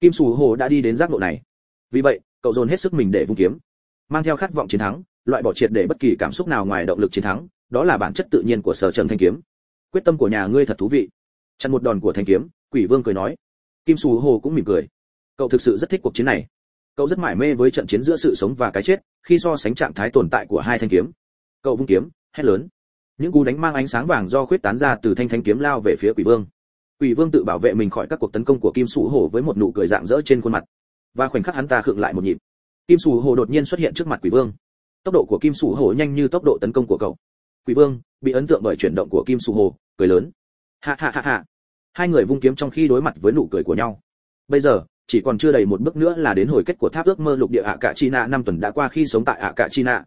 Speaker 1: kim Sù hồ đã đi đến giác ngộ này. Vì vậy, cậu dồn hết sức mình để vung kiếm, mang theo khát vọng chiến thắng, loại bỏ triệt để bất kỳ cảm xúc nào ngoài động lực chiến thắng, đó là bản chất tự nhiên của sở trầm thanh kiếm. Quyết tâm của nhà ngươi thật thú vị. Chặn một đòn của thanh kiếm, quỷ vương cười nói. Kim sù hồ cũng mỉm cười. Cậu thực sự rất thích cuộc chiến này. Cậu rất mải mê với trận chiến giữa sự sống và cái chết, khi so sánh trạng thái tồn tại của hai thanh kiếm. Cậu vung kiếm, hét lớn. Những cú đánh mang ánh sáng vàng do khuyết tán ra từ thanh thanh kiếm lao về phía quỷ vương quỷ vương tự bảo vệ mình khỏi các cuộc tấn công của kim Sủ hồ với một nụ cười rạng rỡ trên khuôn mặt. Và khoảnh khắc hắn ta khựng lại một nhịp. Kim Sủ hồ đột nhiên xuất hiện trước mặt quỷ vương. Tốc độ của kim Sủ hồ nhanh như tốc độ tấn công của cậu. Quỷ vương, bị ấn tượng bởi chuyển động của kim Sủ hồ cười lớn. Hạ hạ hạ hạ hai người vung kiếm trong khi đối mặt với nụ cười của nhau. Bây giờ, chỉ còn chưa đầy một bước nữa là đến hồi kết của tháp ước mơ lục địa ạ Cả chi nạ năm tuần đã qua khi sống tại ạ Cả chi nạ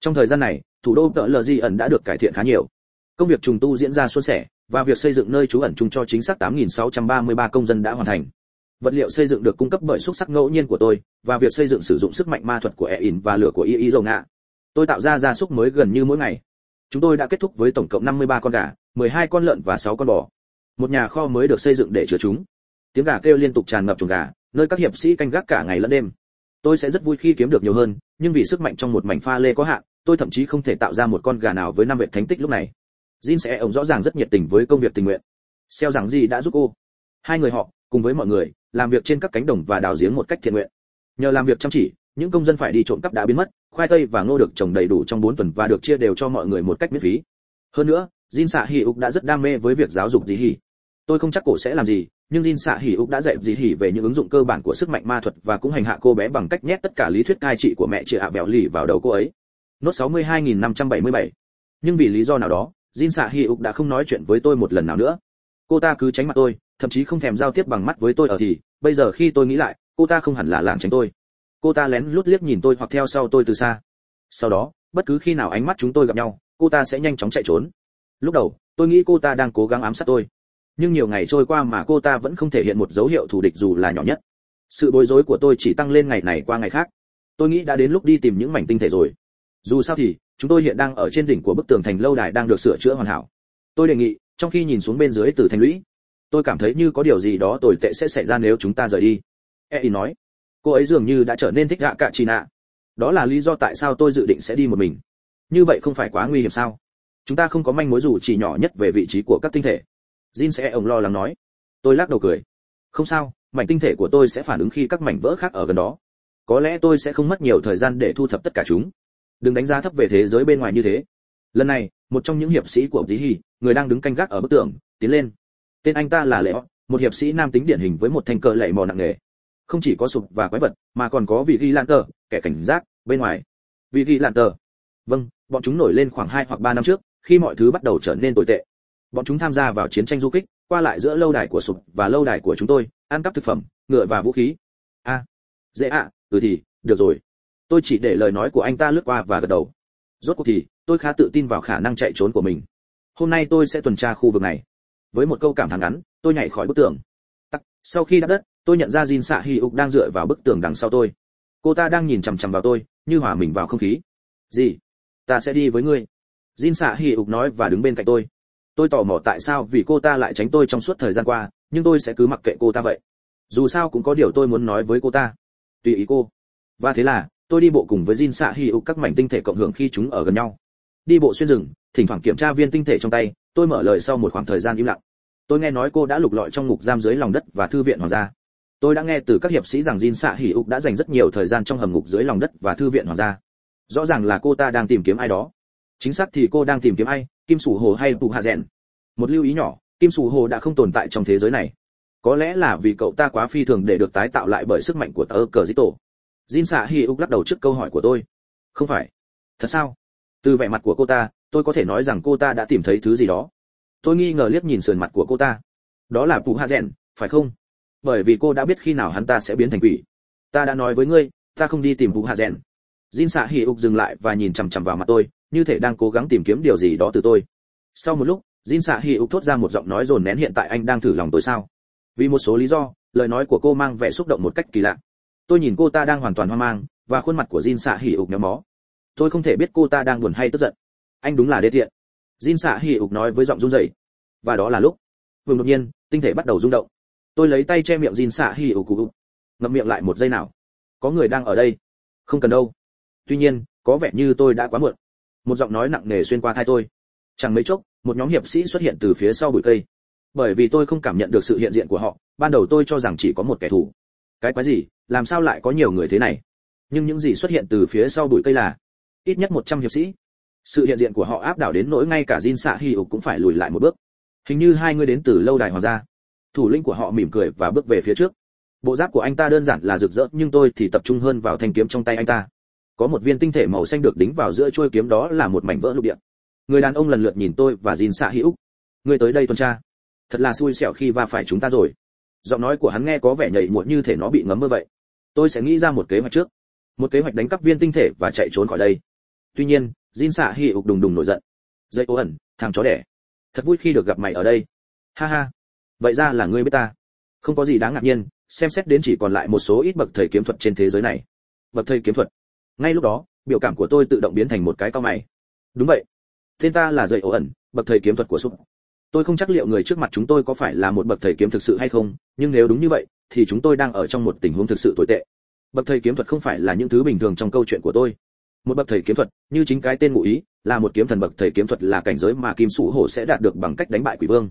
Speaker 1: trong thời gian này, thủ đô tợ lờ di ẩn đã được cải thiện khá nhiều. Công việc trùng tu diễn ra suôn sẻ và việc xây dựng nơi trú ẩn chung cho chính xác 8.633 công dân đã hoàn thành. Vật liệu xây dựng được cung cấp bởi xúc sắc ngẫu nhiên của tôi, và việc xây dựng sử dụng sức mạnh ma thuật của EIN và lửa của y dầu ngạ. Tôi tạo ra gia súc mới gần như mỗi ngày. Chúng tôi đã kết thúc với tổng cộng 53 con gà 12 con lợn và 6 con bò. Một nhà kho mới được xây dựng để chứa chúng. Tiếng gà kêu liên tục tràn ngập chuồng gà, nơi các hiệp sĩ canh gác cả ngày lẫn đêm. Tôi sẽ rất vui khi kiếm được nhiều hơn, nhưng vì sức mạnh trong một mảnh pha lê có hạn, tôi thậm chí không thể tạo ra một con gà nào với năm vệ thánh tích lúc này jin sẽ ông rõ ràng rất nhiệt tình với công việc tình nguyện. Xeo rằng gì đã giúp cô. Hai người họ, cùng với mọi người, làm việc trên các cánh đồng và đào giếng một cách thiện nguyện. Nhờ làm việc chăm chỉ, những công dân phải đi trộm cắp đã biến mất, khoai tây và ngô được trồng đầy đủ trong 4 tuần và được chia đều cho mọi người một cách miễn phí. Hơn nữa, jin Sạ hỉ Úc đã rất đam mê với việc giáo dục Dĩ hỉ. Tôi không chắc cổ sẽ làm gì, nhưng jin Sạ hỉ Úc đã dạy Dĩ hỉ về những ứng dụng cơ bản của sức mạnh ma thuật và cũng hành hạ cô bé bằng cách nhét tất cả lý thuyết cai trị của mẹ chị ạ à bèo lì vào đầu cô ấy. Nốt 62.577. nhưng vì lý do nào đó jin Sa Hi Uk đã không nói chuyện với tôi một lần nào nữa. Cô ta cứ tránh mặt tôi, thậm chí không thèm giao tiếp bằng mắt với tôi ở thì, bây giờ khi tôi nghĩ lại, cô ta không hẳn là lảng tránh tôi. Cô ta lén lút liếc nhìn tôi hoặc theo sau tôi từ xa. Sau đó, bất cứ khi nào ánh mắt chúng tôi gặp nhau, cô ta sẽ nhanh chóng chạy trốn. Lúc đầu, tôi nghĩ cô ta đang cố gắng ám sát tôi. Nhưng nhiều ngày trôi qua mà cô ta vẫn không thể hiện một dấu hiệu thù địch dù là nhỏ nhất. Sự bối rối của tôi chỉ tăng lên ngày này qua ngày khác. Tôi nghĩ đã đến lúc đi tìm những mảnh tinh thể rồi. Dù sao thì chúng tôi hiện đang ở trên đỉnh của bức tường thành lâu đài đang được sửa chữa hoàn hảo. Tôi đề nghị, trong khi nhìn xuống bên dưới từ thành lũy, tôi cảm thấy như có điều gì đó tồi tệ sẽ xảy ra nếu chúng ta rời đi. E nói, cô ấy dường như đã trở nên thích gạ cạ chi nạ đó là lý do tại sao tôi dự định sẽ đi một mình. Như vậy không phải quá nguy hiểm sao? Chúng ta không có manh mối dù chỉ nhỏ nhất về vị trí của các tinh thể. Jin sẽ ổng lo lắng nói. Tôi lắc đầu cười. Không sao, mảnh tinh thể của tôi sẽ phản ứng khi các mảnh vỡ khác ở gần đó. Có lẽ tôi sẽ không mất nhiều thời gian để thu thập tất cả chúng đừng đánh giá thấp về thế giới bên ngoài như thế. Lần này một trong những hiệp sĩ của dí hì người đang đứng canh gác ở bức tường tiến lên. Tên anh ta là lệ một hiệp sĩ nam tính điển hình với một thanh cờ lệ mò nặng nề. Không chỉ có sụp và quái vật mà còn có vị ghi lan tờ kẻ cảnh giác bên ngoài. Vị ghi lan tờ vâng bọn chúng nổi lên khoảng 2 hoặc 3 năm trước khi mọi thứ bắt đầu trở nên tồi tệ. Bọn chúng tham gia vào chiến tranh du kích qua lại giữa lâu đài của sụp và lâu đài của chúng tôi ăn cắp thực phẩm ngựa và vũ khí. A. Dễ ạ à, ừ thì được rồi tôi chỉ để lời nói của anh ta lướt qua và gật đầu. Rốt cuộc thì tôi khá tự tin vào khả năng chạy trốn của mình. Hôm nay tôi sẽ tuần tra khu vực này. Với một câu cảm thán ngắn tôi nhảy khỏi bức tường. Tắc, sau khi đáp đất tôi nhận ra jin xạ hy ục đang dựa vào bức tường đằng sau tôi. Cô ta đang nhìn chằm chằm vào tôi như hòa mình vào không khí. Gì? Ta sẽ đi với ngươi. Jin xạ hy ục nói và đứng bên cạnh tôi. Tôi tò mò tại sao vì cô ta lại tránh tôi trong suốt thời gian qua nhưng tôi sẽ cứ mặc kệ cô ta vậy. Dù sao cũng có điều tôi muốn nói với cô ta. Tùy ý cô. Và thế là tôi đi bộ cùng với jin xạ hi ục các mảnh tinh thể cộng hưởng khi chúng ở gần nhau. Đi bộ xuyên rừng, thỉnh thoảng kiểm tra viên tinh thể trong tay, tôi mở lời sau một khoảng thời gian im lặng. Tôi nghe nói cô đã lục lọi trong ngục giam dưới lòng đất và thư viện hoàng gia. Tôi đã nghe từ các hiệp sĩ rằng jin xạ hỉ đã dành rất nhiều thời gian trong hầm ngục dưới lòng đất và thư viện hoàng gia. Rõ ràng là cô ta đang tìm kiếm ai đó. Chính xác thì cô đang tìm kiếm ai? Kim sủ hồ hay tụ hạ rèn? Một lưu ý nhỏ, kim sủ hồ đã không tồn tại trong thế giới này. Có lẽ là vì cậu ta quá phi thường để được tái tạo lại bởi sức mạnh của tờ cờ dĩ tổ jin xạ hỉ ục lắc đầu trước câu hỏi của tôi. Không phải. Thật sao? Từ vẻ mặt của cô ta, tôi có thể nói rằng cô ta đã tìm thấy thứ gì đó. Tôi nghi ngờ liếc nhìn sườn mặt của cô ta. Đó là phụ hạ rèn, phải không? Bởi vì cô đã biết khi nào hắn ta sẽ biến thành quỷ. Ta đã nói với ngươi, ta không đi tìm phụ hạ rèn. Jin xạ hỉ ục dừng lại và nhìn chằm chằm vào mặt tôi, như thể đang cố gắng tìm kiếm điều gì đó từ tôi. Sau một lúc, jin xạ hỉ ục thốt ra một giọng nói dồn nén hiện tại anh đang thử lòng tôi sao? Vì một số lý do, lời nói của cô mang vẻ xúc động một cách kỳ lạ tôi nhìn cô ta đang hoàn toàn hoang mang, và khuôn mặt của jin xạ hỉ ục méo mó. Tôi không thể biết cô ta đang buồn hay tức giận. Anh đúng là đê tiện. Jin xạ hỉ ục nói với giọng run rẩy. Và đó là lúc. Vùng đột nhiên, tinh thể bắt đầu rung động. Tôi lấy tay che miệng jin xạ hỉ ục ục ngậm miệng lại một giây nào. Có người đang ở đây. Không cần đâu. Tuy nhiên, có vẻ như tôi đã quá muộn. Một giọng nói nặng nề xuyên qua tai tôi. Chẳng mấy chốc, một nhóm hiệp sĩ xuất hiện từ phía sau bụi cây. Bởi vì tôi không cảm nhận được sự hiện diện của họ, ban đầu tôi cho rằng chỉ có một kẻ thù cái quái gì, làm sao lại có nhiều người thế này? Nhưng những gì xuất hiện từ phía sau bụi cây là, ít nhất một trăm hiệp sĩ. Sự hiện diện của họ áp đảo đến nỗi ngay cả Jin Sa Hy cũng phải lùi lại một bước. Hình như hai người đến từ lâu đài hoàng gia. Thủ lĩnh của họ mỉm cười và bước về phía trước. Bộ giáp của anh ta đơn giản là rực rỡ, nhưng tôi thì tập trung hơn vào thanh kiếm trong tay anh ta. Có một viên tinh thể màu xanh được đính vào giữa chuôi kiếm đó là một mảnh vỡ lục địa. Người đàn ông lần lượt nhìn tôi và Jin Sa Hữu. người tới đây tuần tra. Thật là xui xẻo khi va phải chúng ta rồi giọng nói của hắn nghe có vẻ nhảy muộn như thể nó bị ngấm mơ vậy. Tôi sẽ nghĩ ra một kế hoạch trước. Một kế hoạch đánh cắp viên tinh thể và chạy trốn khỏi đây. Tuy nhiên, jin xạ hỉ ục đùng đùng nổi giận. Dây ô ẩn, thằng chó đẻ. Thật vui khi được gặp mày ở đây. Ha ha. Vậy ra là ngươi biết ta. Không có gì đáng ngạc nhiên, xem xét đến chỉ còn lại một số ít bậc thầy kiếm thuật trên thế giới này. Bậc thầy kiếm thuật. Ngay lúc đó, biểu cảm của tôi tự động biến thành một cái cao mày. Đúng vậy. Tên ta là dây ổ ẩn, bậc thầy kiếm thuật của súp tôi không chắc liệu người trước mặt chúng tôi có phải là một bậc thầy kiếm thực sự hay không, nhưng nếu đúng như vậy, thì chúng tôi đang ở trong một tình huống thực sự tồi tệ. Bậc thầy kiếm thuật không phải là những thứ bình thường trong câu chuyện của tôi. Một bậc thầy kiếm thuật, như chính cái tên ngụ ý, là một kiếm thần bậc thầy kiếm thuật là cảnh giới mà kim sủ hổ sẽ đạt được bằng cách đánh bại quỷ vương.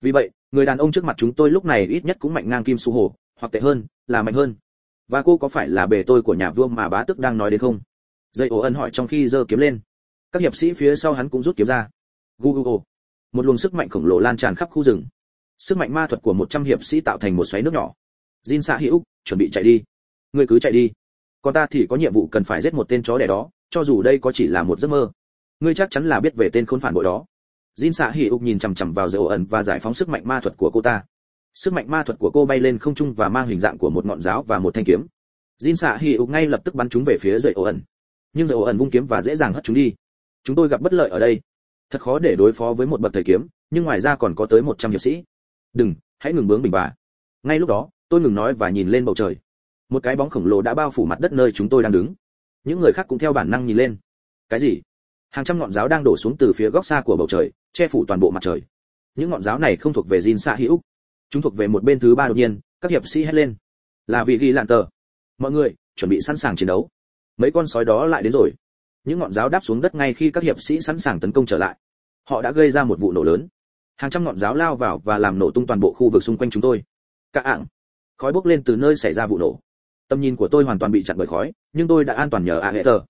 Speaker 1: Vì vậy, người đàn ông trước mặt chúng tôi lúc này ít nhất cũng mạnh ngang kim sủ hổ, hoặc tệ hơn, là mạnh hơn. Và cô có phải là bề tôi của nhà vương mà bá tức đang nói đến không? Dây ổ ân hỏi trong khi giơ kiếm lên. Các hiệp sĩ phía sau hắn cũng rút kiếm ra. Google. gu gu một luồng sức mạnh khổng lồ lan tràn khắp khu rừng. Sức mạnh ma thuật của một trăm hiệp sĩ tạo thành một xoáy nước nhỏ. Jin xạ hữu chuẩn bị chạy đi. Ngươi cứ chạy đi. Còn ta thì có nhiệm vụ cần phải giết một tên chó đẻ đó, cho dù đây có chỉ là một giấc mơ. Ngươi chắc chắn là biết về tên khốn phản bội đó. Jin xạ hữu nhìn chằm chằm vào dầu ẩn và giải phóng sức mạnh ma thuật của cô ta. Sức mạnh ma thuật của cô bay lên không trung và mang hình dạng của một ngọn giáo và một thanh kiếm. Jin xạ hữu ngay lập tức bắn chúng về phía dậy ẩn. Nhưng dậy ẩn vung kiếm và dễ dàng hất chúng đi. Chúng tôi gặp bất lợi ở đây thật khó để đối phó với một bậc thầy kiếm nhưng ngoài ra còn có tới một trăm hiệp sĩ. Đừng hãy ngừng bướng bình bà ngay lúc đó tôi ngừng nói và nhìn lên bầu trời. Một cái bóng khổng lồ đã bao phủ mặt đất nơi chúng tôi đang đứng. Những người khác cũng theo bản năng nhìn lên. Cái gì? Hàng trăm ngọn giáo đang đổ xuống từ phía góc xa của bầu trời che phủ toàn bộ mặt trời. Những ngọn giáo này không thuộc về Jin Sa Hữu, chúng thuộc về một bên thứ ba đột nhiên, các hiệp sĩ hét lên. Là vị ghi lạn tờ. Mọi người, chuẩn bị sẵn sàng chiến đấu. Mấy con sói đó lại đến rồi những ngọn giáo đáp xuống đất ngay khi các hiệp sĩ sẵn sàng tấn công trở lại. Họ đã gây ra một vụ nổ lớn. Hàng trăm ngọn giáo lao vào và làm nổ tung toàn bộ khu vực xung quanh chúng tôi. Cả ảng. khói bốc lên từ nơi xảy ra vụ nổ. Tầm nhìn của tôi hoàn toàn bị chặn bởi khói, nhưng tôi đã an toàn nhờ a hệ tờ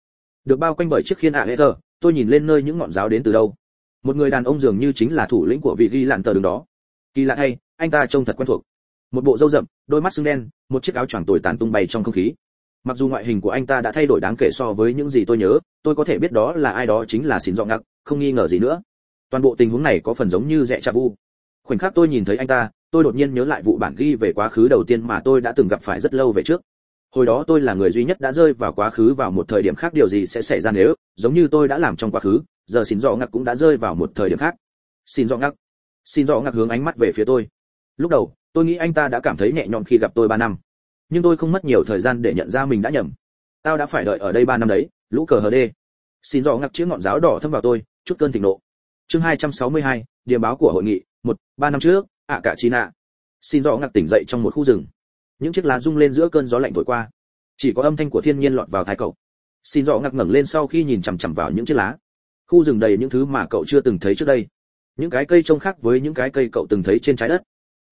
Speaker 1: được bao quanh bởi chiếc khiên a hệ tờ tôi nhìn lên nơi những ngọn giáo đến từ đâu. Một người đàn ông dường như chính là thủ lĩnh của vị ghi lặn tờ đường đó. Kỳ lạ hay, anh ta trông thật quen thuộc. Một bộ râu rậm, đôi mắt sưng đen, một chiếc áo choàng tồi tàn tung bay trong không khí. Mặc dù ngoại hình của anh ta đã thay đổi đáng kể so với những gì tôi nhớ tôi có thể biết đó là ai đó chính là xin Dọ ngặc không nghi ngờ gì nữa. Toàn bộ tình huống này có phần giống như dạ rẽ cha vu. Khoảnh khắc tôi nhìn thấy anh ta, tôi đột nhiên nhớ lại vụ bản ghi về quá khứ đầu tiên mà tôi đã từng gặp phải rất lâu về trước. Hồi đó tôi là người duy nhất đã rơi vào quá khứ vào một thời điểm khác, điều gì sẽ xảy ra nếu, giống như tôi đã làm trong quá khứ, giờ xin dọ ngặc cũng đã rơi vào một thời điểm khác. Xin dọ ngặc xin dọ ngặc hướng ánh mắt về phía tôi. Lúc đầu, tôi nghĩ anh ta đã cảm thấy nhẹ nhõm khi gặp tôi ba năm. Nhưng tôi không mất nhiều thời gian để nhận ra mình đã nhầm. Tao đã phải đợi ở đây ba năm đấy lũ cờ hờ đê. Xin dò ngặc chĩa ngọn giáo đỏ thâm vào tôi chút cơn thịnh nộ. Chương 262, điểm báo của hội nghị một ba năm trước ạ cả chi nạ. Xin dò ngặc tỉnh dậy trong một khu rừng. Những chiếc lá rung lên giữa cơn gió lạnh thổi qua. Chỉ có âm thanh của thiên nhiên lọt vào thái cậu. Xin dò ngặc ngẩng lên sau khi nhìn chằm chằm vào những chiếc lá. Khu rừng đầy những thứ mà cậu chưa từng thấy trước đây. Những cái cây trông khác với những cái cây cậu từng thấy trên trái đất.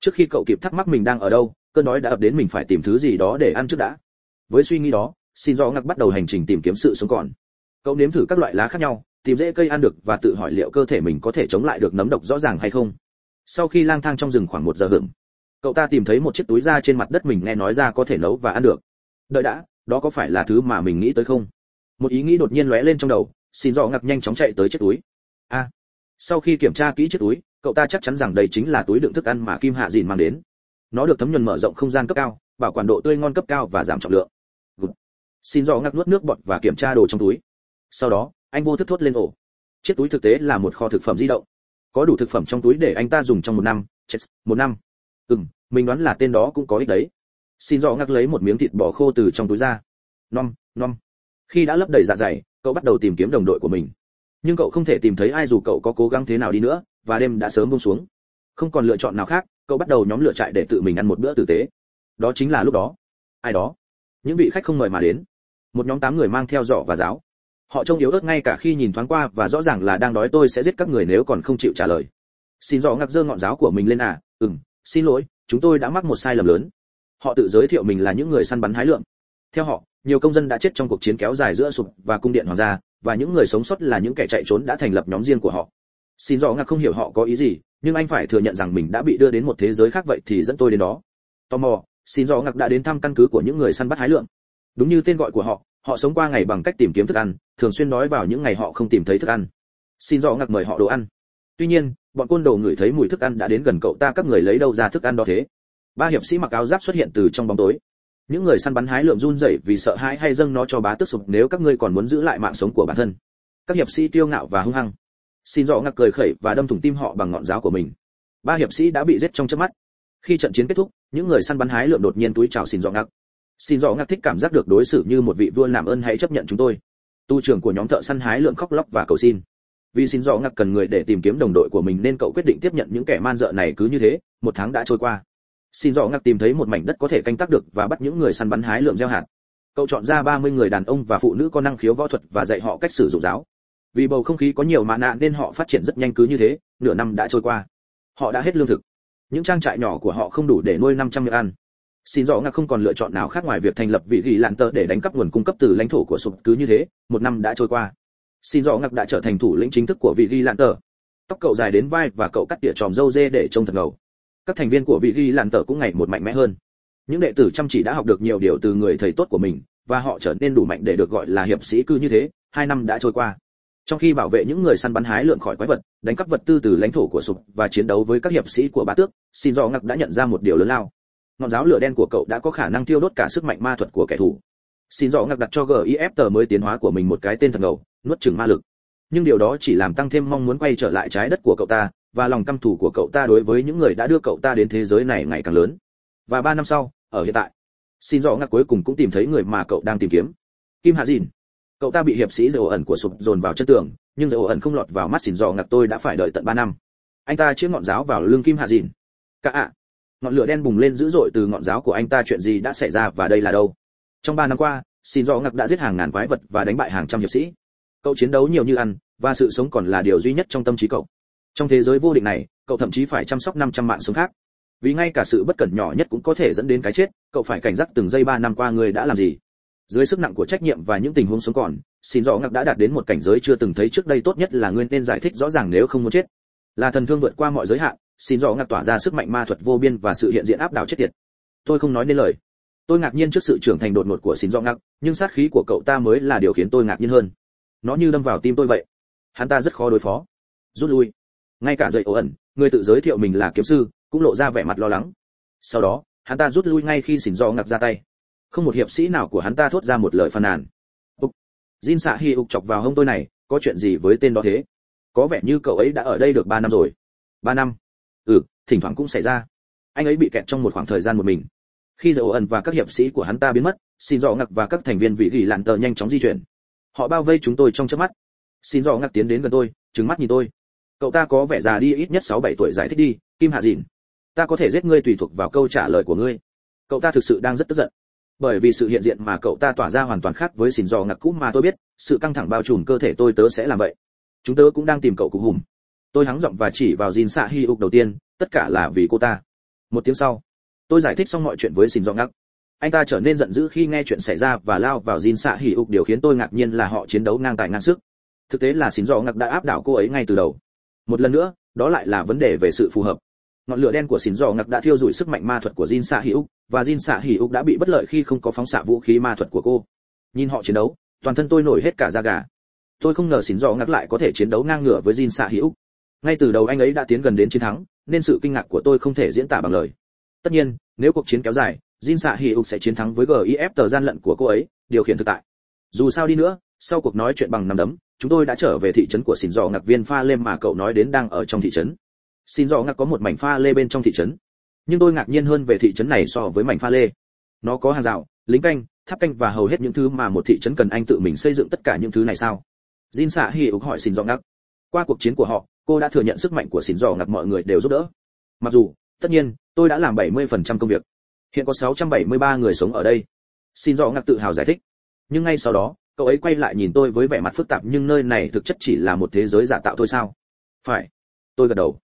Speaker 1: Trước khi cậu kịp thắc mắc mình đang ở đâu cơn đói đã ập đến mình phải tìm thứ gì đó để ăn trước đã. Với suy nghĩ đó xin do ngặc bắt đầu hành trình tìm kiếm sự sống còn. Cậu nếm thử các loại lá khác nhau, tìm dễ cây ăn được và tự hỏi liệu cơ thể mình có thể chống lại được nấm độc rõ ràng hay không. Sau khi lang thang trong rừng khoảng một giờ hưởng cậu ta tìm thấy một chiếc túi da trên mặt đất mình nghe nói ra có thể nấu và ăn được. Đợi đã, đó có phải là thứ mà mình nghĩ tới không? Một ý nghĩ đột nhiên lóe lên trong đầu, xin dò ngặc nhanh chóng chạy tới chiếc túi. A! Sau khi kiểm tra kỹ chiếc túi, cậu ta chắc chắn rằng đây chính là túi đựng thức ăn mà kim hạ dìn mang đến. Nó được thấm nhuần mở rộng không gian cấp cao, bảo quản độ tươi ngon cấp cao và giảm trọng lượng xin dò ngắt nuốt nước bọt và kiểm tra đồ trong túi. Sau đó, anh vô thức thốt lên ổ. Chiếc túi thực tế là một kho thực phẩm di động. Có đủ thực phẩm trong túi để anh ta dùng trong một năm. Chết, một năm. Ừm, mình đoán là tên đó cũng có ích đấy. Xin dò ngắt lấy một miếng thịt bò khô từ trong túi ra. Nom nom. Khi đã lấp đầy dạ dày, cậu bắt đầu tìm kiếm đồng đội của mình. Nhưng cậu không thể tìm thấy ai dù cậu có cố gắng thế nào đi nữa, và đêm đã sớm buông xuống. Không còn lựa chọn nào khác, cậu bắt đầu nhóm lựa trại để tự mình ăn một bữa tử tế. Đó chính là lúc đó. Ai đó. Những vị khách không mời mà đến một nhóm tám người mang theo giỏ và giáo. Họ trông yếu ớt ngay cả khi nhìn thoáng qua và rõ ràng là đang đói tôi sẽ giết các người nếu còn không chịu trả lời. Xin rõ ngặt dơ ngọn giáo của mình lên à ừm, xin lỗi, chúng tôi đã mắc một sai lầm lớn. Họ tự giới thiệu mình là những người săn bắn hái lượm. theo họ, nhiều công dân đã chết trong cuộc chiến kéo dài giữa sụp và cung điện hoàng gia, và những người sống sót là những kẻ chạy trốn đã thành lập nhóm riêng của họ. Xin rõ ngạc không hiểu họ có ý gì, nhưng anh phải thừa nhận rằng mình đã bị đưa đến một thế giới khác vậy thì dẫn tôi đến đó. Tò mò, xin rõ ngạc đã đến thăm căn cứ của những người săn bắt hái lượm đúng như tên gọi của họ họ sống qua ngày bằng cách tìm kiếm thức ăn, thường xuyên đói vào những ngày họ không tìm thấy thức ăn. Xin do ngặt mời họ đồ ăn. Tuy nhiên, bọn côn đồ ngửi thấy mùi thức ăn đã đến gần cậu ta, các người lấy đâu ra thức ăn đó thế? Ba hiệp sĩ mặc áo giáp xuất hiện từ trong bóng tối. Những người săn bắn hái lượm run rẩy vì sợ hãi hay dâng nó cho bá tước sụp nếu các ngươi còn muốn giữ lại mạng sống của bản thân. Các hiệp sĩ tiêu ngạo và hung hăng. Xin rõ ngặt cười khẩy và đâm thủng tim họ bằng ngọn giáo của mình. Ba hiệp sĩ đã bị giết trong chớp mắt. Khi trận chiến kết thúc, những người săn bắn hái lượm đột nhiên túi chào xin rõ ngặt xin rõ ngạc thích cảm giác được đối xử như một vị vua làm ơn hãy chấp nhận chúng tôi. Tu trưởng của nhóm thợ săn hái lượm khóc lóc và cầu xin. Vì xin rõ ngạc cần người để tìm kiếm đồng đội của mình nên cậu quyết định tiếp nhận những kẻ man dợ này cứ như thế, một tháng đã trôi qua. Xin rõ ngạc tìm thấy một mảnh đất có thể canh tác được và bắt những người săn bắn hái lượm gieo hạt. Cậu chọn ra 30 người đàn ông và phụ nữ có năng khiếu võ thuật và dạy họ cách sử dụng giáo. Vì bầu không khí có nhiều mạ nạn nên họ phát triển rất nhanh cứ như thế, nửa năm đã trôi qua. Họ đã hết lương thực. Những trang trại nhỏ của họ không đủ để nuôi 500 người ăn xin rõ ngạc không còn lựa chọn nào khác ngoài việc thành lập vị ghi lạn tơ để đánh cắp nguồn cung cấp từ lãnh thổ của sụp. Cứ như thế, một năm đã trôi qua. Xin rõ ngạc đã trở thành thủ lĩnh chính thức của vị ghi lạn tơ. Tóc cậu dài đến vai và cậu cắt tỉa tròm râu dê để trông thật ngầu. Các thành viên của vị ghi lạn tờ cũng ngày một mạnh mẽ hơn. Những đệ tử chăm chỉ đã học được nhiều điều từ người thầy tốt của mình, và họ trở nên đủ mạnh để được gọi là hiệp sĩ cư như thế, hai năm đã trôi qua. Trong khi bảo vệ những người săn bắn hái lượn khỏi quái vật, đánh cắp vật tư từ lãnh thổ của sụp và chiến đấu với các hiệp sĩ của bá tước, xin do ngặc đã nhận ra một điều lớn lao ngọn giáo lửa đen của cậu đã có khả năng tiêu đốt cả sức mạnh ma thuật của kẻ thù. Xin rõ ngặc đặt cho gif tờ mới tiến hóa của mình một cái tên thật ngầu, nuốt chửng ma lực. Nhưng điều đó chỉ làm tăng thêm mong muốn quay trở lại trái đất của cậu ta, và lòng căm thù của cậu ta đối với những người đã đưa cậu ta đến thế giới này ngày càng lớn. Và ba năm sau, ở hiện tại, xin rõ ngạc cuối cùng cũng tìm thấy người mà cậu đang tìm kiếm. Kim hạ dìn. Cậu ta bị hiệp sĩ dầu ẩn của sụp dồn vào chân tường, nhưng dầu ẩn không lọt vào mắt xin rõ ngạc tôi đã phải đợi tận ba năm. Anh ta chĩa ngọn giáo vào lưng kim hạ dìn. Cả ạ ngọn lửa đen bùng lên dữ dội từ ngọn giáo của anh ta chuyện gì đã xảy ra và đây là đâu? Trong ba năm qua, xin rõ Ngặc đã giết hàng ngàn quái vật và đánh bại hàng trăm hiệp sĩ. Cậu chiến đấu nhiều như ăn, và sự sống còn là điều duy nhất trong tâm trí cậu. Trong thế giới vô định này, cậu thậm chí phải chăm sóc 500 mạng sống khác. Vì ngay cả sự bất cẩn nhỏ nhất cũng có thể dẫn đến cái chết, cậu phải cảnh giác từng giây ba năm qua người đã làm gì. Dưới sức nặng của trách nhiệm và những tình huống sống còn, xin rõ Ngặc đã đạt đến một cảnh giới chưa từng thấy trước đây tốt nhất là nguyên nên giải thích rõ ràng nếu không muốn chết là thần thương vượt qua mọi giới hạn, xin rõ ngạc tỏa ra sức mạnh ma thuật vô biên và sự hiện diện áp đảo chết tiệt. Tôi không nói nên lời. Tôi ngạc nhiên trước sự trưởng thành đột ngột của xin rõ ngạc, nhưng sát khí của cậu ta mới là điều khiến tôi ngạc nhiên hơn. Nó như đâm vào tim tôi vậy. Hắn ta rất khó đối phó. Rút lui. Ngay cả dậy ổ ẩn, người tự giới thiệu mình là kiếm sư, cũng lộ ra vẻ mặt lo lắng. Sau đó, hắn ta rút lui ngay khi xỉn do ngạc ra tay. Không một hiệp sĩ nào của hắn ta thốt ra một lời phàn nàn. Ục jin xạ hi ục chọc vào hông tôi này, có chuyện gì với tên đó thế? Có vẻ như cậu ấy đã ở đây được ba năm rồi. Ba năm? Ừ thỉnh thoảng cũng xảy ra. Anh ấy bị kẹt trong một khoảng thời gian một mình. Khi dầu ẩn và các hiệp sĩ của hắn ta biến mất, xin dò ngặc và các thành viên vị gỉ lạn tờ nhanh chóng di chuyển. Họ bao vây chúng tôi trong chớp mắt. Xin dò ngặt tiến đến gần tôi, trừng mắt nhìn tôi. Cậu ta có vẻ già đi ít nhất sáu bảy tuổi giải thích đi, kim hạ dìn. Ta có thể giết ngươi tùy thuộc vào câu trả lời của ngươi. Cậu ta thực sự đang rất tức giận. Bởi vì sự hiện diện mà cậu ta tỏa ra hoàn toàn khác với xin dò ngặc cũ mà tôi biết, sự căng thẳng bao trùm cơ thể tôi tớ sẽ làm vậy chúng tớ cũng đang tìm cậu cụ hùm. Tôi hắng giọng và chỉ vào jin xạ hi ục đầu tiên tất cả là vì cô ta. Một tiếng sau tôi giải thích xong mọi chuyện với xin do ngắc. Anh ta trở nên giận dữ khi nghe chuyện xảy ra và lao vào jin xạ hi ục điều khiến tôi ngạc nhiên là họ chiến đấu ngang tài ngang sức. Thực tế là xin do ngắc đã áp đảo cô ấy ngay từ đầu. Một lần nữa đó lại là vấn đề về sự phù hợp. Ngọn lửa đen của xỉn Do ngặc đã thiêu rụi sức mạnh ma thuật của Jin Xạ Hỉ Úc, và Jin Xạ Hỉ Úc đã bị bất lợi khi không có phóng xạ vũ khí ma thuật của cô. Nhìn họ chiến đấu, toàn thân tôi nổi hết cả da gà. Tôi không ngờ xỉn Dọ ngặc lại có thể chiến đấu ngang ngửa với Jin Xạ hữu. Ngay từ đầu anh ấy đã tiến gần đến chiến thắng, nên sự kinh ngạc của tôi không thể diễn tả bằng lời. Tất nhiên, nếu cuộc chiến kéo dài, Jin Xạ hữu sẽ chiến thắng với GIF tờ gian lận của cô ấy, điều khiển thực tại. Dù sao đi nữa, sau cuộc nói chuyện bằng nắm đấm, chúng tôi đã trở về thị trấn của xỉn dọ ngạc viên pha Lê mà cậu nói đến đang ở trong thị trấn Xỉn dọ ngạc có một mảnh pha lê bên trong thị trấn nhưng tôi ngạc nhiên hơn về thị trấn này so với mảnh pha lê nó có hàng rào lính canh tháp canh và hầu hết những thứ mà một thị trấn cần anh tự mình xây dựng tất cả những thứ này sao jin xạ hi ục hỏi xin dọ ngạc. Qua cuộc chiến của họ, cô đã thừa nhận sức mạnh của xin dọ ngặc mọi người đều giúp đỡ. Mặc dù, tất nhiên, tôi đã làm 70% công việc. Hiện có 673 người sống ở đây. Xin dọ ngặc tự hào giải thích. Nhưng ngay sau đó, cậu ấy quay lại nhìn tôi với vẻ mặt phức tạp nhưng nơi này thực chất chỉ là một thế giới giả tạo thôi sao? Phải. Tôi gật đầu.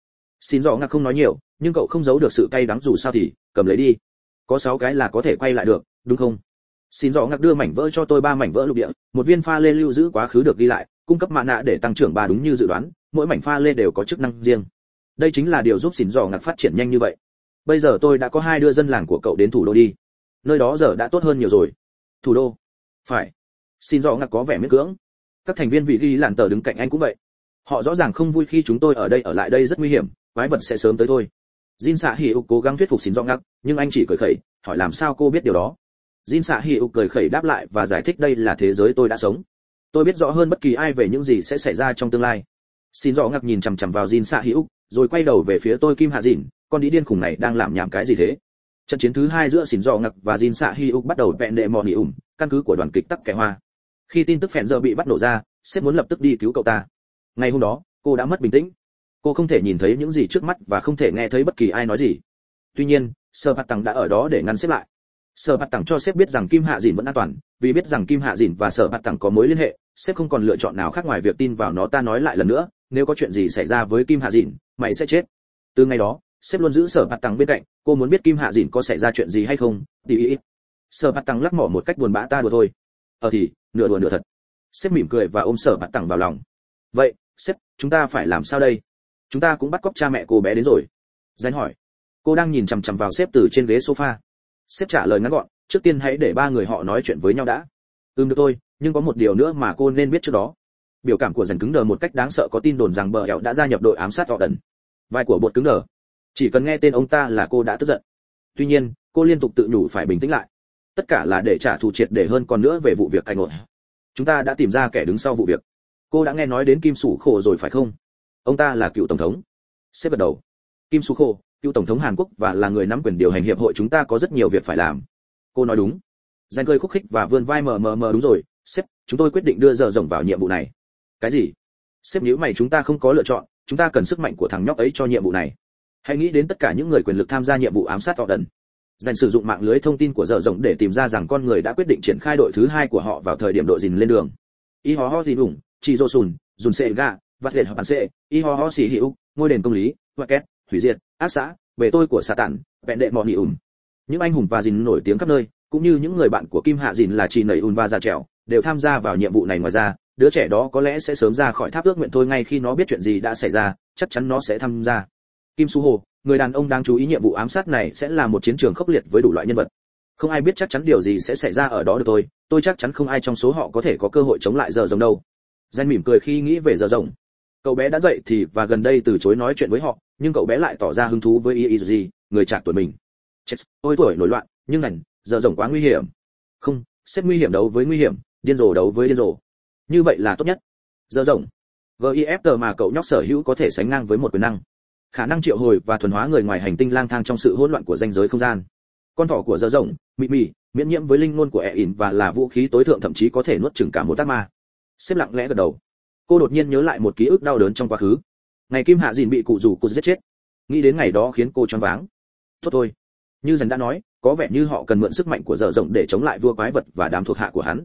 Speaker 1: Xin dọ ngặc không nói nhiều, nhưng cậu không giấu được sự cay đắng dù sao thì, cầm lấy đi. Có sáu cái là có thể quay lại được, đúng không? Xin rõ ngạc đưa mảnh vỡ cho tôi ba mảnh vỡ lục địa, một viên pha lê lưu giữ quá khứ được ghi lại, cung cấp mạ nạ để tăng trưởng ba đúng như dự đoán, mỗi mảnh pha lê đều có chức năng riêng. Đây chính là điều giúp xin rõ ngạc phát triển nhanh như vậy. Bây giờ tôi đã có hai đưa dân làng của cậu đến thủ đô đi. Nơi đó giờ đã tốt hơn nhiều rồi. Thủ đô. Phải. Xin rõ ngạc có vẻ miễn cưỡng. Các thành viên vị ghi làn tờ đứng cạnh anh cũng vậy. Họ rõ ràng không vui khi chúng tôi ở đây ở lại đây rất nguy hiểm, quái vật sẽ sớm tới thôi. Jin xạ hỉ cố gắng thuyết phục xin rõ ngắc nhưng anh chỉ cười khẩy, hỏi làm sao cô biết điều đó? Jin xạ hỉ ục cười khẩy đáp lại và giải thích đây là thế giới tôi đã sống. Tôi biết rõ hơn bất kỳ ai về những gì sẽ xảy ra trong tương lai. Xin rõ ngạc nhìn chằm chằm vào jin xạ hỉ ục rồi quay đầu về phía tôi kim hạ dìn con đi điên khùng này đang làm nhảm cái gì thế? Trận chiến thứ hai giữa xin rõ Ngặc và jin xạ hỉ ục bắt đầu vẹn đệ mò nỉ ủng, căn cứ của đoàn kịch tắc kẻ hoa. Khi tin tức phèn giờ bị bắt nổ ra, sếp muốn lập tức đi cứu cậu ta. Ngày hôm đó, cô đã mất bình tĩnh. Cô không thể nhìn thấy những gì trước mắt và không thể nghe thấy bất kỳ ai nói gì. Tuy nhiên, sơ bạt tăng đã ở đó để ngăn xếp lại. Sở bạt Tặng cho sếp biết rằng kim hạ dìn vẫn an toàn, vì biết rằng kim hạ dìn và sở bạt Tặng có mối liên hệ, sếp không còn lựa chọn nào khác ngoài việc tin vào nó ta nói lại lần nữa, nếu có chuyện gì xảy ra với kim hạ dìn, mày sẽ chết. Từ ngày đó, sếp luôn giữ sở bạt Tặng bên cạnh, cô muốn biết kim hạ dìn có xảy ra chuyện gì hay không, tỉ ý. Sở bạt Tặng lắc mỏ một cách buồn bã ta đùa thôi. Ờ thì, nửa đùa nửa thật. Sếp mỉm cười và ôm sở bạt Tặng vào lòng. Vậy, sếp, chúng ta phải làm sao đây? Chúng ta cũng bắt cóc cha mẹ cô bé đến rồi. Danh hỏi. Cô đang nhìn chằm chằm vào sếp từ trên ghế sofa sếp trả lời ngắn gọn, trước tiên hãy để ba người họ nói chuyện với nhau đã. Ừm, được thôi, nhưng có một điều nữa mà cô nên biết trước đó. Biểu cảm của dần cứng đờ một cách đáng sợ có tin đồn rằng bờ hẹo đã gia nhập đội ám sát họ đần vai của bột cứng đờ. Chỉ cần nghe tên ông ta là cô đã tức giận. Tuy nhiên, cô liên tục tự nhủ phải bình tĩnh lại. Tất cả là để trả thù triệt để hơn còn nữa về vụ việc thành ngột chúng ta đã tìm ra kẻ đứng sau vụ việc. Cô đã nghe nói đến kim sủ khổ rồi phải không? Ông ta là cựu tổng thống. Xếp gật đầu. Kim Sủ Khổ cựu tổng thống hàn quốc và là người nắm quyền điều hành hiệp hội chúng ta có rất nhiều việc phải làm. Cô nói đúng. Danh cười khúc khích và vươn vai mờ mờ mờ đúng rồi, sếp, chúng tôi quyết định đưa giờ rồng vào nhiệm vụ này. Cái gì? Sếp nhíu mày, chúng ta không có lựa chọn, chúng ta cần sức mạnh của thằng nhóc ấy cho nhiệm vụ này. Hãy nghĩ đến tất cả những người quyền lực tham gia nhiệm vụ ám sát họ đần. Dành sử dụng mạng lưới thông tin của dở rộng để tìm ra rằng con người đã quyết định triển khai đội thứ hai của họ vào thời điểm đội dình lên đường. Y ho ho gì đủng chị dô sùn, dùn xệ gà vắt liệt hợp bản xệ y ho ho xì hữu ngôi đền công lý hoa két, hủy diệt ác xã bề tôi của xà tản, vẹn đệ mọ nỉ ùn. Những anh hùng và dìn nổi tiếng khắp nơi, cũng như những người bạn của kim hạ dìn là chị nầy ùn và già trèo, đều tham gia vào nhiệm vụ này ngoài ra. Đứa trẻ đó có lẽ sẽ sớm ra khỏi tháp ước nguyện thôi ngay khi nó biết chuyện gì đã xảy ra, chắc chắn nó sẽ tham gia. Kim su hồ, người đàn ông đang chú ý nhiệm vụ ám sát này sẽ là một chiến trường khốc liệt với đủ loại nhân vật. Không ai biết chắc chắn điều gì sẽ xảy ra ở đó được tôi tôi chắc chắn không ai trong số họ có thể có cơ hội chống lại giờ rồng đâu. Danh mỉm cười khi nghĩ về giờ rồng. Cậu bé đã dậy thì và gần đây từ chối nói chuyện với họ nhưng cậu bé lại tỏ ra hứng thú với y gì người trạc tuổi mình. Chết, tôi tuổi nổi loạn, nhưng ngành giờ rồng quá nguy hiểm. Không, xếp nguy hiểm đấu với nguy hiểm, điên rồ đấu với điên rồ. Như vậy là tốt nhất. Giờ rồng. GIFT mà cậu nhóc sở hữu có thể sánh ngang với một quyền năng. Khả năng triệu hồi và thuần hóa người ngoài hành tinh lang thang trong sự hỗn loạn của danh giới không gian. Con thỏ của giờ rồng, mị mị, miễn nhiễm với linh ngôn của e ẹ ỉn và là vũ khí tối thượng thậm chí có thể nuốt chửng cả một ác ma. Xếp lặng lẽ gật đầu. Cô đột nhiên nhớ lại một ký ức đau đớn trong quá khứ ngày kim hạ dìn bị cụ rủ cô giết chết. Nghĩ đến ngày đó khiến cô choáng váng. Tốt thôi. Như dần đã nói, có vẻ như họ cần mượn sức mạnh của dở rộng để chống lại vua quái vật và đám thuộc hạ của hắn.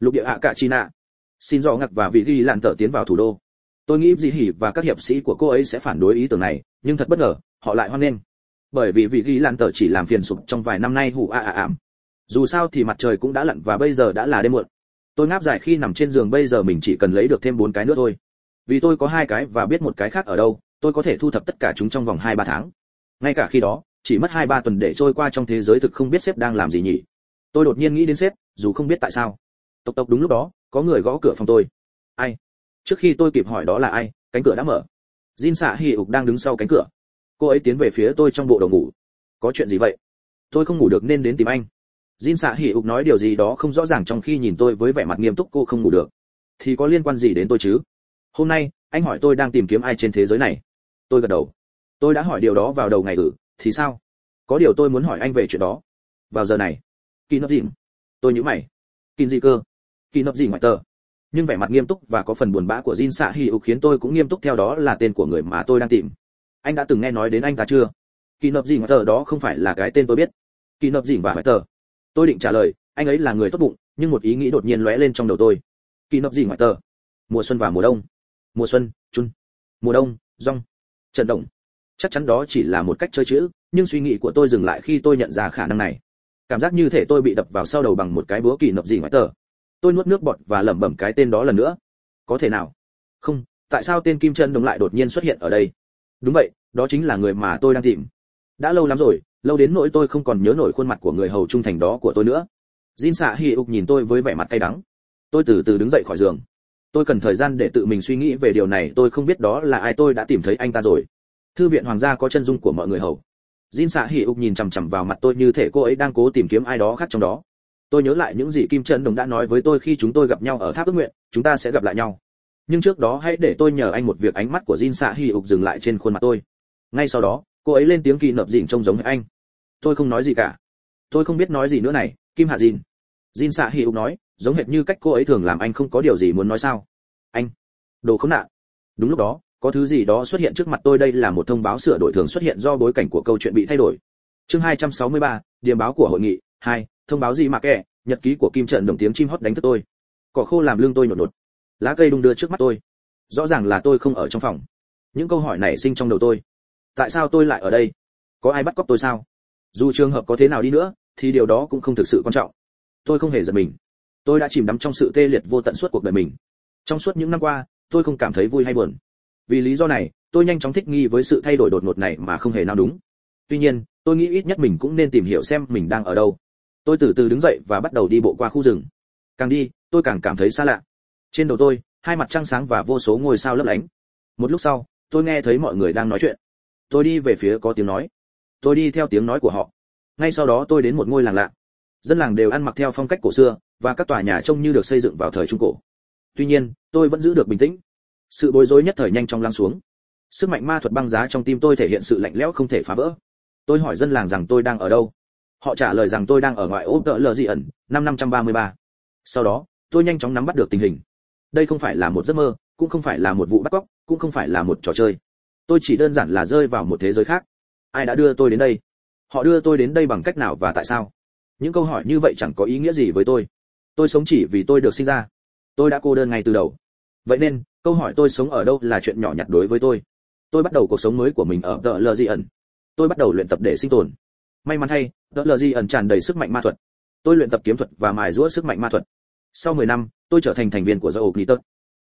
Speaker 1: Lục địa hạ cả china xin do ngặc và vị ghi lạn tở tiến vào thủ đô. Tôi nghĩ dì hỉ và các hiệp sĩ của cô ấy sẽ phản đối ý tưởng này, nhưng thật bất ngờ, họ lại hoan nghênh. Bởi vì vị ghi lan tở chỉ làm phiền sụp trong vài năm nay hủ a a ảm. Dù sao thì mặt trời cũng đã lặn và bây giờ đã là đêm muộn. Tôi ngáp dài khi nằm trên giường, bây giờ mình chỉ cần lấy được thêm bốn cái nữa thôi vì tôi có hai cái và biết một cái khác ở đâu, tôi có thể thu thập tất cả chúng trong vòng hai ba tháng. Ngay cả khi đó, chỉ mất hai ba tuần để trôi qua trong thế giới thực không biết sếp đang làm gì nhỉ. Tôi đột nhiên nghĩ đến sếp, dù không biết tại sao. Tộc tộc đúng lúc đó, có người gõ cửa phòng tôi. Ai? Trước khi tôi kịp hỏi đó là ai, cánh cửa đã mở. Jin xạ hì ục đang đứng sau cánh cửa. Cô ấy tiến về phía tôi trong bộ đồ ngủ. Có chuyện gì vậy? Tôi không ngủ được nên đến tìm anh. Jin xạ hì ục nói điều gì đó không rõ ràng trong khi nhìn tôi với vẻ mặt nghiêm túc cô không ngủ được. Thì có liên quan gì đến tôi chứ? Hôm nay anh hỏi tôi đang tìm kiếm ai trên thế giới này tôi gật đầu tôi đã hỏi điều đó vào đầu ngày ử thì sao có điều tôi muốn hỏi anh về chuyện đó vào giờ này kỳ nấp dìm tôi nhíu mày kỳ gì cơ kỳ nấp gì ngoại tờ nhưng vẻ mặt nghiêm túc và có phần buồn bã của Jin Sa ục khiến tôi cũng nghiêm túc theo đó là tên của người mà tôi đang tìm. Anh đã từng nghe nói đến anh ta chưa? Kỳ nập gì ngoại tờ đó không phải là cái tên tôi biết. Kỳ nập gì và ngoại tờ. Tôi định trả lời, anh ấy là người tốt bụng, nhưng một ý nghĩ đột nhiên lóe lên trong đầu tôi. Kỳ nập gì ngoại tờ. Mùa xuân và mùa đông. Mùa xuân, chun. Mùa đông, rong. Trận động. Chắc chắn đó chỉ là một cách chơi chữ, nhưng suy nghĩ của tôi dừng lại khi tôi nhận ra khả năng này. Cảm giác như thể tôi bị đập vào sau đầu bằng một cái búa kỳ nập gì ngoại tờ tôi nuốt nước bọt và lẩm bẩm cái tên đó lần nữa có thể nào không tại sao tên kim chân đồng lại đột nhiên xuất hiện ở đây đúng vậy đó chính là người mà tôi đang tìm đã lâu lắm rồi lâu đến nỗi tôi không còn nhớ nổi khuôn mặt của người hầu trung thành đó của tôi nữa jin xạ hi ục nhìn tôi với vẻ mặt cay đắng tôi từ từ đứng dậy khỏi giường tôi cần thời gian để tự mình suy nghĩ về điều này, tôi không biết đó là ai, tôi đã tìm thấy anh ta rồi. Thư viện hoàng gia có chân dung của mọi người hầu. Jin xạ hỉ ục nhìn chằm chằm vào mặt tôi như thể cô ấy đang cố tìm kiếm ai đó khác trong đó. Tôi nhớ lại những gì kim Trấn đồng đã nói với tôi khi chúng tôi gặp nhau ở tháp ước nguyện, chúng ta sẽ gặp lại nhau. Nhưng trước đó hãy để tôi nhờ anh một việc, ánh mắt của jin xạ hỉ ục dừng lại trên khuôn mặt tôi. Ngay sau đó, cô ấy lên tiếng kỳ nập dịnh trông giống với anh. Tôi không nói gì cả. Tôi không biết nói gì nữa này, kim hạ Dìn. jin xạ hỉ ục nói giống hệt như cách cô ấy thường làm anh không có điều gì muốn nói sao. Anh đồ khốn nạn. Đúng lúc đó có thứ gì đó xuất hiện trước mặt tôi đây là một thông báo sửa đổi thường xuất hiện do bối cảnh của câu chuyện bị thay đổi. Chương 263, điểm báo của hội nghị. 2, thông báo gì mà kệ nhật ký của kim trận đồng tiếng chim hót đánh thức tôi. Cỏ khô làm lưng tôi nhột nhột. Lá cây đung đưa trước mắt tôi. Rõ ràng là tôi không ở trong phòng. Những câu hỏi này sinh trong đầu tôi. Tại sao tôi lại ở đây? Có ai bắt cóc tôi sao? Dù trường hợp có thế nào đi nữa thì điều đó cũng không thực sự quan trọng. Tôi không hề giật mình tôi đã chìm đắm trong sự tê liệt vô tận suốt cuộc đời mình. Trong suốt những năm qua, tôi không cảm thấy vui hay buồn. Vì lý do này, tôi nhanh chóng thích nghi với sự thay đổi đột ngột này mà không hề nào đúng. Tuy nhiên, tôi nghĩ ít nhất mình cũng nên tìm hiểu xem mình đang ở đâu. Tôi từ từ đứng dậy và bắt đầu đi bộ qua khu rừng. Càng đi, tôi càng cảm thấy xa lạ. Trên đầu tôi, hai mặt trăng sáng và vô số ngôi sao lấp lánh. Một lúc sau, tôi nghe thấy mọi người đang nói chuyện. Tôi đi về phía có tiếng nói. Tôi đi theo tiếng nói của họ. Ngay sau đó tôi đến một ngôi làng lạ. Dân làng đều ăn mặc theo phong cách cổ xưa và các tòa nhà trông như được xây dựng vào thời trung cổ. Tuy nhiên, tôi vẫn giữ được bình tĩnh. Sự bối rối nhất thời nhanh chóng lắng xuống. Sức mạnh ma thuật băng giá trong tim tôi thể hiện sự lạnh lẽo không thể phá vỡ. Tôi hỏi dân làng rằng tôi đang ở đâu. Họ trả lời rằng tôi đang ở ngoại ô tợ lờ dị ẩn, năm năm trăm ba mươi ba. Sau đó, tôi nhanh chóng nắm bắt được tình hình. Đây không phải là một giấc mơ, cũng không phải là một vụ bắt cóc, cũng không phải là một trò chơi. Tôi chỉ đơn giản là rơi vào một thế giới khác. Ai đã đưa tôi đến đây? Họ đưa tôi đến đây bằng cách nào và tại sao? Những câu hỏi như vậy chẳng có ý nghĩa gì với tôi tôi sống chỉ vì tôi được sinh ra. Tôi đã cô đơn ngay từ đầu. Vậy nên, câu hỏi tôi sống ở đâu là chuyện nhỏ nhặt đối với tôi. Tôi bắt đầu cuộc sống mới của mình ở tờ lờ Di ẩn tôi bắt đầu luyện tập để sinh tồn. May mắn thay tờ lờ di ẩn tràn đầy sức mạnh ma thuật. Tôi luyện tập kiếm thuật và mài rũa sức mạnh ma thuật. Sau 10 năm, tôi trở thành thành viên của dầu Glitter.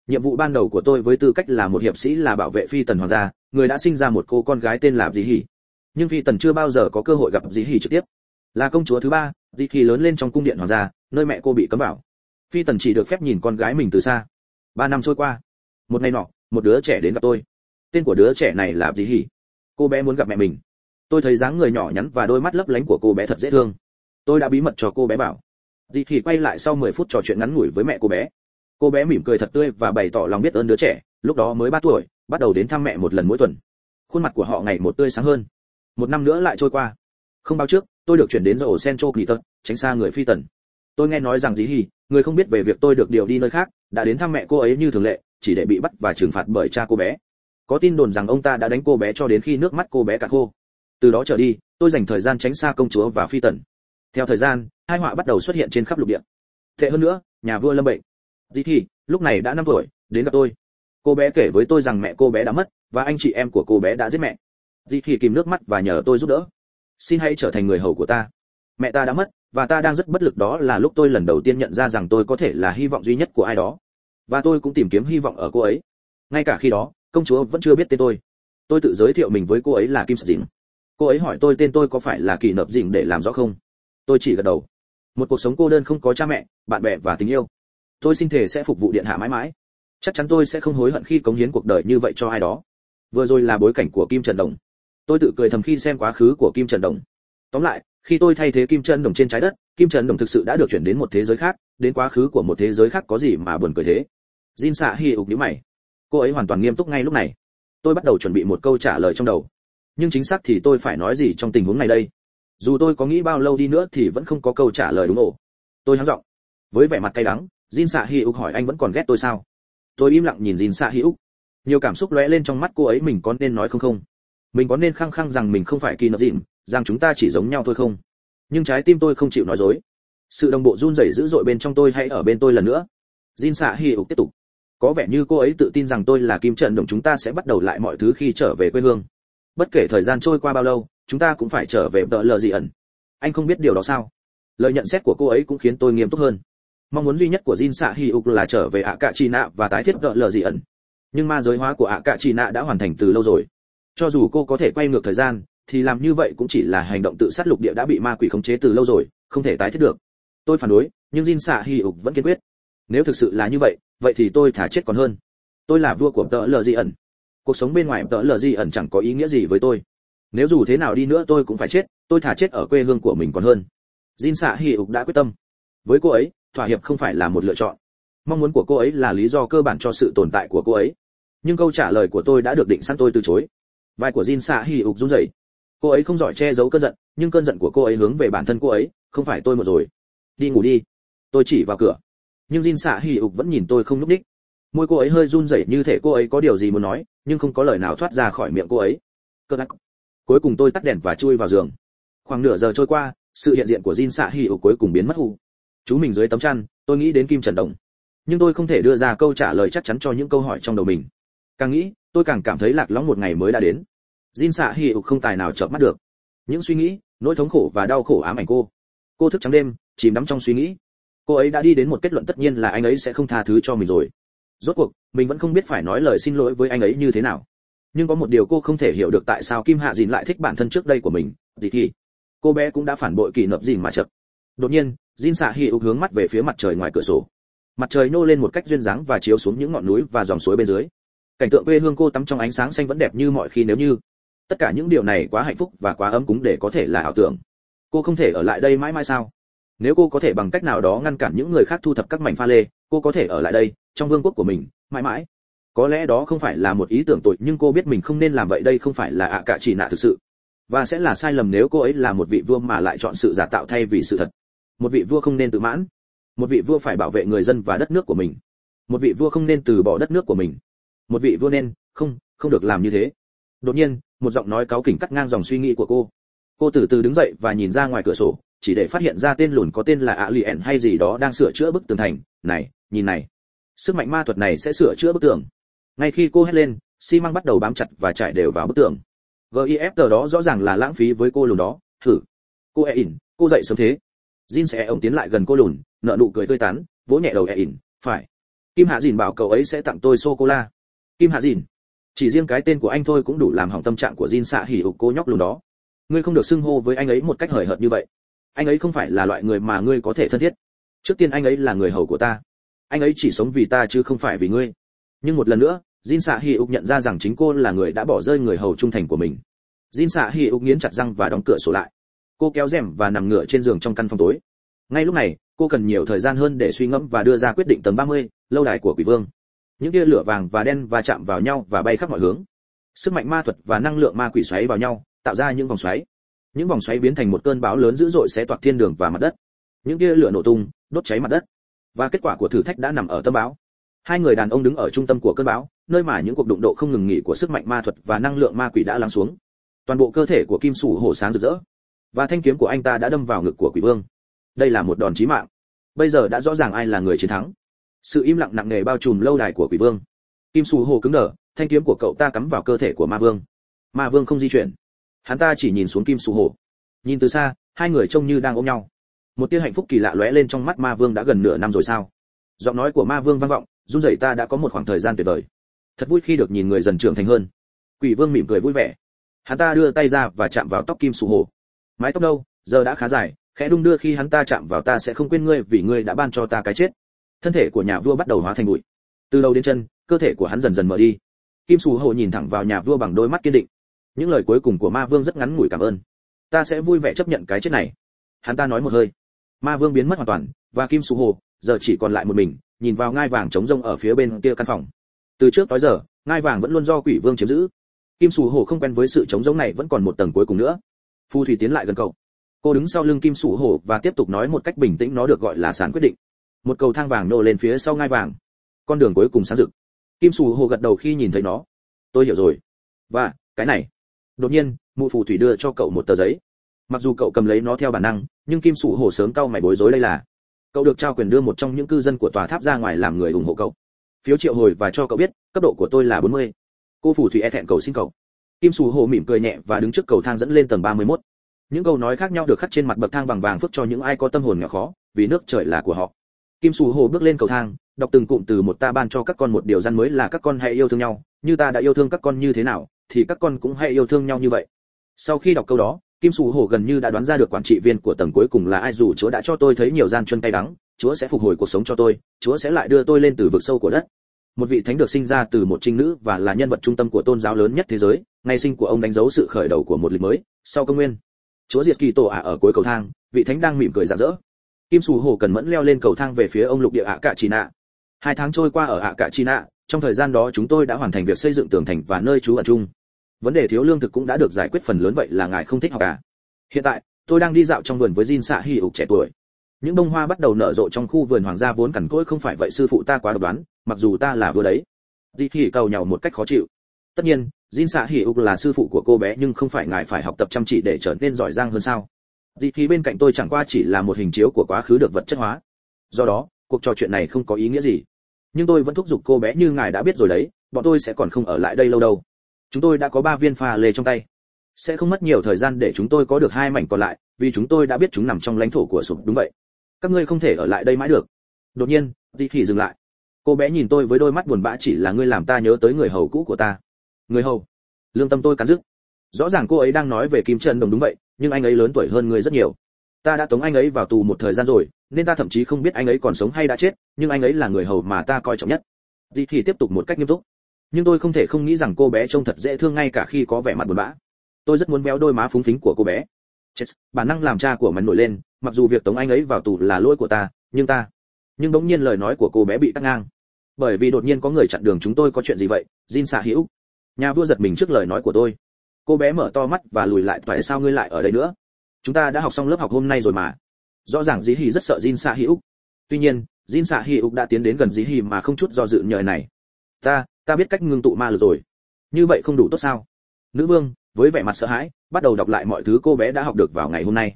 Speaker 1: nhiệm vụ ban đầu của tôi với tư cách là một hiệp sĩ là bảo vệ phi tần hoàng gia, người đã sinh ra một cô con gái tên là dĩ hỉ nhưng phi tần chưa bao giờ có cơ hội gặp dĩ hỉ trực tiếp. Là công chúa thứ ba, dĩ hỉ lớn lên trong cung điện hoàng gia nơi mẹ cô bị cấm bảo phi tần chỉ được phép nhìn con gái mình từ xa. Ba năm trôi qua. Một ngày nọ, một đứa trẻ đến gặp tôi. Tên của đứa trẻ này là dĩ hỉ. Cô bé muốn gặp mẹ mình. Tôi thấy dáng người nhỏ nhắn và đôi mắt lấp lánh của cô bé thật dễ thương. Tôi đã bí mật cho cô bé bảo. Dì Hỉ quay lại sau 10 phút trò chuyện ngắn ngủi với mẹ cô bé. Cô bé mỉm cười thật tươi và bày tỏ lòng biết ơn đứa trẻ, lúc đó mới ba tuổi, bắt đầu đến thăm mẹ một lần mỗi tuần. Khuôn mặt của họ ngày một tươi sáng hơn. Một năm nữa lại trôi qua. Không bao trước, tôi được chuyển đến dầu kỳ tật, tránh xa người phi tần tôi nghe nói rằng dĩ hì, người không biết về việc tôi được điều đi nơi khác, đã đến thăm mẹ cô ấy như thường lệ, chỉ để bị bắt và trừng phạt bởi cha cô bé. Có tin đồn rằng ông ta đã đánh cô bé cho đến khi nước mắt cô bé cạn khô. Từ đó trở đi, tôi dành thời gian tránh xa công chúa và phi tần. Theo thời gian, hai họa bắt đầu xuất hiện trên khắp lục địa. Tệ hơn nữa, nhà vua lâm bệnh. Dĩ thì lúc này đã năm tuổi, đến gặp tôi. Cô bé kể với tôi rằng mẹ cô bé đã mất, và anh chị em của cô bé đã giết mẹ. Dĩ thì kìm nước mắt và nhờ tôi giúp đỡ. Xin hãy trở thành người hầu của ta. Mẹ ta đã mất và ta đang rất bất lực đó là lúc tôi lần đầu tiên nhận ra rằng tôi có thể là hy vọng duy nhất của ai đó. Và tôi cũng tìm kiếm hy vọng ở cô ấy. Ngay cả khi đó, công chúa vẫn chưa biết tên tôi. Tôi tự giới thiệu mình với cô ấy là kim dĩnh cô ấy hỏi tôi tên tôi có phải là kỳ nợp dĩnh để làm rõ không? Tôi chỉ gật đầu. Một cuộc sống cô đơn không có cha mẹ, bạn bè và tình yêu. Tôi xin thề sẽ phục vụ điện hạ mãi mãi. Chắc chắn tôi sẽ không hối hận khi cống hiến cuộc đời như vậy cho ai đó. Vừa rồi là bối cảnh của kim trần đồng. Tôi tự cười thầm khi xem quá khứ của kim trần đồng tóm lại, khi tôi thay thế kim chân đồng trên trái đất, kim chân đồng thực sự đã được chuyển đến một thế giới khác, đến quá khứ của một thế giới khác có gì mà buồn cười thế? Jin xạ hi ục nhíu mày. Cô ấy hoàn toàn nghiêm túc ngay lúc này. Tôi bắt đầu chuẩn bị một câu trả lời trong đầu. Nhưng chính xác thì tôi phải nói gì trong tình huống này đây? Dù tôi có nghĩ bao lâu đi nữa thì vẫn không có câu trả lời đúng ổ. Tôi hắng giọng. Với vẻ mặt cay đắng, jin xạ hi ục hỏi anh vẫn còn ghét tôi sao? Tôi im lặng nhìn jin xạ hi ục. Nhiều cảm xúc lóe lên trong mắt cô ấy mình có nên nói không không? Mình có nên khăng khăng rằng mình không phải kỳ nợ dịn rằng chúng ta chỉ giống nhau thôi không? Nhưng trái tim tôi không chịu nói dối. Sự đồng bộ run rẩy dữ dội bên trong tôi hãy ở bên tôi lần nữa. Jin xạ hi ục tiếp tục. Có vẻ như cô ấy tự tin rằng tôi là kim trận đồng chúng ta sẽ bắt đầu lại mọi thứ khi trở về quê hương. Bất kể thời gian trôi qua bao lâu, chúng ta cũng phải trở về tợ lờ gì ẩn. Anh không biết điều đó sao? Lời nhận xét của cô ấy cũng khiến tôi nghiêm túc hơn. Mong muốn duy nhất của jin xạ hi ục là trở về ạ cạ chi nạ và tái thiết tợ lờ gì ẩn. Nhưng ma giới hóa của ạ cạ chi nạ đã hoàn thành từ lâu rồi. Cho dù cô có thể quay ngược thời gian thì làm như vậy cũng chỉ là hành động tự sát lục địa đã bị ma quỷ khống chế từ lâu rồi, không thể tái thiết được. Tôi phản đối, nhưng jin xạ hi ục vẫn kiên quyết. Nếu thực sự là như vậy vậy thì tôi thả chết còn hơn. Tôi là vua của tợ lờ di ẩn. Cuộc sống bên ngoài tợ lờ di ẩn chẳng có ý nghĩa gì với tôi. Nếu dù thế nào đi nữa tôi cũng phải chết, tôi thả chết ở quê hương của mình còn hơn. Jin xạ hi ục đã quyết tâm. Với cô ấy, thỏa hiệp không phải là một lựa chọn. Mong muốn của cô ấy là lý do cơ bản cho sự tồn tại của cô ấy. Nhưng câu trả lời của tôi đã được định sẵn tôi từ chối. Vai của jin xạ hi ục run rẩy cô ấy không giỏi che giấu cơn giận, nhưng cơn giận của cô ấy hướng về bản thân cô ấy, không phải tôi một rồi. Đi ngủ đi. Tôi chỉ vào cửa. Nhưng jin xạ hi ục vẫn nhìn tôi không núp đích môi cô ấy hơi run rẩy như thể cô ấy có điều gì muốn nói, nhưng không có lời nào thoát ra khỏi miệng cô ấy. Cơ đắc cuối cùng tôi tắt đèn và chui vào giường. Khoảng nửa giờ trôi qua, sự hiện diện của jin xạ hi ục cuối cùng biến mất hù. Chú mình dưới tấm chăn, tôi nghĩ đến kim trần đồng. Nhưng tôi không thể đưa ra câu trả lời chắc chắn cho những câu hỏi trong đầu mình. Càng nghĩ, tôi càng cảm thấy lạc lõng một ngày mới đã đến jin xạ hỉ ục không tài nào chợp mắt được. Những suy nghĩ, nỗi thống khổ và đau khổ ám ảnh cô. Cô thức trắng đêm, chìm đắm trong suy nghĩ. Cô ấy đã đi đến một kết luận tất nhiên là anh ấy sẽ không tha thứ cho mình rồi. Rốt cuộc, mình vẫn không biết phải nói lời xin lỗi với anh ấy như thế nào. Nhưng có một điều cô không thể hiểu được tại sao kim hạ dìn lại thích bản thân trước đây của mình gì thì cô bé cũng đã phản bội kỳ nập dìn mà chật đột nhiên, jin xạ hỉ ục hướng mắt về phía mặt trời ngoài cửa sổ. Mặt trời nô lên một cách duyên dáng và chiếu xuống những ngọn núi và dòng suối bên dưới. Cảnh tượng quê hương cô tắm trong ánh sáng xanh vẫn đẹp như mọi khi nếu như tất cả những điều này quá hạnh phúc và quá ấm cúng để có thể là ảo tưởng. Cô không thể ở lại đây mãi mãi sao? Nếu cô có thể bằng cách nào đó ngăn cản những người khác thu thập các mảnh pha lê, cô có thể ở lại đây, trong vương quốc của mình, mãi mãi. Có lẽ đó không phải là một ý tưởng tội nhưng cô biết mình không nên làm vậy, đây không phải là ạ cả chỉ nạ thực sự. Và sẽ là sai lầm nếu cô ấy là một vị vua mà lại chọn sự giả tạo thay vì sự thật. Một vị vua không nên tự mãn. Một vị vua phải bảo vệ người dân và đất nước của mình. Một vị vua không nên từ bỏ đất nước của mình. Một vị vua nên, không không được làm như thế đột nhiên, một giọng nói cáu kỉnh cắt ngang dòng suy nghĩ của cô. Cô từ từ đứng dậy và nhìn ra ngoài cửa sổ, chỉ để phát hiện ra tên lùn có tên là ạ lì ẻn hay gì đó đang sửa chữa bức tường thành. Này, nhìn này. Sức mạnh ma thuật này sẽ sửa chữa bức tường. Ngay khi cô hét lên, xi măng bắt đầu bám chặt và trải đều vào bức tường. Gif tờ đó rõ ràng là lãng phí với cô lùn đó. Thử cô e ỉn, cô dậy sớm thế. Jin sẽ ổng tiến lại gần cô lùn nợ nụ cười tươi tắn, vỗ nhẹ đầu e ỉn, phải. Kim hạ dìn bảo cậu ấy sẽ tặng tôi sô cô la. Kim hạ dìn chỉ riêng cái tên của anh thôi cũng đủ làm hỏng tâm trạng của jin xạ hỉ ục cô nhóc lùn đó. Ngươi không được xưng hô với anh ấy một cách hời hợt như vậy. Anh ấy không phải là loại người mà ngươi có thể thân thiết. Trước tiên anh ấy là người hầu của ta. Anh ấy chỉ sống vì ta chứ không phải vì ngươi. Nhưng một lần nữa jin xạ Hỉ ục nhận ra rằng chính cô là người đã bỏ rơi người hầu trung thành của mình. Jin xạ Hỉ ục nghiến chặt răng và đóng cửa sổ lại. Cô kéo rèm và nằm ngửa trên giường trong căn phòng tối. Ngay lúc này cô cần nhiều thời gian hơn để suy ngẫm và đưa ra quyết định tầng 30, lâu đài của quỷ vương những tia lửa vàng và đen va chạm vào nhau và bay khắp mọi hướng. Sức mạnh ma thuật và năng lượng ma quỷ xoáy vào nhau, tạo ra những vòng xoáy. Những vòng xoáy biến thành một cơn bão lớn dữ dội xé toạc thiên đường và mặt đất. Những tia lửa nổ tung, đốt cháy mặt đất. Và kết quả của thử thách đã nằm ở tâm bão. Hai người đàn ông đứng ở trung tâm của cơn bão, nơi mà những cuộc đụng độ không ngừng nghỉ của sức mạnh ma thuật và năng lượng ma quỷ đã lắng xuống. Toàn bộ cơ thể của kim sủ hổ sáng rực rỡ. Và thanh kiếm của anh ta đã đâm vào ngực của quỷ vương. Đây là một đòn chí mạng. Bây giờ đã rõ ràng ai là người chiến thắng sự im lặng nặng nề bao trùm lâu đài của quỷ vương. Kim sù hồ cứng đờ, thanh kiếm của cậu ta cắm vào cơ thể của ma vương. Ma vương không di chuyển. Hắn ta chỉ nhìn xuống kim sù hồ. Nhìn từ xa, hai người trông như đang ôm nhau. Một tia hạnh phúc kỳ lạ lóe lên trong mắt ma vương đã gần nửa năm rồi sao? Giọng nói của ma vương vang vọng, run rẩy ta đã có một khoảng thời gian tuyệt vời. Thật vui khi được nhìn người dần trưởng thành hơn. Quỷ vương mỉm cười vui vẻ. Hắn ta đưa tay ra và chạm vào tóc kim sù hồ. Mái tóc đâu giờ đã khá dài, khẽ đung đưa khi hắn ta chạm vào ta sẽ không quên ngươi vì ngươi đã ban cho ta cái chết thân thể của nhà vua bắt đầu hóa thành bụi. Từ đầu đến chân, cơ thể của hắn dần dần mở đi. Kim sù hồ nhìn thẳng vào nhà vua bằng đôi mắt kiên định. Những lời cuối cùng của ma vương rất ngắn ngủi cảm ơn. Ta sẽ vui vẻ chấp nhận cái chết này. Hắn ta nói một hơi. Ma vương biến mất hoàn toàn, và kim sù hồ giờ chỉ còn lại một mình, nhìn vào ngai vàng trống rông ở phía bên kia căn phòng. Từ trước tới giờ, ngai vàng vẫn luôn do quỷ vương chiếm giữ. Kim sù hồ không quen với sự trống rỗng này vẫn còn một tầng cuối cùng nữa. Phu thủy tiến lại gần cậu. Cô đứng sau lưng kim sù hồ và tiếp tục nói một cách bình tĩnh nó được gọi là sàn quyết định một cầu thang vàng nô lên phía sau ngai vàng. Con đường cuối cùng sáng rực. Kim sù hồ gật đầu khi nhìn thấy nó. Tôi hiểu rồi. Và, cái này. Đột nhiên, mụ phù thủy đưa cho cậu một tờ giấy. Mặc dù cậu cầm lấy nó theo bản năng, nhưng kim sù hồ sớm cau mày bối rối đây là. Cậu được trao quyền đưa một trong những cư dân của tòa tháp ra ngoài làm người ủng hộ cậu. Phiếu triệu hồi và cho cậu biết, cấp độ của tôi là 40. cô phù thủy e thẹn cầu xin cậu. Kim sù hồ mỉm cười nhẹ và đứng trước cầu thang dẫn lên tầng 31. những câu nói khác nhau được khắc trên mặt bậc thang bằng vàng phước cho những ai có tâm hồn nhỏ khó, vì nước trời là của họ kim sù hồ bước lên cầu thang, đọc từng cụm từ một ta ban cho các con một điều răn mới là các con hãy yêu thương nhau, như ta đã yêu thương các con như thế nào, thì các con cũng hãy yêu thương nhau như vậy. Sau khi đọc câu đó, kim sù hổ gần như đã đoán ra được quản trị viên của tầng cuối cùng là ai dù chúa đã cho tôi thấy nhiều gian chân tay đắng, chúa sẽ phục hồi cuộc sống cho tôi, chúa sẽ lại đưa tôi lên từ vực sâu của đất. Một vị thánh được sinh ra từ một trinh nữ và là nhân vật trung tâm của tôn giáo lớn nhất thế giới, ngày sinh của ông đánh dấu sự khởi đầu của một lịch mới, sau công nguyên. Chúa diệt kỳ tổ ả ở cuối cầu thang, vị thánh đang mỉm cười rạng rỡ kim sù hổ cần mẫn leo lên cầu thang về phía ông lục địa ạ cạ chi nạ hai tháng trôi qua ở ạ cạ chi nạ trong thời gian đó chúng tôi đã hoàn thành việc xây dựng tường thành và nơi trú ẩn chung. Vấn đề thiếu lương thực cũng đã được giải quyết phần lớn vậy là ngài không thích học à? Hiện tại, tôi đang đi dạo trong vườn với Jin xạ hy ục trẻ tuổi. Những bông hoa bắt đầu nở rộ trong khu vườn hoàng gia vốn cằn cỗi không phải vậy sư phụ ta quá độc đoán, mặc dù ta là vừa đấy. Di hỉ cầu nhau một cách khó chịu. Tất nhiên, Jin xạ hy ục là sư phụ của cô bé nhưng không phải ngài phải học tập chăm chỉ để trở nên giỏi giang hơn sao? Dị khí bên cạnh tôi chẳng qua chỉ là một hình chiếu của quá khứ được vật chất hóa. Do đó, cuộc trò chuyện này không có ý nghĩa gì. Nhưng tôi vẫn thúc giục cô bé như ngài đã biết rồi đấy, bọn tôi sẽ còn không ở lại đây lâu đâu. Chúng tôi đã có ba viên pha lê trong tay. Sẽ không mất nhiều thời gian để chúng tôi có được hai mảnh còn lại, vì chúng tôi đã biết chúng nằm trong lãnh thổ của sụp, đúng vậy. Các ngươi không thể ở lại đây mãi được. Đột nhiên dị khí dừng lại. Cô bé nhìn tôi với đôi mắt buồn bã chỉ là ngươi làm ta nhớ tới người hầu cũ của ta. Người hầu? Lương tâm tôi cắn dứt rõ ràng cô ấy đang nói về kim trần đồng, đúng vậy nhưng anh ấy lớn tuổi hơn ngươi rất nhiều. Ta đã tống anh ấy vào tù một thời gian rồi, nên ta thậm chí không biết anh ấy còn sống hay đã chết, nhưng anh ấy là người hầu mà ta coi trọng nhất. Dì thì tiếp tục một cách nghiêm túc. Nhưng tôi không thể không nghĩ rằng cô bé trông thật dễ thương ngay cả khi có vẻ mặt buồn bã. Tôi rất muốn véo đôi má phúng phính của cô bé. Chết, bản năng làm cha của mình nổi lên, mặc dù việc tống anh ấy vào tù là lỗi của ta, nhưng ta, nhưng bỗng nhiên lời nói của cô bé bị cắt ngang. Bởi vì đột nhiên có người chặn đường chúng tôi có chuyện gì vậy? Jin xạ hữu. Nhà vua giật mình trước lời nói của tôi cô bé mở to mắt và lùi lại, tại sao ngươi lại ở đây nữa? Chúng ta đã học xong lớp học hôm nay rồi mà. Rõ ràng dĩ hì rất sợ jin xạ hữu tuy nhiên, jin xạ hữu đã tiến đến gần dĩ hì mà không chút do dự nhờ này. Ta ta biết cách ngưng tụ ma lực rồi. Như vậy không đủ tốt sao? Nữ vương, với vẻ mặt sợ hãi, bắt đầu đọc lại mọi thứ cô bé đã học được vào ngày hôm nay.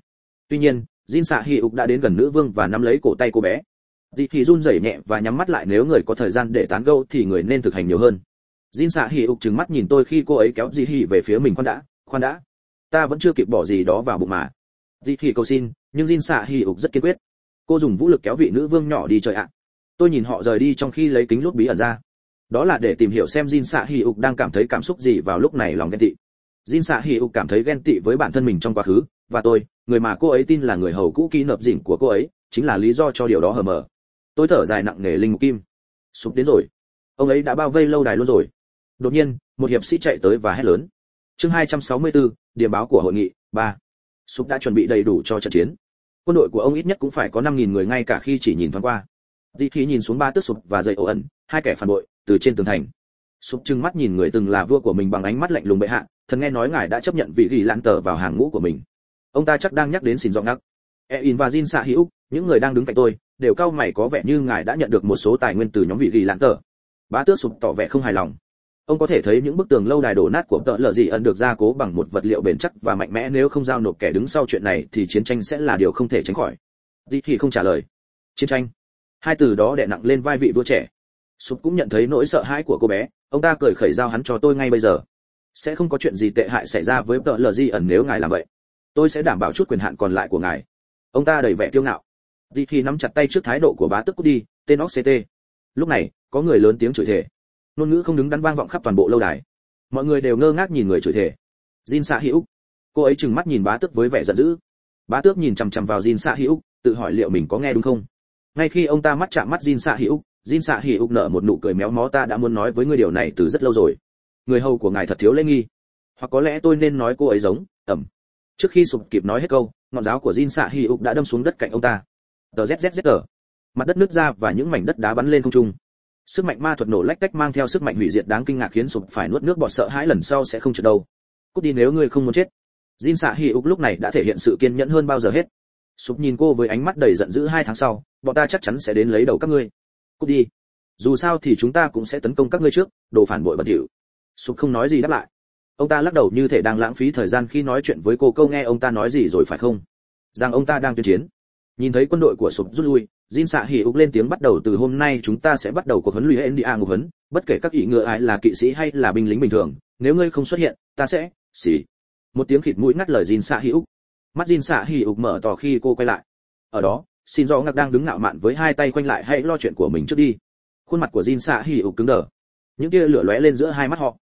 Speaker 1: Tuy nhiên, jin xạ hi ục đã đến gần nữ vương và nắm lấy cổ tay cô bé. Dĩ thì run rẩy nhẹ và nhắm mắt lại, nếu người có thời gian để tán gẫu thì người nên thực hành nhiều hơn jin xạ hi ục trừng mắt nhìn tôi khi cô ấy kéo dì hi về phía mình khoan đã khoan đã ta vẫn chưa kịp bỏ gì đó vào bụng mà dì Hỉ cầu xin nhưng jin xạ hi ục rất kiên quyết cô dùng vũ lực kéo vị nữ vương nhỏ đi trời ạ tôi nhìn họ rời đi trong khi lấy kính lút bí ẩn ra đó là để tìm hiểu xem Jin Sa Hi ục đang cảm thấy cảm xúc gì vào lúc này lòng ghen tị. Jin Sa Hi ục cảm thấy ghen tị với bản thân mình trong quá khứ, và tôi, người mà cô ấy tin là người hầu cũ kỹ nộp dịnh của cô ấy, chính là lý do cho điều đó hờ mờ. Tôi thở dài nặng nề linh mục kim. Sụp đến rồi. Ông ấy đã bao vây lâu đài luôn rồi. Đột nhiên, một hiệp sĩ chạy tới và hét lớn. Chương 264, điểm báo của hội nghị, 3. Sụp đã chuẩn bị đầy đủ cho trận chiến. Quân đội của ông ít nhất cũng phải có 5000 người ngay cả khi chỉ nhìn thoáng qua. di khí nhìn xuống ba tước sụp và dậy ổ ẩn, hai kẻ phản bội, từ trên tường thành sụp trừng mắt nhìn người từng là vua của mình bằng ánh mắt lạnh lùng bệ hạ thần nghe nói ngài đã chấp nhận vị ghi lãn tờ vào hàng ngũ của mình ông ta chắc đang nhắc đến xin giọng ngắc Ein và Jin Sa Hữu, những người đang đứng cạnh tôi, đều cao mày có vẻ như ngài đã nhận được một số tài nguyên từ nhóm vị ghi lãn tờ. Bá tước sụp tỏ vẻ không hài lòng. Ông có thể thấy những bức tường lâu đài đổ nát của tợ lợ gì ẩn được gia cố bằng một vật liệu bền chắc và mạnh mẽ nếu không giao nộp kẻ đứng sau chuyện này thì chiến tranh sẽ là điều không thể tránh khỏi. Dì thì không trả lời. Chiến tranh. Hai từ đó đè nặng lên vai vị vua trẻ sụp cũng nhận thấy nỗi sợ hãi của cô bé ông ta cười khẩy giao hắn cho tôi ngay bây giờ sẽ không có chuyện gì tệ hại xảy ra với tợ lờ di ẩn nếu ngài làm vậy tôi sẽ đảm bảo chút quyền hạn còn lại của ngài ông ta đầy vẻ kiêu ngạo di khi nắm chặt tay trước thái độ của bá tức cút đi, tên Oct. lúc này, có người lớn tiếng chửi thề ngôn ngữ không đứng đắn vang vọng khắp toàn bộ lâu đài. Mọi người đều ngơ ngác nhìn người chửi thề. Jin xạ hữu cô ấy trừng mắt nhìn bá tước với vẻ giận dữ. Bá tước nhìn chằm chằm vào jin xạ hữu tự hỏi liệu mình có nghe đúng không? Ngay khi ông ta mắt chạm mắt jin xạ hữu jin xạ hữu nở một nụ cười méo mó, ta đã muốn nói với người điều này từ rất lâu rồi. Người hầu của ngài thật thiếu lễ nghi. Hoặc có lẽ tôi nên nói cô ấy giống, ẩm. Trước khi sụp kịp nói hết câu, ngọn giáo của jin xạ hữu đã đâm xuống đất cạnh ông ta. Tờ zzz mặt đất nứt ra và những mảnh đất đá bắn lên không trung sức mạnh ma thuật nổ lách cách mang theo sức mạnh hủy diệt đáng kinh ngạc khiến sụp phải nuốt nước bọt sợ hãi lần sau sẽ không trượt đâu. Cút đi nếu ngươi không muốn chết. Jin xạ hy ục lúc này đã thể hiện sự kiên nhẫn hơn bao giờ hết. Sụp nhìn cô với ánh mắt đầy giận dữ hai tháng sau, bọn ta chắc chắn sẽ đến lấy đầu các ngươi. Cút đi. Dù sao thì chúng ta cũng sẽ tấn công các ngươi trước, đồ phản bội bẩn thỉu. Sụp không nói gì đáp lại. Ông ta lắc đầu như thể đang lãng phí thời gian khi nói chuyện với cô câu nghe ông ta nói gì rồi phải không? Rằng ông ta đang tuyên chiến. Nhìn thấy quân đội của sụp rút lui Jin xạ hỉ ục lên tiếng bắt đầu từ hôm nay chúng ta sẽ bắt đầu cuộc huấn luyện NDA ngục huấn, bất kể các ý ngựa ai là kỵ sĩ hay là binh lính bình thường, nếu ngươi không xuất hiện, ta sẽ xì. Một tiếng khịt mũi ngắt lời Jin xạ hỉ ục. Mắt Jin xạ hỉ ục mở to khi cô quay lại. Ở đó, xin do ngạc đang đứng ngạo mạn với hai tay quanh lại hãy lo chuyện của mình trước đi. Khuôn mặt của Jin xạ hỉ ục cứng đờ. Những tia lửa lóe lên giữa hai mắt họ.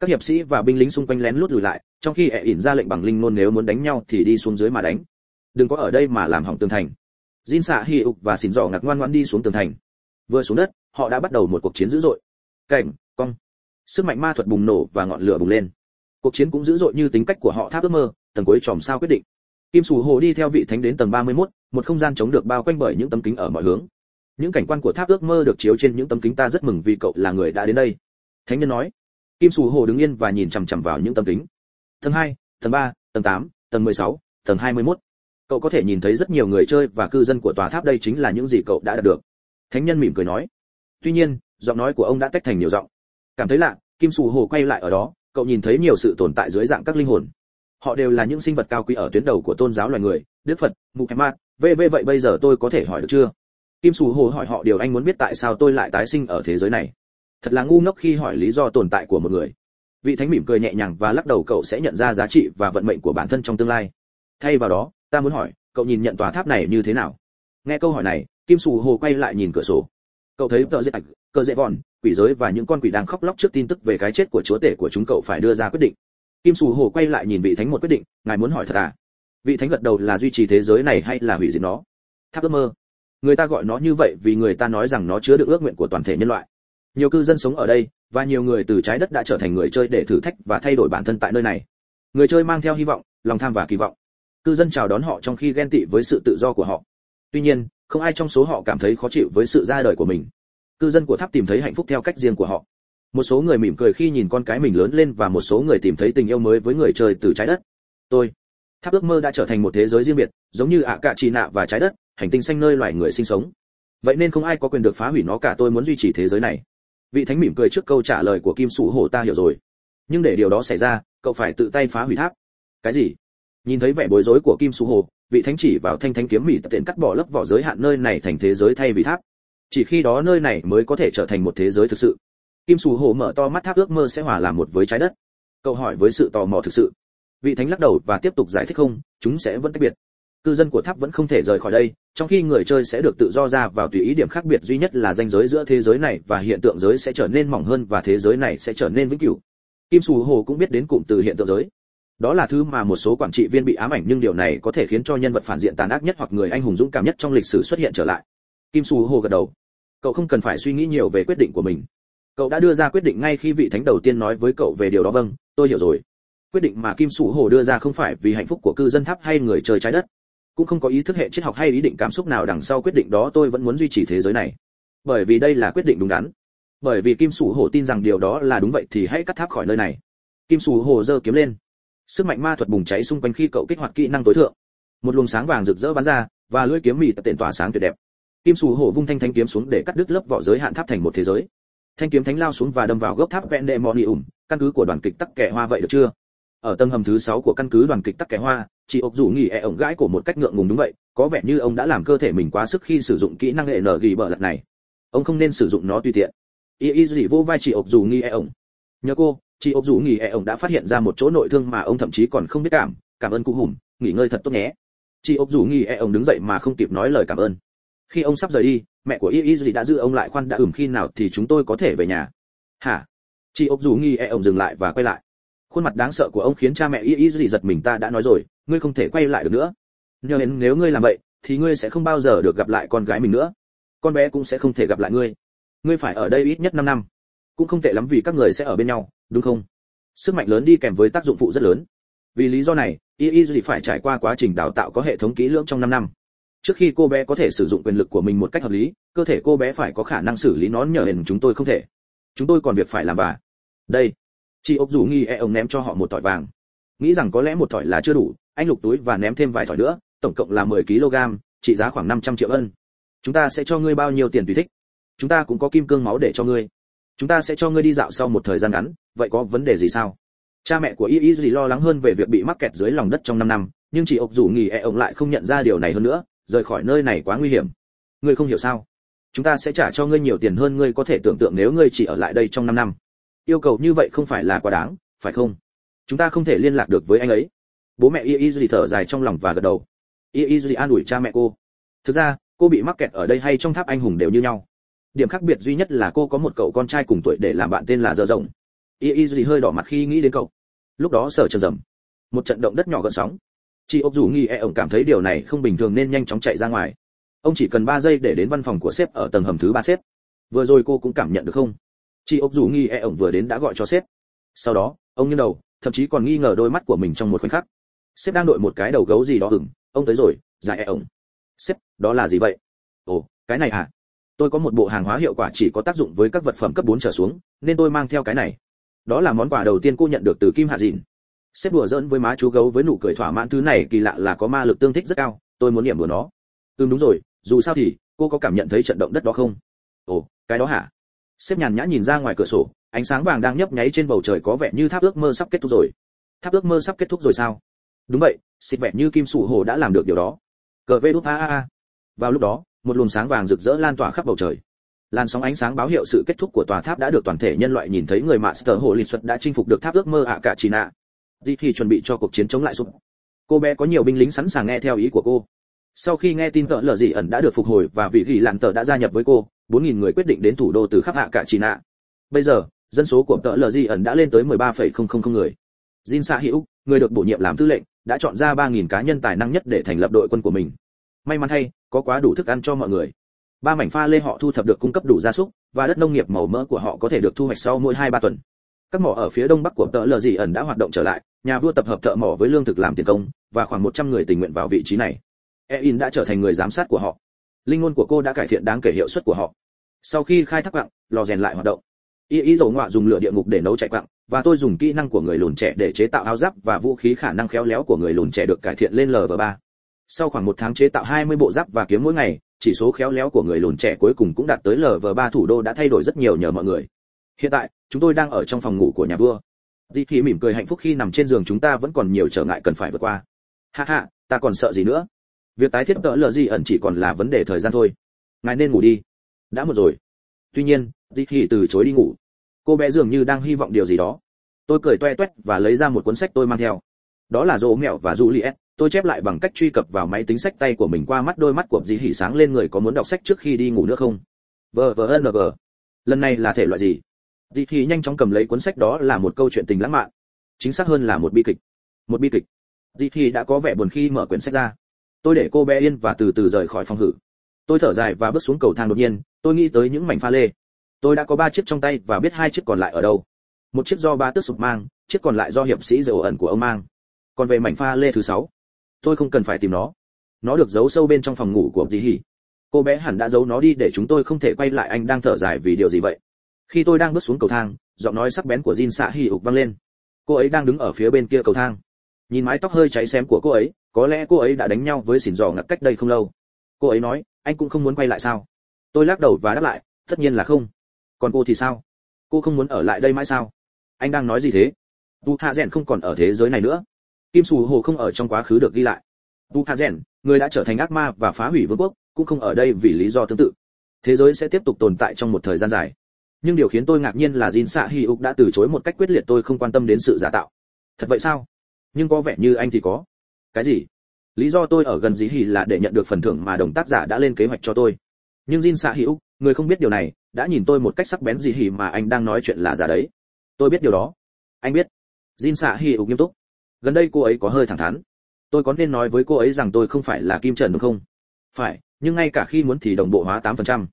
Speaker 1: Các hiệp sĩ và binh lính xung quanh lén lút lùi lại, trong khi ẻ ỉn ra lệnh bằng linh nôn nếu muốn đánh nhau thì đi xuống dưới mà đánh. Đừng có ở đây mà làm hỏng tường thành Jin xạ hỉ ục và xỉn dò ngạc ngoan ngoãn đi xuống tường thành. Vừa xuống đất, họ đã bắt đầu một cuộc chiến dữ dội. Cảnh, cong. Sức mạnh ma thuật bùng nổ và ngọn lửa bùng lên. Cuộc chiến cũng dữ dội như tính cách của họ tháp ước mơ, tầng cuối tròm sao quyết định. Kim Sủ Hồ đi theo vị thánh đến tầng 31, một không gian chống được bao quanh bởi những tấm kính ở mọi hướng. Những cảnh quan của tháp ước mơ được chiếu trên những tấm kính ta rất mừng vì cậu là người đã đến đây. Thánh nhân nói. Kim Sủ Hồ đứng yên và nhìn chằm chằm vào những tấm kính. Tầng 2, tầng 3, tầng 8, tầng 16, tầng 21 cậu có thể nhìn thấy rất nhiều người chơi và cư dân của tòa tháp đây chính là những gì cậu đã đạt được. Thánh nhân mỉm cười nói. Tuy nhiên, giọng nói của ông đã tách thành nhiều giọng. Cảm thấy lạ, kim sù hồ quay lại ở đó, cậu nhìn thấy nhiều sự tồn tại dưới dạng các linh hồn. Họ đều là những sinh vật cao quý ở tuyến đầu của tôn giáo loài người, đức phật muhammad vv vậy bây giờ tôi có thể hỏi được chưa? Kim sù hồ hỏi họ điều anh muốn biết tại sao tôi lại tái sinh ở thế giới này. Thật là ngu ngốc khi hỏi lý do tồn tại của một người. Vị thánh mỉm cười nhẹ nhàng và lắc đầu cậu sẽ nhận ra giá trị và vận mệnh của bản thân trong tương lai. Thay vào đó ta muốn hỏi, cậu nhìn nhận tòa tháp này như thế nào? Nghe câu hỏi này, kim sù hồ quay lại nhìn cửa sổ. Cậu thấy tờ dễ ạch cờ dễ vòn, quỷ giới và những con quỷ đang khóc lóc trước tin tức về cái chết của chúa tể của chúng cậu phải đưa ra quyết định. Kim sù hồ quay lại nhìn vị thánh một quyết định, ngài muốn hỏi thật à? Vị thánh gật đầu là duy trì thế giới này hay là hủy diệt nó? Tháp ước mơ. Người ta gọi nó như vậy vì người ta nói rằng nó chứa được ước nguyện của toàn thể nhân loại. Nhiều cư dân sống ở đây, và nhiều người từ trái đất đã trở thành người chơi để thử thách và thay đổi bản thân tại nơi này. Người chơi mang theo hy vọng, lòng tham và kỳ vọng cư dân chào đón họ trong khi ghen tị với sự tự do của họ. Tuy nhiên, không ai trong số họ cảm thấy khó chịu với sự ra đời của mình. Cư dân của tháp tìm thấy hạnh phúc theo cách riêng của họ. Một số người mỉm cười khi nhìn con cái mình lớn lên và một số người tìm thấy tình yêu mới với người chơi từ trái đất. Tôi, tháp ước mơ đã trở thành một thế giới riêng biệt, giống như ạ cạ trì nạ và trái đất, hành tinh xanh nơi loài người sinh sống. Vậy nên không ai có quyền được phá hủy nó cả, tôi muốn duy trì thế giới này. Vị thánh mỉm cười trước câu trả lời của kim sủ hổ ta hiểu rồi. Nhưng để điều đó xảy ra, cậu phải tự tay phá hủy tháp. Cái gì? Nhìn thấy vẻ bối rối của kim su hồ, vị thánh chỉ vào thanh thánh kiếm mỹ tiện cắt bỏ lớp vỏ giới hạn nơi này thành thế giới thay vì tháp. Chỉ khi đó nơi này mới có thể trở thành một thế giới thực sự. Kim su hồ mở to mắt tháp ước mơ sẽ hòa làm một với trái đất. Câu hỏi với sự tò mò thực sự. Vị thánh lắc đầu và tiếp tục giải thích không, chúng sẽ vẫn tách biệt. Cư dân của tháp vẫn không thể rời khỏi đây, trong khi người chơi sẽ được tự do ra vào tùy ý điểm khác biệt duy nhất là ranh giới giữa thế giới này và hiện tượng giới sẽ trở nên mỏng hơn và thế giới này sẽ trở nên vĩnh cửu. Kim sù hồ cũng biết đến cụm từ hiện tượng giới đó là thứ mà một số quản trị viên bị ám ảnh, nhưng điều này có thể khiến cho nhân vật phản diện tàn ác nhất hoặc người anh hùng dũng cảm nhất trong lịch sử xuất hiện trở lại. Kim su hồ gật đầu. Cậu không cần phải suy nghĩ nhiều về quyết định của mình. Cậu đã đưa ra quyết định ngay khi vị thánh đầu tiên nói với cậu về điều đó vâng tôi hiểu rồi. Quyết định mà kim su hồ đưa ra không phải vì hạnh phúc của cư dân tháp hay người chơi trái đất. Cũng không có ý thức hệ triết học hay ý định cảm xúc nào đằng sau quyết định đó, tôi vẫn muốn duy trì thế giới này. Bởi vì đây là quyết định đúng đắn. Bởi vì kim sủ Hổ tin rằng điều đó là đúng vậy thì hãy cắt tháp khỏi nơi này. Kim sủ Hổ giơ kiếm lên sức mạnh ma thuật bùng cháy xung quanh khi cậu kích hoạt kỹ năng tối thượng. Một luồng sáng vàng rực rỡ bắn ra, và lưỡi kiếm mì tập tiện tỏa sáng tuyệt đẹp. Kim sù hổ vung thanh thanh kiếm xuống để cắt đứt lớp vỏ giới hạn tháp thành một thế giới. Thanh kiếm thánh lao xuống và đâm vào gốc tháp vẹn đệ moni ủng, căn cứ của đoàn kịch tắc kẻ hoa vậy được chưa? Ở tầng hầm thứ sáu của căn cứ đoàn kịch tắc kẻ hoa, chị ốc rủ nghỉ e ổng gãi của một cách ngượng ngùng đúng vậy, có vẻ như ông đã làm cơ thể mình quá sức khi sử dụng kỹ năng hệ nở ghi bờ lật này. Ông không nên sử dụng nó tùy tiện. Y y dị vô vai chị ộc dù nghi e ổng. Nhờ cô chị ộc dù nghi e đã phát hiện ra một chỗ nội thương mà ông thậm chí còn không biết cảm. Cảm ơn cụ hùm, nghỉ ngơi thật tốt nhé. Chị ộc dù nghi e đứng dậy mà không kịp nói lời cảm ơn. Khi ông sắp rời đi, mẹ của y y dị đã giữ ông lại khoan đã ửm khi nào thì chúng tôi có thể về nhà. Hả? Chị ốc dù nghi e dừng lại và quay lại. Khuôn mặt đáng sợ của ông khiến cha mẹ y y dị giật mình, ta đã nói rồi, ngươi không thể quay lại được nữa. Nhờ nếu ngươi làm vậy, thì ngươi sẽ không bao giờ được gặp lại con gái mình nữa. Con bé cũng sẽ không thể gặp lại ngươi. Ngươi phải ở đây ít nhất 5 năm. Cũng không tệ lắm vì các người sẽ ở bên nhau đúng không? Sức mạnh lớn đi kèm với tác dụng phụ rất lớn. Vì lý do này y y phải trải qua quá trình đào tạo có hệ thống kỹ lưỡng trong 5 năm. Trước khi cô bé có thể sử dụng quyền lực của mình một cách hợp lý, cơ thể cô bé phải có khả năng xử lý nó nhờ hình chúng tôi không thể. Chúng tôi còn việc phải làm và đây. Chị ốc dù nghi e ông ném cho họ một tỏi vàng. Nghĩ rằng có lẽ một tỏi là chưa đủ, anh lục túi và ném thêm vài tỏi nữa, tổng cộng là 10 kg trị giá khoảng 500 triệu ân. Chúng ta sẽ cho ngươi bao nhiêu tiền tùy thích. Chúng ta cũng có kim cương máu để cho ngươi chúng ta sẽ cho ngươi đi dạo sau một thời gian ngắn, vậy có vấn đề gì sao? Cha mẹ của y y gì lo lắng hơn về việc bị mắc kẹt dưới lòng đất trong 5 năm, nhưng chị ốc dù nghỉ e ông lại không nhận ra điều này hơn nữa, rời khỏi nơi này quá nguy hiểm. Ngươi không hiểu sao? Chúng ta sẽ trả cho ngươi nhiều tiền hơn ngươi có thể tưởng tượng nếu ngươi chỉ ở lại đây trong 5 năm. Yêu cầu như vậy không phải là quá đáng, phải không? Chúng ta không thể liên lạc được với anh ấy. Bố mẹ y y gì thở dài trong lòng và gật đầu. Y y gì an ủi cha mẹ cô. Thực ra, cô bị mắc kẹt ở đây hay trong tháp anh hùng đều như nhau điểm khác biệt duy nhất là cô có một cậu con trai cùng tuổi để làm bạn tên là dơ rồng. Y y duy hơi đỏ mặt khi nghĩ đến cậu. Lúc đó sở trầm rầm. Một trận động đất nhỏ gợn sóng. Chị ốc dù nghi e ổng cảm thấy điều này không bình thường nên nhanh chóng chạy ra ngoài. Ông chỉ cần 3 giây để đến văn phòng của sếp ở tầng hầm thứ ba sếp vừa rồi cô cũng cảm nhận được không? Chị ốc dù nghi e ổng vừa đến đã gọi cho sếp. Sau đó, ông nghiêng đầu, thậm chí còn nghi ngờ đôi mắt của mình trong một khoảnh khắc. Sếp đang đội một cái đầu gấu gì đó ửng ông tới rồi dài e ổng. Sếp, đó là gì vậy? Ồ, cái này à? Tôi có một bộ hàng hóa hiệu quả chỉ có tác dụng với các vật phẩm cấp 4 trở xuống, nên tôi mang theo cái này. Đó là món quà đầu tiên cô nhận được từ kim hạ Dịn. sếp đùa giỡn với má chú gấu với nụ cười thỏa mãn, thứ này kỳ lạ là có ma lực tương thích rất cao, tôi muốn niệm bừa nó. Ừm, đúng rồi, dù sao thì, cô có cảm nhận thấy trận động đất đó không? Ồ, cái đó hả? Sếp nhàn nhã nhìn ra ngoài cửa sổ, ánh sáng vàng đang nhấp nháy trên bầu trời có vẻ như tháp ước mơ sắp kết thúc rồi. Tháp ước mơ sắp kết thúc rồi sao? Đúng vậy, xịt vẻ như kim sủ hồ đã làm được điều đó. Cờ vê đút, a a a. Vào lúc đó một luồng sáng vàng rực rỡ lan tỏa khắp bầu trời. Làn sóng ánh sáng báo hiệu sự kết thúc của tòa tháp đã được toàn thể nhân loại nhìn thấy người master hồ lịch xuất đã chinh phục được tháp ước mơ ạ cả chỉ nạ di thì chuẩn bị cho cuộc chiến chống lại sụp. Cô bé có nhiều binh lính sẵn sàng nghe theo ý của cô. Sau khi nghe tin cỡ lờ dị ẩn đã được phục hồi và vị ghi lạn tờ đã gia nhập với cô 4.000 người quyết định đến thủ đô từ khắp hạ cả chỉ nạ bây giờ dân số của cỡ lờ dị ẩn đã lên tới 13,000 người. Jin Sa Hữu, người được bổ nhiệm làm tư lệnh, đã chọn ra 3.000 cá nhân tài năng nhất để thành lập đội quân của mình. May mắn thay, có quá đủ thức ăn cho mọi người. Ba mảnh pha lê họ thu thập được cung cấp đủ gia súc, và đất nông nghiệp màu mỡ của họ có thể được thu hoạch sau mỗi 2-3 tuần. Các mỏ ở phía đông bắc của tợ lờ dị ẩn đã hoạt động trở lại, nhà vua tập hợp thợ mỏ với lương thực làm tiền công, và khoảng 100 người tình nguyện vào vị trí này. Ein đã trở thành người giám sát của họ. Linh ngôn của cô đã cải thiện đáng kể hiệu suất của họ. Sau khi khai thác quặng, lò rèn lại hoạt động. Y Y dầu ngọa dùng lửa địa ngục để nấu chạy quặng, và tôi dùng kỹ năng của người lùn trẻ để chế tạo áo giáp và vũ khí khả năng khéo léo của người lùn trẻ được cải thiện lên LV3. Sau khoảng một tháng chế tạo 20 bộ giáp và kiếm mỗi ngày, chỉ số khéo léo của người lùn trẻ cuối cùng cũng đạt tới LV3 thủ đô đã thay đổi rất nhiều nhờ mọi người. Hiện tại, chúng tôi đang ở trong phòng ngủ của nhà vua. Di Thị mỉm cười hạnh phúc khi nằm trên giường chúng ta vẫn còn nhiều trở ngại cần phải vượt qua. Ha ha, ta còn sợ gì nữa? Việc tái thiết tợ lờ gì ẩn chỉ còn là vấn đề thời gian thôi. Ngài nên ngủ đi. Đã một rồi. Tuy nhiên, Di Thị từ chối đi ngủ. Cô bé dường như đang hy vọng điều gì đó. Tôi cười toe toét và lấy ra một cuốn sách tôi mang theo. Đó là Dỗ Mẹo và Juliet. Tôi chép lại bằng cách truy cập vào máy tính sách tay của mình qua mắt đôi mắt của Dì Hỉ sáng lên người có muốn đọc sách trước khi đi ngủ nữa không? Vờ vờ NG. Lần này là thể loại gì? Dì Hỉ nhanh chóng cầm lấy cuốn sách đó là một câu chuyện tình lãng mạn. Chính xác hơn là một bi kịch. Một bi kịch. Dì Hỉ đã có vẻ buồn khi mở quyển sách ra. Tôi để cô bé yên và từ từ rời khỏi phòng hử. Tôi thở dài và bước xuống cầu thang đột nhiên, tôi nghĩ tới những mảnh pha lê tôi đã có ba chiếc trong tay và biết hai chiếc còn lại ở đâu một chiếc do ba tước sụp mang chiếc còn lại do hiệp sĩ dầu ẩn của ông mang còn về mảnh pha lê thứ sáu tôi không cần phải tìm nó. Nó được giấu sâu bên trong phòng ngủ của dì hỉ cô bé hẳn đã giấu nó đi để chúng tôi không thể quay lại anh đang thở dài vì điều gì vậy? Khi tôi đang bước xuống cầu thang, giọng nói sắc bén của jin xạ hỉ ục vang lên. Cô ấy đang đứng ở phía bên kia cầu thang. Nhìn mái tóc hơi cháy xém của cô ấy, có lẽ cô ấy đã đánh nhau với xỉn giò ngặt cách đây không lâu. Cô ấy nói, anh cũng không muốn quay lại sao? Tôi lắc đầu và đáp lại, tất nhiên là không. Còn cô thì sao? Cô không muốn ở lại đây mãi sao? Anh đang nói gì thế? Tu hạ rèn không còn ở thế giới này nữa kim sù hồ không ở trong quá khứ được ghi lại. Tu hà rèn người đã trở thành ác ma và phá hủy vương quốc, cũng không ở đây vì lý do tương tự. Thế giới sẽ tiếp tục tồn tại trong một thời gian dài. Nhưng điều khiến tôi ngạc nhiên là jin xạ hi ục đã từ chối một cách quyết liệt tôi không quan tâm đến sự giả tạo. Thật vậy sao? Nhưng có vẻ như anh thì có. Cái gì? Lý do tôi ở gần dĩ hỉ là để nhận được phần thưởng mà đồng tác giả đã lên kế hoạch cho tôi. Nhưng jin xạ hi ục người không biết điều này, đã nhìn tôi một cách sắc bén dĩ hỉ mà anh đang nói chuyện là giả đấy. Tôi biết điều đó. Anh biết. Jin xạ hi ục nghiêm túc gần đây cô ấy có hơi thẳng thắn. Tôi có nên nói với cô ấy rằng tôi không phải là kim trần đúng không? Phải, nhưng ngay cả khi muốn thì đồng bộ hóa 8%.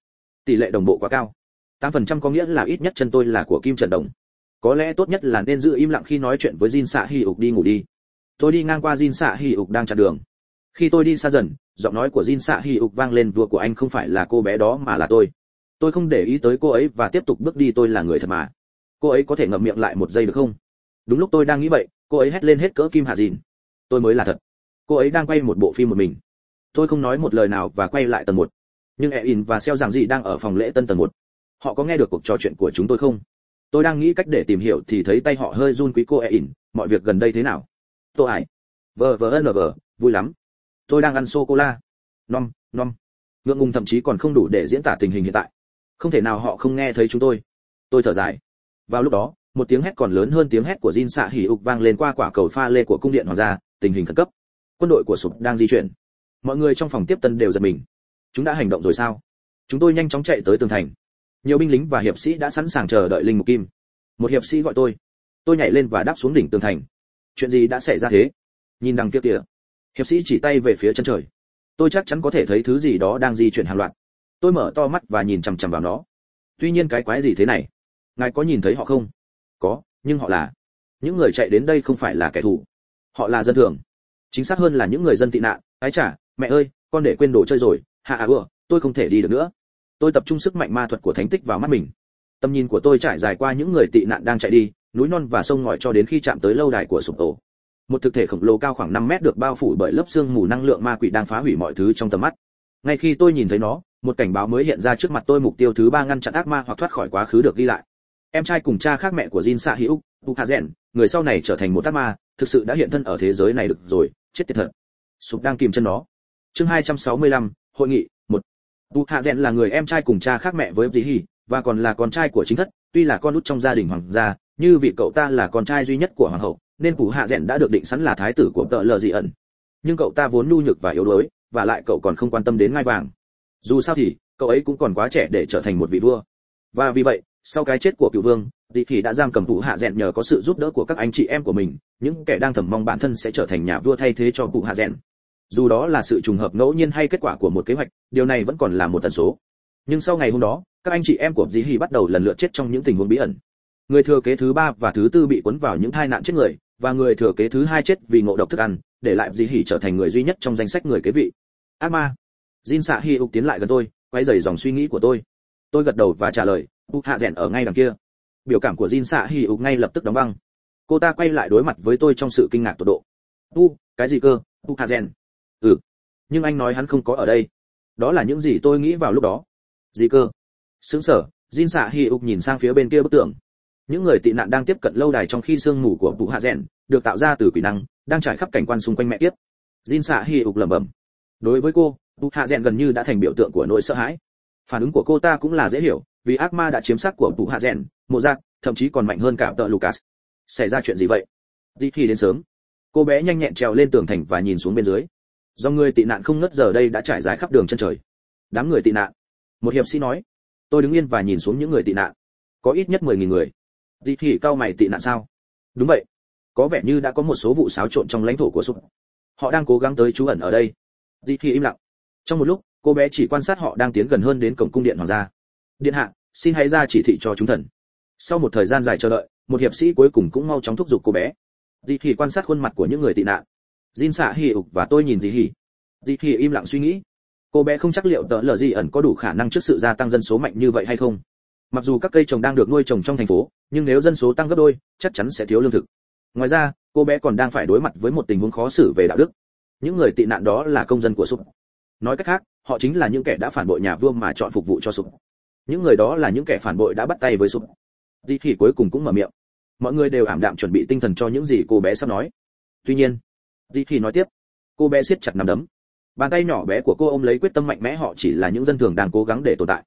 Speaker 1: tỷ lệ đồng bộ quá cao. 8% có nghĩa là ít nhất chân tôi là của kim trần đồng. Có lẽ tốt nhất là nên giữ im lặng khi nói chuyện với jin xạ hy ục đi ngủ đi. Tôi đi ngang qua jin xạ hy ục đang chặn đường. Khi tôi đi xa dần, giọng nói của jin xạ hy ục vang lên vua của anh không phải là cô bé đó mà là tôi. Tôi không để ý tới cô ấy và tiếp tục bước đi tôi là người thật mà. Cô ấy có thể ngậm miệng lại một giây được không? Đúng lúc tôi đang nghĩ vậy cô ấy hét lên hết cỡ kim hạ dìn. Tôi mới là thật. Cô ấy đang quay một bộ phim một mình. Tôi không nói một lời nào và quay lại tầng một. Nhưng e in và xeo rằng dị đang ở phòng lễ tân tầng một. Họ có nghe được cuộc trò chuyện của chúng tôi không? Tôi đang nghĩ cách để tìm hiểu thì thấy tay họ hơi run quý cô e in. Mọi việc gần đây thế nào? Tôi ải vờ vờ ân vờ vui lắm. Tôi đang ăn sô cô la nom nom. Ngượng ngùng thậm chí còn không đủ để diễn tả tình hình hiện tại. Không thể nào họ không nghe thấy chúng tôi. Tôi thở dài. Vào lúc đó một tiếng hét còn lớn hơn tiếng hét của Jin Sạ hỉ ục vang lên qua quả cầu pha lê của cung điện hoàng gia, tình hình khẩn cấp. Quân đội của sụp đang di chuyển. Mọi người trong phòng tiếp tân đều giật mình. Chúng đã hành động rồi sao? Chúng tôi nhanh chóng chạy tới tường thành. Nhiều binh lính và hiệp sĩ đã sẵn sàng chờ đợi linh mục kim. Một hiệp sĩ gọi tôi. Tôi nhảy lên và đáp xuống đỉnh tường thành. Chuyện gì đã xảy ra thế? Nhìn đằng kia kìa. Hiệp sĩ chỉ tay về phía chân trời. Tôi chắc chắn có thể thấy thứ gì đó đang di chuyển hàng loạt. Tôi mở to mắt và nhìn chằm chằm vào nó. Tuy nhiên cái quái gì thế này? Ngài có nhìn thấy họ không? Có, nhưng họ là, những người chạy đến đây không phải là kẻ thù. Họ là dân thường. Chính xác hơn là những người dân tị nạn. Ái chả mẹ ơi, con để quên đồ chơi rồi. Hạ à ưa, tôi không thể đi được nữa. Tôi tập trung sức mạnh ma thuật của thánh tích vào mắt mình. Tầm nhìn của tôi trải dài qua những người tị nạn đang chạy đi, núi non và sông ngòi cho đến khi chạm tới lâu đài của sụp tổ một thực thể khổng lồ cao khoảng 5 mét được bao phủ bởi lớp xương mù năng lượng ma quỷ đang phá hủy mọi thứ trong tầm mắt. Ngay khi tôi nhìn thấy nó, một cảnh báo mới hiện ra trước mặt tôi mục tiêu thứ ba ngăn chặn ác ma hoặc thoát khỏi quá khứ được ghi lại em trai cùng cha khác mẹ của Jin Sa Hyuk, Hạ Rèn, người sau này trở thành một ác ma, thực sự đã hiện thân ở thế giới này được rồi, chết tiệt thật. Sụp đang kìm chân nó. Chương 265, hội nghị, 1. Tu Hạ Rèn là người em trai cùng cha khác mẹ với Dĩ Hỉ, và còn là con trai của chính thất, tuy là con út trong gia đình hoàng gia, như vị cậu ta là con trai duy nhất của hoàng hậu, nên Phủ Hạ Rèn đã được định sẵn là thái tử của tợ lờ dị ẩn. Nhưng cậu ta vốn nhu nhược và yếu đuối, và lại cậu còn không quan tâm đến ngai vàng. Dù sao thì, cậu ấy cũng còn quá trẻ để trở thành một vị vua. Và vì vậy, sau cái chết của cựu vương, dị thì đã giam cầm phụ hạ rèn nhờ có sự giúp đỡ của các anh chị em của mình, những kẻ đang thầm mong bản thân sẽ trở thành nhà vua thay thế cho phụ hạ rèn. Dù đó là sự trùng hợp ngẫu nhiên hay kết quả của một kế hoạch, điều này vẫn còn là một tần số. Nhưng sau ngày hôm đó, các anh chị em của dĩ hì bắt đầu lần lượt chết trong những tình huống bí ẩn. Người thừa kế thứ ba và thứ tư bị cuốn vào những tai nạn chết người, và người thừa kế thứ hai chết vì ngộ độc thức ăn, để lại dĩ hì trở thành người duy nhất trong danh sách người kế vị. Ác ma. Jin xạ hi ục tiến lại gần tôi, quay dày dòng suy nghĩ của tôi. Tôi gật đầu và trả lời u hạ rèn ở ngay đằng kia. Biểu cảm của jin xạ hi ục ngay lập tức đóng băng. Cô ta quay lại đối mặt với tôi trong sự kinh ngạc tột độ. U, cái gì cơ? U hạ rèn? Ừ nhưng anh nói hắn không có ở đây. Đó là những gì tôi nghĩ vào lúc đó. Gì cơ? Sững sở. Jin xạ hi ục nhìn sang phía bên kia bức tường. Những người tị nạn đang tiếp cận lâu đài trong khi sương mù của vụ hạ rèn được tạo ra từ quỷ năng, đang trải khắp cảnh quan xung quanh mẹ tiếp jin xạ hi ục lẩm bẩm. Đối với cô vụ hạ rèn gần như đã thành biểu tượng của nỗi sợ hãi. Phản ứng của cô ta cũng là dễ hiểu vì ác ma đã chiếm xác của Vũ hạ rèn, mộ giác, thậm chí còn mạnh hơn cả tợ lucas. Xảy ra chuyện gì vậy? Di khi đến sớm, cô bé nhanh nhẹn trèo lên tường thành và nhìn xuống bên dưới. Do người tị nạn không ngất giờ đây đã trải dài khắp đường chân trời. Đám người tị nạn. Một hiệp sĩ nói, tôi đứng yên và nhìn xuống những người tị nạn. Có ít nhất mười nghìn người. Di khi cao mày tị nạn sao? Đúng vậy. Có vẻ như đã có một số vụ xáo trộn trong lãnh thổ của sụp. Họ đang cố gắng tới trú ẩn ở đây. Di khi im lặng. Trong một lúc, cô bé chỉ quan sát họ đang tiến gần hơn đến cổng cung điện hoàng gia điện hạ, xin hãy ra chỉ thị cho chúng thần. Sau một thời gian dài chờ đợi, một hiệp sĩ cuối cùng cũng mau chóng thúc giục cô bé. Dì thì quan sát khuôn mặt của những người tị nạn. Jin xạ hỉ ục và tôi nhìn dì hỉ. Dì hỉ im lặng suy nghĩ. Cô bé không chắc liệu tờ lờ gì ẩn có đủ khả năng trước sự gia tăng dân số mạnh như vậy hay không. Mặc dù các cây trồng đang được nuôi trồng trong thành phố, nhưng nếu dân số tăng gấp đôi, chắc chắn sẽ thiếu lương thực. Ngoài ra, cô bé còn đang phải đối mặt với một tình huống khó xử về đạo đức. Những người tị nạn đó là công dân của sụp. Nói cách khác, họ chính là những kẻ đã phản bội nhà vua mà chọn phục vụ cho sụp những người đó là những kẻ phản bội đã bắt tay với sụp. Di thì cuối cùng cũng mở miệng. Mọi người đều ảm đạm chuẩn bị tinh thần cho những gì cô bé sắp nói. Tuy nhiên, di thì nói tiếp. Cô bé siết chặt nắm đấm. Bàn tay nhỏ bé của cô ôm lấy quyết tâm mạnh mẽ họ chỉ là những dân thường đang cố gắng để tồn tại.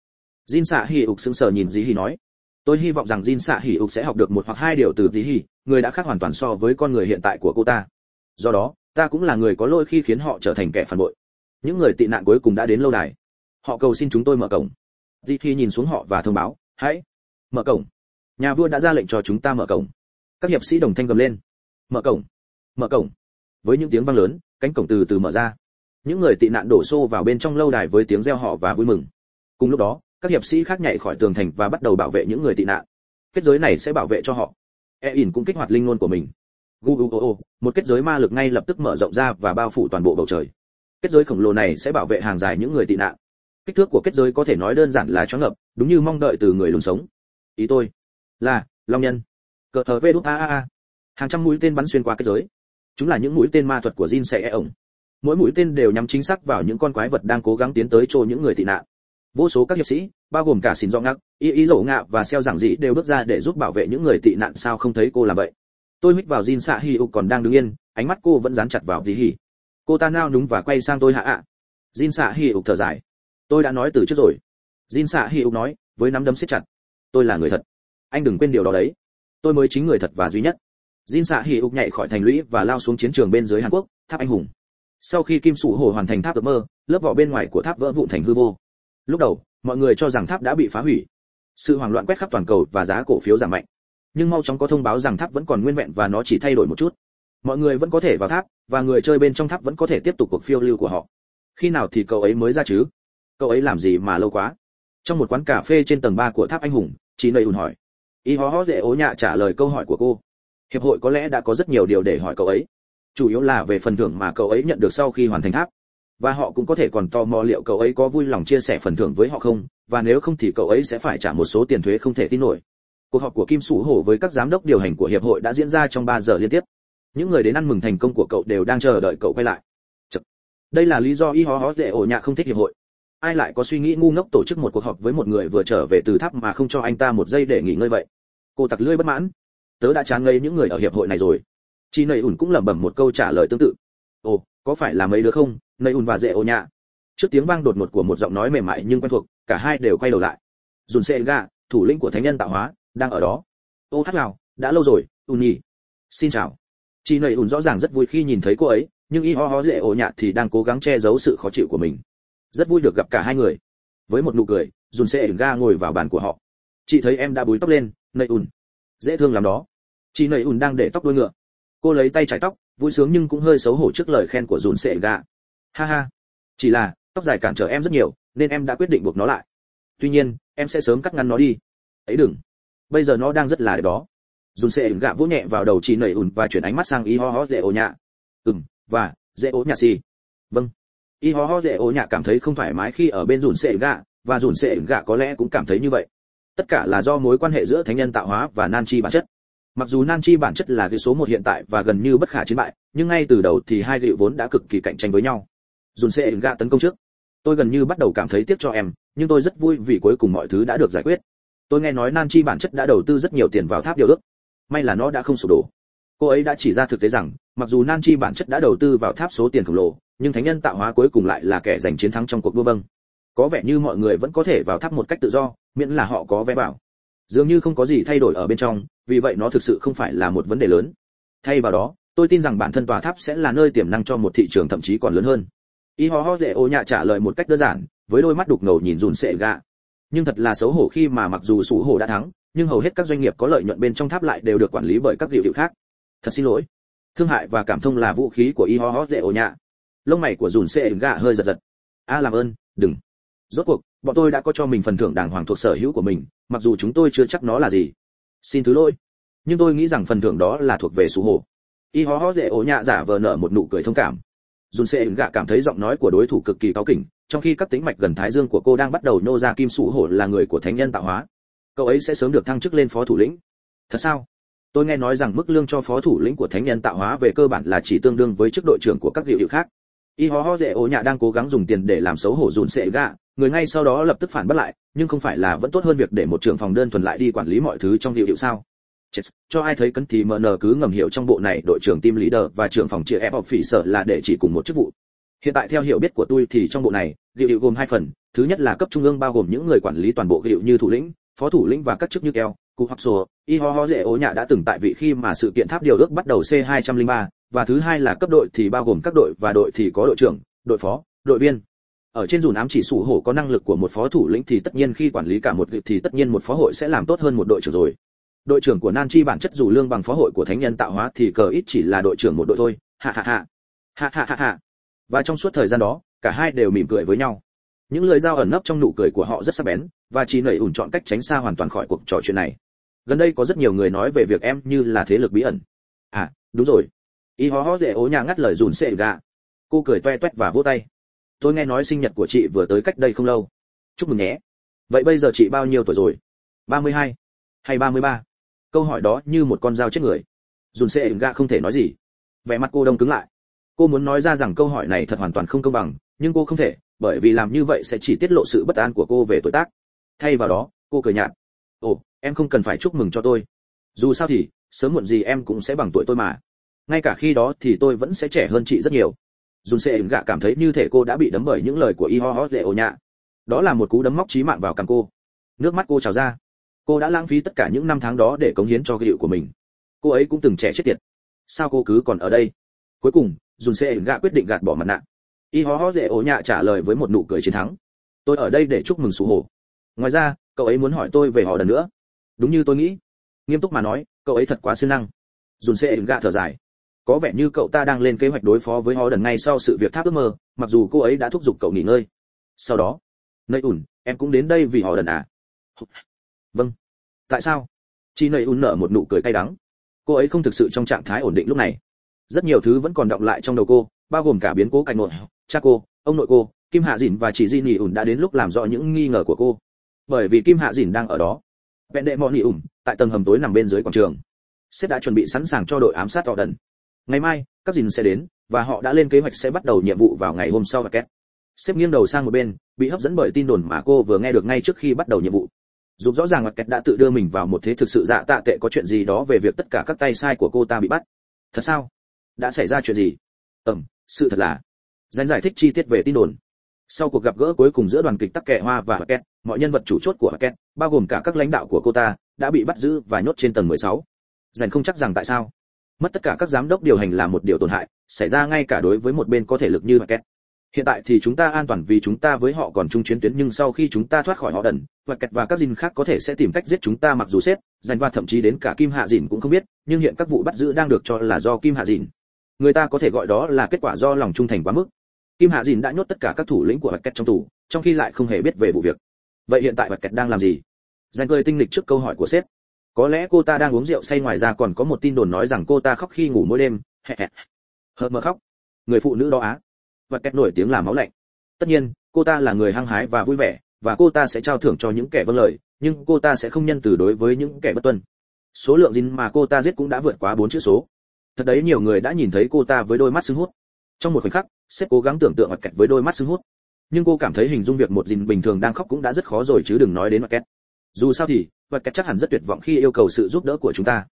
Speaker 1: Jin xạ Hỉ ục sững sờ nhìn di hi nói, tôi hy vọng rằng jin xạ hỉ ục sẽ học được một hoặc hai điều từ Di hỉ người đã khác hoàn toàn so với con người hiện tại của cô ta. Do đó, ta cũng là người có lỗi khi khiến họ trở thành kẻ phản bội. Những người tị nạn cuối cùng đã đến lâu đài. Họ cầu xin chúng tôi mở cổng di khi nhìn xuống họ và thông báo, hãy mở cổng. Nhà vua đã ra lệnh cho chúng ta mở cổng. Các hiệp sĩ đồng thanh gầm lên, mở cổng mở cổng. Với những tiếng vang lớn, cánh cổng từ từ mở ra. Những người tị nạn đổ xô vào bên trong lâu đài với tiếng reo họ và vui mừng. Cùng lúc đó, các hiệp sĩ khác nhảy khỏi tường thành và bắt đầu bảo vệ những người tị nạn. Kết giới này sẽ bảo vệ cho họ. E in cũng kích hoạt linh ngôn của mình. Gu gu ô một kết giới ma lực ngay lập tức mở rộng ra và bao phủ toàn bộ bầu trời. Kết giới khổng lồ này sẽ bảo vệ hàng dài những người tị nạn kích thước của kết giới có thể nói đơn giản là choáng ngập đúng như mong đợi từ người lùn sống. Ý tôi là, long nhân. Cờ thờ vê đút a a a. Hàng trăm mũi tên bắn xuyên qua kết giới. Chúng là những mũi tên ma thuật của Jin sẽ e ổng. Mỗi mũi tên đều nhắm chính xác vào những con quái vật đang cố gắng tiến tới chỗ những người tị nạn. Vô số các hiệp sĩ, bao gồm cả xin do ngắc ý ý dỗ ngạ và xeo giảng dĩ đều bước ra để giúp bảo vệ những người tị nạn sao không thấy cô làm vậy. Tôi hít vào Jin xạ hi u còn đang đứng yên, ánh mắt cô vẫn dán chặt vào dĩ hỉ cô ta nao núng và quay sang tôi hạ ạ. Jin xạ hi u thở dài tôi đã nói từ trước rồi. Jin xạ hi ục nói, với nắm đấm siết chặt. Tôi là người thật. Anh đừng quên điều đó đấy. Tôi mới chính người thật và duy nhất. Jin xạ hi ục nhảy khỏi thành lũy và lao xuống chiến trường bên dưới hàn quốc, tháp anh hùng. Sau khi kim sủ hồ hoàn thành tháp ước mơ, lớp vỏ bên ngoài của tháp vỡ vụn thành hư vô. Lúc đầu, mọi người cho rằng tháp đã bị phá hủy. Sự hoảng loạn quét khắp toàn cầu và giá cổ phiếu giảm mạnh. Nhưng mau chóng có thông báo rằng tháp vẫn còn nguyên vẹn và nó chỉ thay đổi một chút. Mọi người vẫn có thể vào tháp, và người chơi bên trong tháp vẫn có thể tiếp tục cuộc phiêu lưu của họ. Khi nào thì cậu ấy mới ra chứ? Cậu ấy làm gì mà lâu quá? Trong một quán cà phê trên tầng 3 của tháp anh hùng, chị nầy ùn hỏi. Y hó hó dễ ố nhạ trả lời câu hỏi của cô. Hiệp hội có lẽ đã có rất nhiều điều để hỏi cậu ấy. Chủ yếu là về phần thưởng mà cậu ấy nhận được sau khi hoàn thành tháp. Và họ cũng có thể còn tò mò liệu cậu ấy có vui lòng chia sẻ phần thưởng với họ không, và nếu không thì cậu ấy sẽ phải trả một số tiền thuế không thể tin nổi. Cuộc họp của kim sủ hổ với các giám đốc điều hành của hiệp hội đã diễn ra trong 3 giờ liên tiếp. Những người đến ăn mừng thành công của cậu đều đang chờ đợi cậu quay lại. Chật. đây là lý do y hó hó dễ ổ nhạ không thích hiệp hội ai lại có suy nghĩ ngu ngốc tổ chức một cuộc họp với một người vừa trở về từ tháp mà không cho anh ta một giây để nghỉ ngơi vậy? Cô tặc lưỡi bất mãn. Tớ đã chán ngây những người ở hiệp hội này rồi. Chị nầy ủn cũng lẩm bẩm một câu trả lời tương tự. Ồ, có phải là mấy đứa không? Nầy ủn và dễ ô nhạ. Trước tiếng vang đột ngột của một giọng nói mềm mại nhưng quen thuộc, cả hai đều quay đầu lại. Dùn xe ga thủ lĩnh của thánh nhân tạo hóa, đang ở đó. Ô hát lào đã lâu rồi, ùn nhỉ xin chào. Chị nầy ủn rõ ràng rất vui khi nhìn thấy cô ấy, nhưng y ho ho dễ ổ nhạt thì đang cố gắng che giấu sự khó chịu của mình rất vui được gặp cả hai người. Với một nụ cười dùn xe ga ngồi vào bàn của họ. Chị thấy em đã búi tóc lên nầy ùn dễ thương lắm đó. Chị nầy ùn đang để tóc đuôi ngựa. Cô lấy tay chải tóc, vui sướng nhưng cũng hơi xấu hổ trước lời khen của dùn xe ga. Ha ha. Chỉ là, tóc dài cản trở em rất nhiều, nên em đã quyết định buộc nó lại. Tuy nhiên, em sẽ sớm cắt ngắn nó đi. Ấy đừng. Bây giờ nó đang rất là đẹp đó. Dùn xe gạ vỗ nhẹ vào đầu chị nầy ùn và chuyển ánh mắt sang y ho ho dễ ổ nhạ. Ừm, và dễ ố nhạ xì. Vâng y ho ho dễ ô nhạ cảm thấy không thoải mái khi ở bên dùn sệ gạ, và dùn sệ gạ có lẽ cũng cảm thấy như vậy. Tất cả là do mối quan hệ giữa thánh nhân tạo hóa và nan chi bản chất. Mặc dù nan chi bản chất là cái số một hiện tại và gần như bất khả chiến bại, nhưng ngay từ đầu thì hai gịu vốn đã cực kỳ cạnh tranh với nhau. Dùn sệ gạ tấn công trước. Tôi gần như bắt đầu cảm thấy tiếc cho em, nhưng tôi rất vui vì cuối cùng mọi thứ đã được giải quyết. Tôi nghe nói nan chi bản chất đã đầu tư rất nhiều tiền vào tháp điều ước. May là nó đã không sụp đổ cô ấy đã chỉ ra thực tế rằng, mặc dù nan chi bản chất đã đầu tư vào tháp số tiền khổng lồ, nhưng thánh nhân tạo hóa cuối cùng lại là kẻ giành chiến thắng trong cuộc đua vâng. Có vẻ như mọi người vẫn có thể vào tháp một cách tự do, miễn là họ có vé vào. Dường như không có gì thay đổi ở bên trong, vì vậy nó thực sự không phải là một vấn đề lớn. Thay vào đó, tôi tin rằng bản thân tòa tháp sẽ là nơi tiềm năng cho một thị trường thậm chí còn lớn hơn. Y ho ho dễ ô nhạ trả lời một cách đơn giản, với đôi mắt đục ngầu nhìn dùn sệ gạ. Nhưng thật là xấu hổ khi mà mặc dù sủ hổ đã thắng, nhưng hầu hết các doanh nghiệp có lợi nhuận bên trong tháp lại đều được quản lý bởi các hiệu hiệu khác thật xin lỗi. Thương hại và cảm thông là vũ khí của y ho ho dễ ổ nhạ. Lông mày của dùn xệ gạ hơi giật giật. A làm ơn, đừng. Rốt cuộc, bọn tôi đã có cho mình phần thưởng đàng hoàng thuộc sở hữu của mình, mặc dù chúng tôi chưa chắc nó là gì. Xin thứ lỗi. Nhưng tôi nghĩ rằng phần thưởng đó là thuộc về sủ hổ. Y ho ho dễ ổ nhạ giả vờ nở một nụ cười thông cảm. Dùn xệ gạ cảm thấy giọng nói của đối thủ cực kỳ cáu kỉnh, trong khi các tính mạch gần thái dương của cô đang bắt đầu nô ra kim sủ hổ là người của thánh nhân tạo hóa. Cậu ấy sẽ sớm được thăng chức lên phó thủ lĩnh. Thật sao? Tôi nghe nói rằng mức lương cho phó thủ lĩnh của thánh nhân tạo hóa về cơ bản là chỉ tương đương với chức đội trưởng của các hiệu hiệu khác. Y ho ho dễ ố nhạ đang cố gắng dùng tiền để làm xấu hổ dùn sệ gạ. Người ngay sau đó lập tức phản bắt lại nhưng không phải là vẫn tốt hơn việc để một trưởng phòng đơn thuần lại đi quản lý mọi thứ trong hiệu hiệu sao? Chết, cho ai thấy cấn thì mn cứ ngầm hiểu trong bộ này đội trưởng team leader và trưởng phòng chia ép học phỉ sở là để chỉ cùng một chức vụ. Hiện tại theo hiểu biết của tôi thì trong bộ này hiệu hiệu gồm hai phần. Thứ nhất là cấp trung ương bao gồm những người quản lý toàn bộ hiệu như thủ lĩnh phó thủ lĩnh và các chức như keo cụ hoặc sổ, y ho ho dễ ố nhạ đã từng tại vị khi mà sự kiện tháp điều ước bắt đầu c 203 và thứ hai là cấp đội thì bao gồm các đội và đội thì có đội trưởng, đội phó, đội viên. Ở trên dù nám chỉ sủ hổ có năng lực của một phó thủ lĩnh thì tất nhiên khi quản lý cả một thì tất nhiên một phó hội sẽ làm tốt hơn một đội trưởng rồi. Đội trưởng của nan chi bản chất dù lương bằng phó hội của thánh nhân tạo hóa thì cờ ít chỉ là đội trưởng một đội thôi. Hạ hạ hạ hạ hạ hạ hạ và trong suốt thời gian đó, cả hai đều mỉm cười với nhau. Những lời giao ẩn nấp trong nụ cười của họ rất sắc bén, và chỉ nảy ủn chọn cách tránh xa hoàn toàn khỏi cuộc trò chuyện này gần đây có rất nhiều người nói về việc em như là thế lực bí ẩn. À đúng rồi. Y hó hó dễ ố nhà ngắt lời dùn xệ gà. Cô cười toe toét và vỗ tay. Tôi nghe nói sinh nhật của chị vừa tới cách đây không lâu. Chúc mừng nhé. Vậy bây giờ chị bao nhiêu tuổi rồi? 32 hay 33? câu hỏi đó như một con dao chết người. Dùn xệ gà không thể nói gì. Vẻ mặt cô đông cứng lại. Cô muốn nói ra rằng câu hỏi này thật hoàn toàn không công bằng, nhưng cô không thể, bởi vì làm như vậy sẽ chỉ tiết lộ sự bất an của cô về tuổi tác. Thay vào đó, cô cười nhạt em không cần phải chúc mừng cho tôi. Dù sao thì, sớm muộn gì em cũng sẽ bằng tuổi tôi mà. Ngay cả khi đó thì tôi vẫn sẽ trẻ hơn chị rất nhiều. Dùn xệ gạ cảm thấy như thể cô đã bị đấm bởi những lời của y ho ho dễ ồ nhạ. Đó là một cú đấm móc chí mạng vào cằm cô. Nước mắt cô trào ra. Cô đã lãng phí tất cả những năm tháng đó để cống hiến cho cái hiệu của mình. Cô ấy cũng từng trẻ chết tiệt. Sao cô cứ còn ở đây? Cuối cùng dùn xệ gạ quyết định gạt bỏ mặt nạ. Y ho ho dễ ổ nhạ trả lời với một nụ cười chiến thắng. Tôi ở đây để chúc mừng sủ hổ. Ngoài ra, cậu ấy muốn hỏi tôi về họ lần nữa đúng như tôi nghĩ. Nghiêm túc mà nói cậu ấy thật quá siêng năng. Dùn xệ gạ thở dài. Có vẻ như cậu ta đang lên kế hoạch đối phó với họ đần ngay sau sự việc tháp ước mơ mặc dù cô ấy đã thúc giục cậu nghỉ ngơi. Sau đó nơi ủn em cũng đến đây vì họ đần à? Vâng. Tại sao? Chị nơi ủn nở một nụ cười cay đắng. Cô ấy không thực sự trong trạng thái ổn định lúc này. Rất nhiều thứ vẫn còn động lại trong đầu cô bao gồm cả biến cố cạnh nội, cha cô ông nội cô kim hạ dìn và chị di nỉ ủn đã đến lúc làm rõ những nghi ngờ của cô. Bởi vì kim hạ dìn đang ở đó vẹn đệ mọi nỉ ủng, tại tầng hầm tối nằm bên dưới quảng trường. Sếp đã chuẩn bị sẵn sàng cho đội ám sát tỏ đần ngày mai, các dìn sẽ đến, và họ đã lên kế hoạch sẽ bắt đầu nhiệm vụ vào ngày hôm sau và két sếp nghiêng đầu sang một bên, bị hấp dẫn bởi tin đồn mà cô vừa nghe được ngay trước khi bắt đầu nhiệm vụ. Dù rõ ràng mặt kẹt đã tự đưa mình vào một thế thực sự dạ tạ tệ có chuyện gì đó về việc tất cả các tay sai của cô ta bị bắt. Thật sao? Đã xảy ra chuyện gì? Ẩm sự thật là, danh giải thích chi tiết về tin đồn. Sau cuộc gặp gỡ cuối cùng giữa đoàn kịch tắc kệ hoa và kẹt mọi nhân vật chủ chốt của Hackett, bao gồm cả các lãnh đạo của cô ta, đã bị bắt giữ và nhốt trên tầng 16. Dành không chắc rằng tại sao. Mất tất cả các giám đốc điều hành là một điều tổn hại, xảy ra ngay cả đối với một bên có thể lực như Hackett. Hiện tại thì chúng ta an toàn vì chúng ta với họ còn chung chuyến tuyến nhưng sau khi chúng ta thoát khỏi họ đần, Hackett và các dinh khác có thể sẽ tìm cách giết chúng ta mặc dù xếp, dành và thậm chí đến cả Kim Hạ Dìn cũng không biết, nhưng hiện các vụ bắt giữ đang được cho là do Kim Hạ Dìn người ta có thể gọi đó là kết quả do lòng trung thành quá mức kim hạ dìn đã nhốt tất cả các thủ lĩnh của Hackett trong tù trong khi lại không hề biết về vụ việc vậy hiện tại bạch kẹt đang làm gì? Giang cười tinh lịch trước câu hỏi của sếp. Có lẽ cô ta đang uống rượu say ngoài ra còn có một tin đồn nói rằng cô ta khóc khi ngủ mỗi đêm. Hờ mờ khóc. Người phụ nữ đó á. Vật kẹt nổi tiếng là máu lạnh. Tất nhiên, cô ta là người hăng hái và vui vẻ, và cô ta sẽ trao thưởng cho những kẻ vâng lời, nhưng cô ta sẽ không nhân từ đối với những kẻ bất tuân. Số lượng dính mà cô ta giết cũng đã vượt quá bốn chữ số. Thật đấy, nhiều người đã nhìn thấy cô ta với đôi mắt sưng hút. Trong một khoảnh khắc, sếp cố gắng tưởng tượng mặt kẹt với đôi mắt sưng hút nhưng cô cảm thấy hình dung việc một dìn bình thường đang khóc cũng đã rất khó rồi chứ đừng nói đến mặt kẹt dù sao thì mặt kẹt chắc hẳn rất tuyệt vọng khi yêu cầu sự giúp đỡ của chúng ta.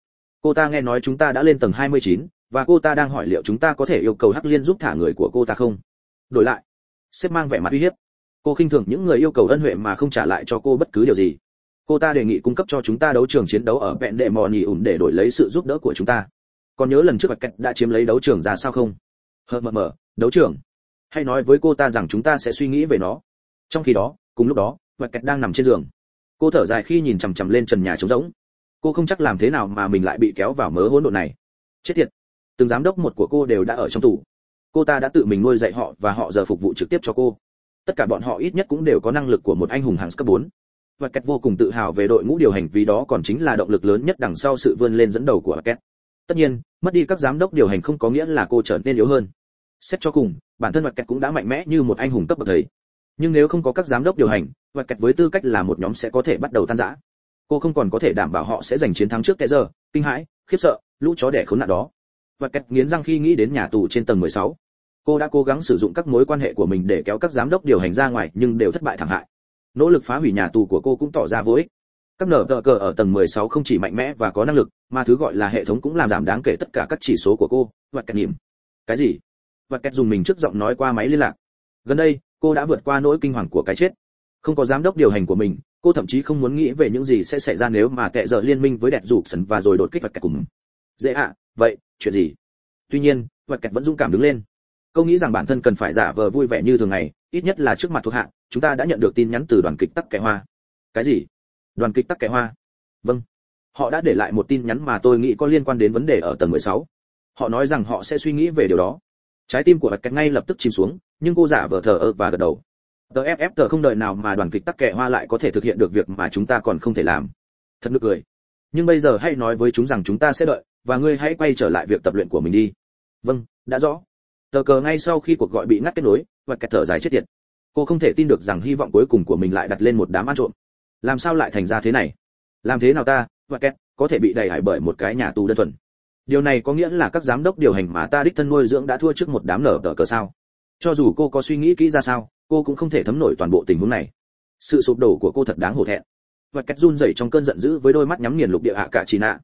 Speaker 1: Cô ta nghe nói chúng ta đã lên tầng 29, và cô ta đang hỏi liệu chúng ta có thể yêu cầu hắc liên giúp thả người của cô ta không? Đổi lại sếp mang vẻ mặt uy hiếp. Cô khinh thường những người yêu cầu ân huệ mà không trả lại cho cô bất cứ điều gì. Cô ta đề nghị cung cấp cho chúng ta đấu trường chiến đấu ở vẹn đệ mò nhì ủn để đổi lấy sự giúp đỡ của chúng ta. Còn nhớ lần trước bạch kẹt đã chiếm lấy đấu trường ra sao không? Hờ mờ mờ đấu trường hay nói với cô ta rằng chúng ta sẽ suy nghĩ về nó. Trong khi đó, cùng lúc đó bạch kẹt đang nằm trên giường. Cô thở dài khi nhìn chằm chằm lên trần nhà trống rỗng. Cô không chắc làm thế nào mà mình lại bị kéo vào mớ hỗn độn này. Chết tiệt! Từng giám đốc một của cô đều đã ở trong tù. Cô ta đã tự mình nuôi dạy họ và họ giờ phục vụ trực tiếp cho cô. Tất cả bọn họ ít nhất cũng đều có năng lực của một anh hùng hàng cấp 4. và Kẹt vô cùng tự hào về đội ngũ điều hành vì đó còn chính là động lực lớn nhất đằng sau sự vươn lên dẫn đầu của Kẹt. Tất nhiên, mất đi các giám đốc điều hành không có nghĩa là cô trở nên yếu hơn xét cho cùng, bản thân mặt kẹt cũng đã mạnh mẽ như một anh hùng cấp bậc thầy. Nhưng nếu không có các giám đốc điều hành mặt kẹt với tư cách là một nhóm sẽ có thể bắt đầu tan rã. Cô không còn có thể đảm bảo họ sẽ giành chiến thắng trước kẻ giờ, kinh hãi, khiếp sợ, lũ chó đẻ khốn nạn đó. Và kẹt nghiến răng khi nghĩ đến nhà tù trên tầng 16. cô đã cố gắng sử dụng các mối quan hệ của mình để kéo các giám đốc điều hành ra ngoài, nhưng đều thất bại thảm hại. Nỗ lực phá hủy nhà tù của cô cũng tỏ ra vô ích. Các nở tờ cờ ở tầng 16 không chỉ mạnh mẽ và có năng lực, mà thứ gọi là hệ thống cũng làm giảm đáng kể tất cả các chỉ số của cô. Và kẹt niệm. Cái gì? Và kẹt dùng mình trước giọng nói qua máy liên lạc. Gần đây, cô đã vượt qua nỗi kinh hoàng của cái chết. Không có giám đốc điều hành của mình, cô thậm chí không muốn nghĩ về những gì sẽ xảy ra nếu mà kệ giờ liên minh với đẹp rụt sần và rồi đột kích vật kẹt cùng. Dễ ạ, vậy, chuyện gì? Tuy nhiên vật kẹt vẫn dũng cảm đứng lên. Cô nghĩ rằng bản thân cần phải giả vờ vui vẻ như thường ngày, ít nhất là trước mặt thuộc hạ, chúng ta đã nhận được tin nhắn từ đoàn kịch tắc kẻ hoa. Cái gì? Đoàn kịch tắc kẻ hoa? Vâng. Họ đã để lại một tin nhắn mà tôi nghĩ có liên quan đến vấn đề ở tầng 16. họ nói rằng họ sẽ suy nghĩ về điều đó trái tim của bạch kẹt ngay lập tức chìm xuống, nhưng cô giả vờ thờ ơ và gật đầu. Tff tờ không đợi nào mà đoàn kịch tắc kệ hoa lại có thể thực hiện được việc mà chúng ta còn không thể làm. Thật nực cười. Nhưng bây giờ hãy nói với chúng rằng chúng ta sẽ đợi, và ngươi hãy quay trở lại việc tập luyện của mình đi. Vâng đã rõ. Tờ cờ ngay sau khi cuộc gọi bị ngắt kết nối và kẹt thở dài chết tiệt. Cô không thể tin được rằng hy vọng cuối cùng của mình lại đặt lên một đám ăn trộm. Làm sao lại thành ra thế này? Làm thế nào ta và kẹt, có thể bị đẩy hại bởi một cái nhà tù đơn thuần điều này có nghĩa là các giám đốc điều hành mà ta đích thân nuôi dưỡng đã thua trước một đám nở tờ cờ sao? Cho dù cô có suy nghĩ kỹ ra sao, cô cũng không thể thấm nổi toàn bộ tình huống này. Sự sụp đổ của cô thật đáng hổ thẹn. Và cách run rẩy trong cơn giận dữ với đôi mắt nhắm nghiền lục địa hạ cả chỉ nạ.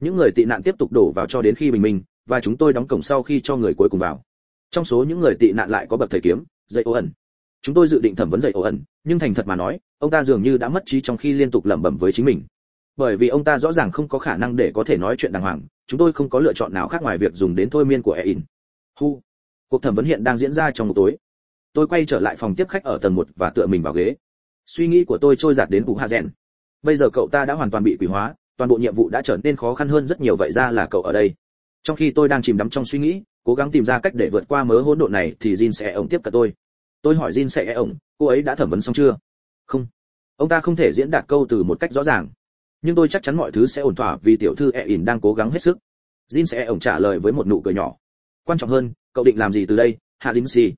Speaker 1: Những người tị nạn tiếp tục đổ vào cho đến khi bình minh, và chúng tôi đóng cổng sau khi cho người cuối cùng vào. Trong số những người tị nạn lại có bậc thầy kiếm, dạy ô ẩn. Chúng tôi dự định thẩm vấn dạy ô ẩn, nhưng thành thật mà nói, ông ta dường như đã mất trí trong khi liên tục lẩm bẩm với chính mình. Bởi vì ông ta rõ ràng không có khả năng để có thể nói chuyện đàng hoàng chúng tôi không có lựa chọn nào khác ngoài việc dùng đến thôi miên của e in hu, cuộc thẩm vấn hiện đang diễn ra trong một tối. Tôi quay trở lại phòng tiếp khách ở tầng một và tựa mình vào ghế. Suy nghĩ của tôi trôi giạt đến bù hạ rèn. Bây giờ cậu ta đã hoàn toàn bị quỷ hóa, toàn bộ nhiệm vụ đã trở nên khó khăn hơn rất nhiều, vậy ra là cậu ở đây. Trong khi tôi đang chìm đắm trong suy nghĩ, cố gắng tìm ra cách để vượt qua mớ hỗn độn này thì Jin sẽ ổng tiếp cận tôi. Tôi hỏi Jin sẽ ổng, cô ấy đã thẩm vấn xong chưa? Không. Ông ta không thể diễn đạt câu từ một cách rõ ràng nhưng tôi chắc chắn mọi thứ sẽ ổn thỏa vì tiểu thư e ỉn đang cố gắng hết sức. Jin sẽ ổng trả lời với một nụ cười nhỏ. Quan trọng hơn, cậu định làm gì từ đây, hạ dính gì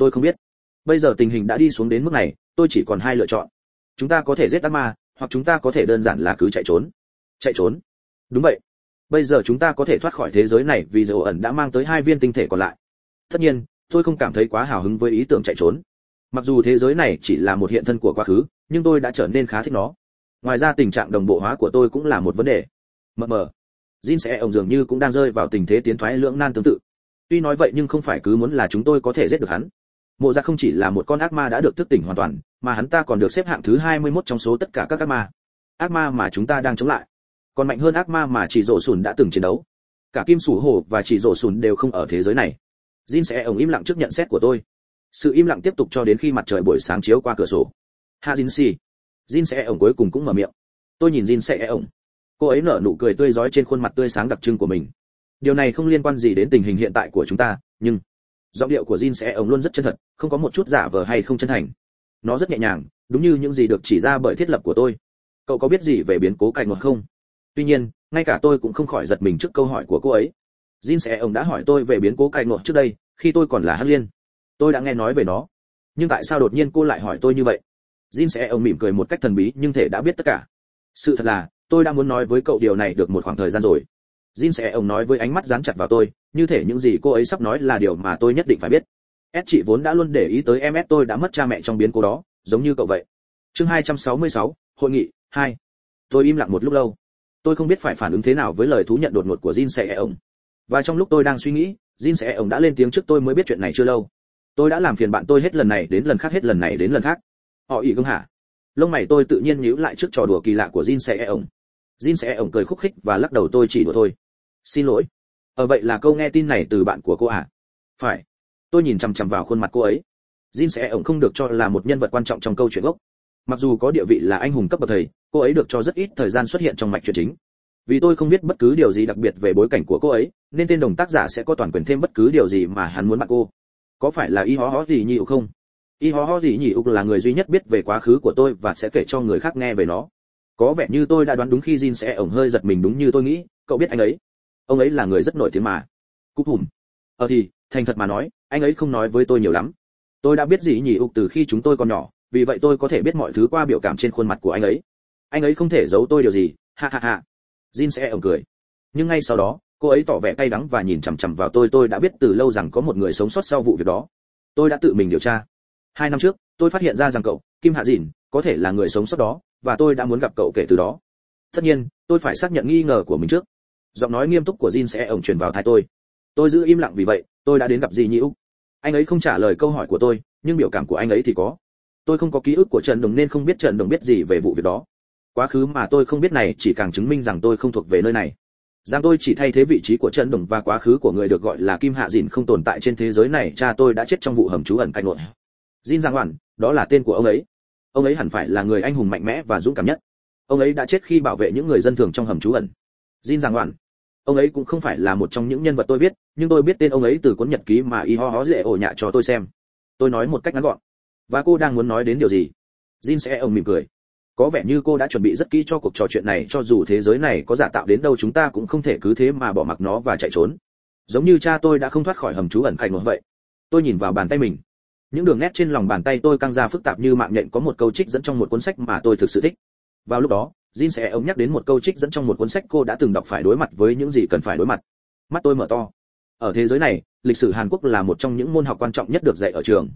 Speaker 1: tôi không biết. Bây giờ tình hình đã đi xuống đến mức này, tôi chỉ còn hai lựa chọn. Chúng ta có thể giết ác ma, hoặc chúng ta có thể đơn giản là cứ chạy trốn. Chạy trốn? Đúng vậy. Bây giờ chúng ta có thể thoát khỏi thế giới này vì dầu ẩn đã mang tới hai viên tinh thể còn lại. Tất nhiên, tôi không cảm thấy quá hào hứng với ý tưởng chạy trốn. Mặc dù thế giới này chỉ là một hiện thân của quá khứ, nhưng tôi đã trở nên khá thích nó ngoài ra tình trạng đồng bộ hóa của tôi cũng là một vấn đề. Mờ mờ. Jin sẽ ông dường như cũng đang rơi vào tình thế tiến thoái lưỡng nan tương tự. Tuy nói vậy nhưng không phải cứ muốn là chúng tôi có thể giết được hắn. Mộ ra không chỉ là một con ác ma đã được thức tỉnh hoàn toàn, mà hắn ta còn được xếp hạng thứ 21 trong số tất cả các ác ma. Ác ma mà chúng ta đang chống lại. Còn mạnh hơn ác ma mà chỉ rổ sùn đã từng chiến đấu. Cả kim sủ hổ và chỉ rổ sùn đều không ở thế giới này. Jin sẽ ông im lặng trước nhận xét của tôi. Sự im lặng tiếp tục cho đến khi mặt trời buổi sáng chiếu qua cửa sổ. Ha jin si jin sẽ ổng cuối cùng cũng mở miệng. Tôi nhìn jin sẽ ổng. Cô ấy nở nụ cười tươi rói trên khuôn mặt tươi sáng đặc trưng của mình. Điều này không liên quan gì đến tình hình hiện tại của chúng ta, nhưng giọng điệu của jin sẽ ổng luôn rất chân thật, không có một chút giả vờ hay không chân thành. Nó rất nhẹ nhàng, đúng như những gì được chỉ ra bởi thiết lập của tôi. Cậu có biết gì về biến cố cạnh ngột không? Tuy nhiên, ngay cả tôi cũng không khỏi giật mình trước câu hỏi của cô ấy. Jin sẽ ổng đã hỏi tôi về biến cố cạnh ngột trước đây, khi tôi còn là hắc liên. Tôi đã nghe nói về nó. Nhưng tại sao đột nhiên cô lại hỏi tôi như vậy? Jin sẽ ông mỉm cười một cách thần bí nhưng thể đã biết tất cả sự thật là tôi đã muốn nói với cậu điều này được một khoảng thời gian rồi jin sẽ ông nói với ánh mắt dán chặt vào tôi như thể những gì cô ấy sắp nói là điều mà tôi nhất định phải biết s chị vốn đã luôn để ý tới em s tôi đã mất cha mẹ trong biến cố đó giống như cậu vậy chương 266, hội nghị 2. tôi im lặng một lúc lâu tôi không biết phải phản ứng thế nào với lời thú nhận đột ngột của Jin sẽ ông. Và trong lúc tôi đang suy nghĩ, Jin sẽ ông đã lên tiếng trước tôi mới biết chuyện này chưa lâu. Tôi đã làm phiền bạn tôi hết lần này đến lần khác hết lần này đến lần khác. Họ ỉ gương hả? Lông mày tôi tự nhiên nhíu lại trước trò đùa kỳ lạ của Jin sẽ ông. Jin sẽ ông cười khúc khích và lắc đầu tôi chỉ đùa thôi. Xin lỗi. Ở ờ, vậy là câu nghe tin này từ bạn của cô à? Phải. Tôi nhìn chằm chằm vào khuôn mặt cô ấy. Jin sẽ ông không được cho là một nhân vật quan trọng trong câu chuyện gốc mặc dù có địa vị là anh hùng cấp bậc thầy cô ấy được cho rất ít thời gian xuất hiện trong mạch truyện chính vì tôi không biết bất cứ điều gì đặc biệt về bối cảnh của cô ấy nên tên đồng tác giả sẽ có toàn quyền thêm bất cứ điều gì mà hắn muốn bạn cô có phải là y hó hó gì nhị không y hó hó gì nhỉ? Ục là người duy nhất biết về quá khứ của tôi và sẽ kể cho người khác nghe về nó. Có vẻ như tôi đã đoán đúng khi Jin sẽ ổng hơi giật mình đúng như tôi nghĩ. Cậu biết anh ấy? Ông ấy là người rất nổi tiếng mà. Cúc hùm. Ờ thì, thành thật mà nói, anh ấy không nói với tôi nhiều lắm. Tôi đã biết gì nhỉ ục từ khi chúng tôi còn nhỏ. Vì vậy tôi có thể biết mọi thứ qua biểu cảm trên khuôn mặt của anh ấy. Anh ấy không thể giấu tôi điều gì. Ha ha ha. Jin sẽ ổng cười. Nhưng ngay sau đó, cô ấy tỏ vẻ cay đắng và nhìn chằm chằm vào tôi. Tôi đã biết từ lâu rằng có một người sống sót sau vụ việc đó. Tôi đã tự mình điều tra hai năm trước, tôi phát hiện ra rằng cậu, kim hạ dìn, có thể là người sống sót đó, và tôi đã muốn gặp cậu kể từ đó. Tất nhiên, tôi phải xác nhận nghi ngờ của mình trước. Giọng nói nghiêm túc của jin sẽ ổng truyền vào tai tôi. Tôi giữ im lặng vì vậy, tôi đã đến gặp dì nhĩ úc. Anh ấy không trả lời câu hỏi của tôi, nhưng biểu cảm của anh ấy thì có. Tôi không có ký ức của trần đồng nên không biết trần đồng biết gì về vụ việc đó. Quá khứ mà tôi không biết này chỉ càng chứng minh rằng tôi không thuộc về nơi này. Rằng tôi chỉ thay thế vị trí của trần đồng và quá khứ của người được gọi là kim hạ dìn không tồn tại trên thế giới này, cha tôi đã chết trong vụ hầm trú ẩn cạnh nội jin giang hoàn đó là tên của ông ấy. Ông ấy hẳn phải là người anh hùng mạnh mẽ và dũng cảm nhất. Ông ấy đã chết khi bảo vệ những người dân thường trong hầm trú ẩn. Jin giang hoàn ông ấy cũng không phải là một trong những nhân vật tôi viết nhưng tôi biết tên ông ấy từ cuốn nhật ký mà y ho ho dễ ổ nhạ cho tôi xem. Tôi nói một cách ngắn gọn. Và cô đang muốn nói đến điều gì? Jin sẽ ông mỉm cười. Có vẻ như cô đã chuẩn bị rất kỹ cho cuộc trò chuyện này, cho dù thế giới này có giả tạo đến đâu chúng ta cũng không thể cứ thế mà bỏ mặc nó và chạy trốn. Giống như cha tôi đã không thoát khỏi hầm trú ẩn cảnh vậy. Tôi nhìn vào bàn tay mình những đường nét trên lòng bàn tay tôi căng ra phức tạp như mạng nhện có một câu trích dẫn trong một cuốn sách mà tôi thực sự thích. Vào lúc đó, Jin sẽ ông nhắc đến một câu trích dẫn trong một cuốn sách cô đã từng đọc phải đối mặt với những gì cần phải đối mặt. Mắt tôi mở to. Ở thế giới này, lịch sử hàn quốc là một trong những môn học quan trọng nhất được dạy ở trường.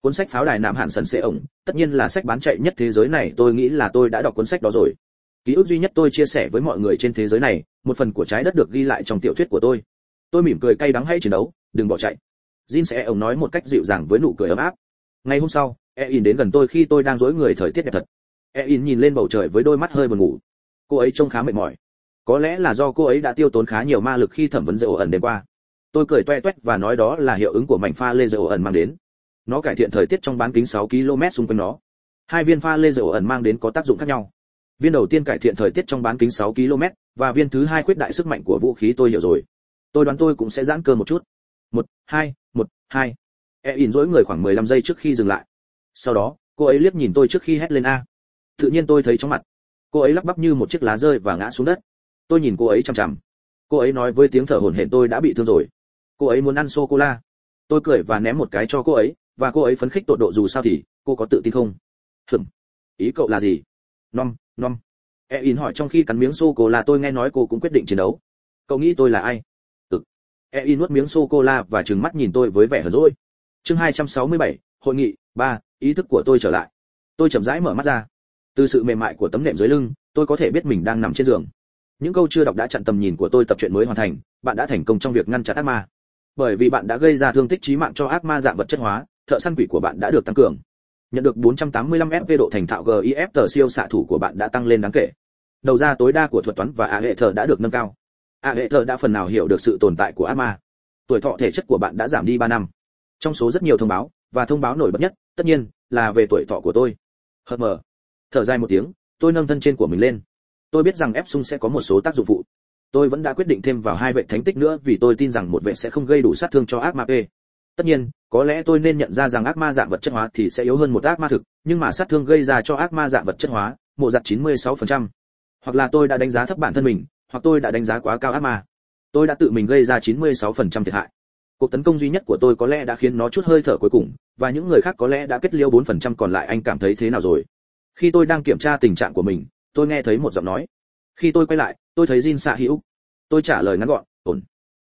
Speaker 1: Cuốn sách pháo đài nam hạn sân sẽ ổng, tất nhiên là sách bán chạy nhất thế giới này, tôi nghĩ là tôi đã đọc cuốn sách đó rồi. Ký ức duy nhất tôi chia sẻ với mọi người trên thế giới này, một phần của trái đất được ghi lại trong tiểu thuyết của tôi. Tôi mỉm cười cay đắng hay chiến đấu, đừng bỏ chạy jin sẽ ông nói một cách dịu dàng với nụ cười ấm áp. Ngày hôm sau e đến gần tôi khi tôi đang dối người thời tiết đẹp thật. E nhìn lên bầu trời với đôi mắt hơi buồn ngủ. Cô ấy trông khá mệt mỏi. Có lẽ là do cô ấy đã tiêu tốn khá nhiều ma lực khi thẩm vấn dầu ẩn đêm qua. Tôi cười toe toét và nói đó là hiệu ứng của mảnh pha lê dầu ẩn mang đến. Nó cải thiện thời tiết trong bán kính 6 km xung quanh nó. Hai viên pha lê dầu ẩn mang đến có tác dụng khác nhau. Viên đầu tiên cải thiện thời tiết trong bán kính 6 km, và viên thứ hai khuyết đại sức mạnh của vũ khí tôi hiểu rồi. Tôi đoán tôi cũng sẽ giãn cơ một chút một, hai một, hai. E in dỗi người khoảng 15 giây trước khi dừng lại. Sau đó, cô ấy liếc nhìn tôi trước khi hét lên a. Tự nhiên tôi thấy chóng mặt. Cô ấy lắc bắp như một chiếc lá rơi và ngã xuống đất. Tôi nhìn cô ấy chằm chằm. Cô ấy nói với tiếng thở hổn hển, tôi đã bị thương rồi. Cô ấy muốn ăn sô cô la tôi cười và ném một cái cho cô ấy, và cô ấy phấn khích tột độ dù sao thì cô có tự tin không? Hừm ý cậu là gì? Nom nom. E in hỏi trong khi cắn miếng sô cô la tôi nghe nói cô cũng quyết định chiến đấu. Cậu nghĩ tôi là ai? E in nuốt miếng sô cô la và trừng mắt nhìn tôi với vẻ hờn dỗi. Chương 267, hội nghị ba ý thức của tôi trở lại. Tôi chậm rãi mở mắt ra. Từ sự mềm mại của tấm nệm dưới lưng tôi có thể biết mình đang nằm trên giường. Những câu chưa đọc đã chặn tầm nhìn của tôi tập truyện mới hoàn thành bạn đã thành công trong việc ngăn chặn ác ma. Bởi vì bạn đã gây ra thương tích chí mạng cho ác ma dạng vật chất hóa thợ săn quỷ của bạn đã được tăng cường. Nhận được 485 fp độ thành thạo gif tờ siêu xạ thủ của bạn đã tăng lên đáng kể. Đầu ra tối đa của thuật toán và a hệ thờ đã được nâng cao a hệ thờ đã phần nào hiểu được sự tồn tại của ác ma. Tuổi thọ thể chất của bạn đã giảm đi ba năm. Trong số rất nhiều thông báo, và thông báo nổi bật nhất, tất nhiên, là về tuổi thọ của tôi. Hờ mờ. Thở dài một tiếng, tôi nâng thân trên của mình lên. Tôi biết rằng ép sung sẽ có một số tác dụng phụ. Tôi vẫn đã quyết định thêm vào hai vệ thánh tích nữa vì tôi tin rằng một vệ sẽ không gây đủ sát thương cho ác ma p. Tất nhiên, có lẽ tôi nên nhận ra rằng ác ma dạng vật chất hóa thì sẽ yếu hơn một ác ma thực, nhưng mà sát thương gây ra cho ác ma dạng vật chất hóa, mộ giặt 96%. hoặc là tôi đã đánh giá thấp bản thân mình hoặc tôi đã đánh giá quá cao ác ma. Tôi đã tự mình gây ra 96% thiệt hại. Cuộc tấn công duy nhất của tôi có lẽ đã khiến nó chút hơi thở cuối cùng, và những người khác có lẽ đã kết liêu 4% còn lại, anh cảm thấy thế nào rồi? Khi tôi đang kiểm tra tình trạng của mình, tôi nghe thấy một giọng nói. Khi tôi quay lại, tôi thấy jin xạ hữu tôi trả lời ngắn gọn, ổn.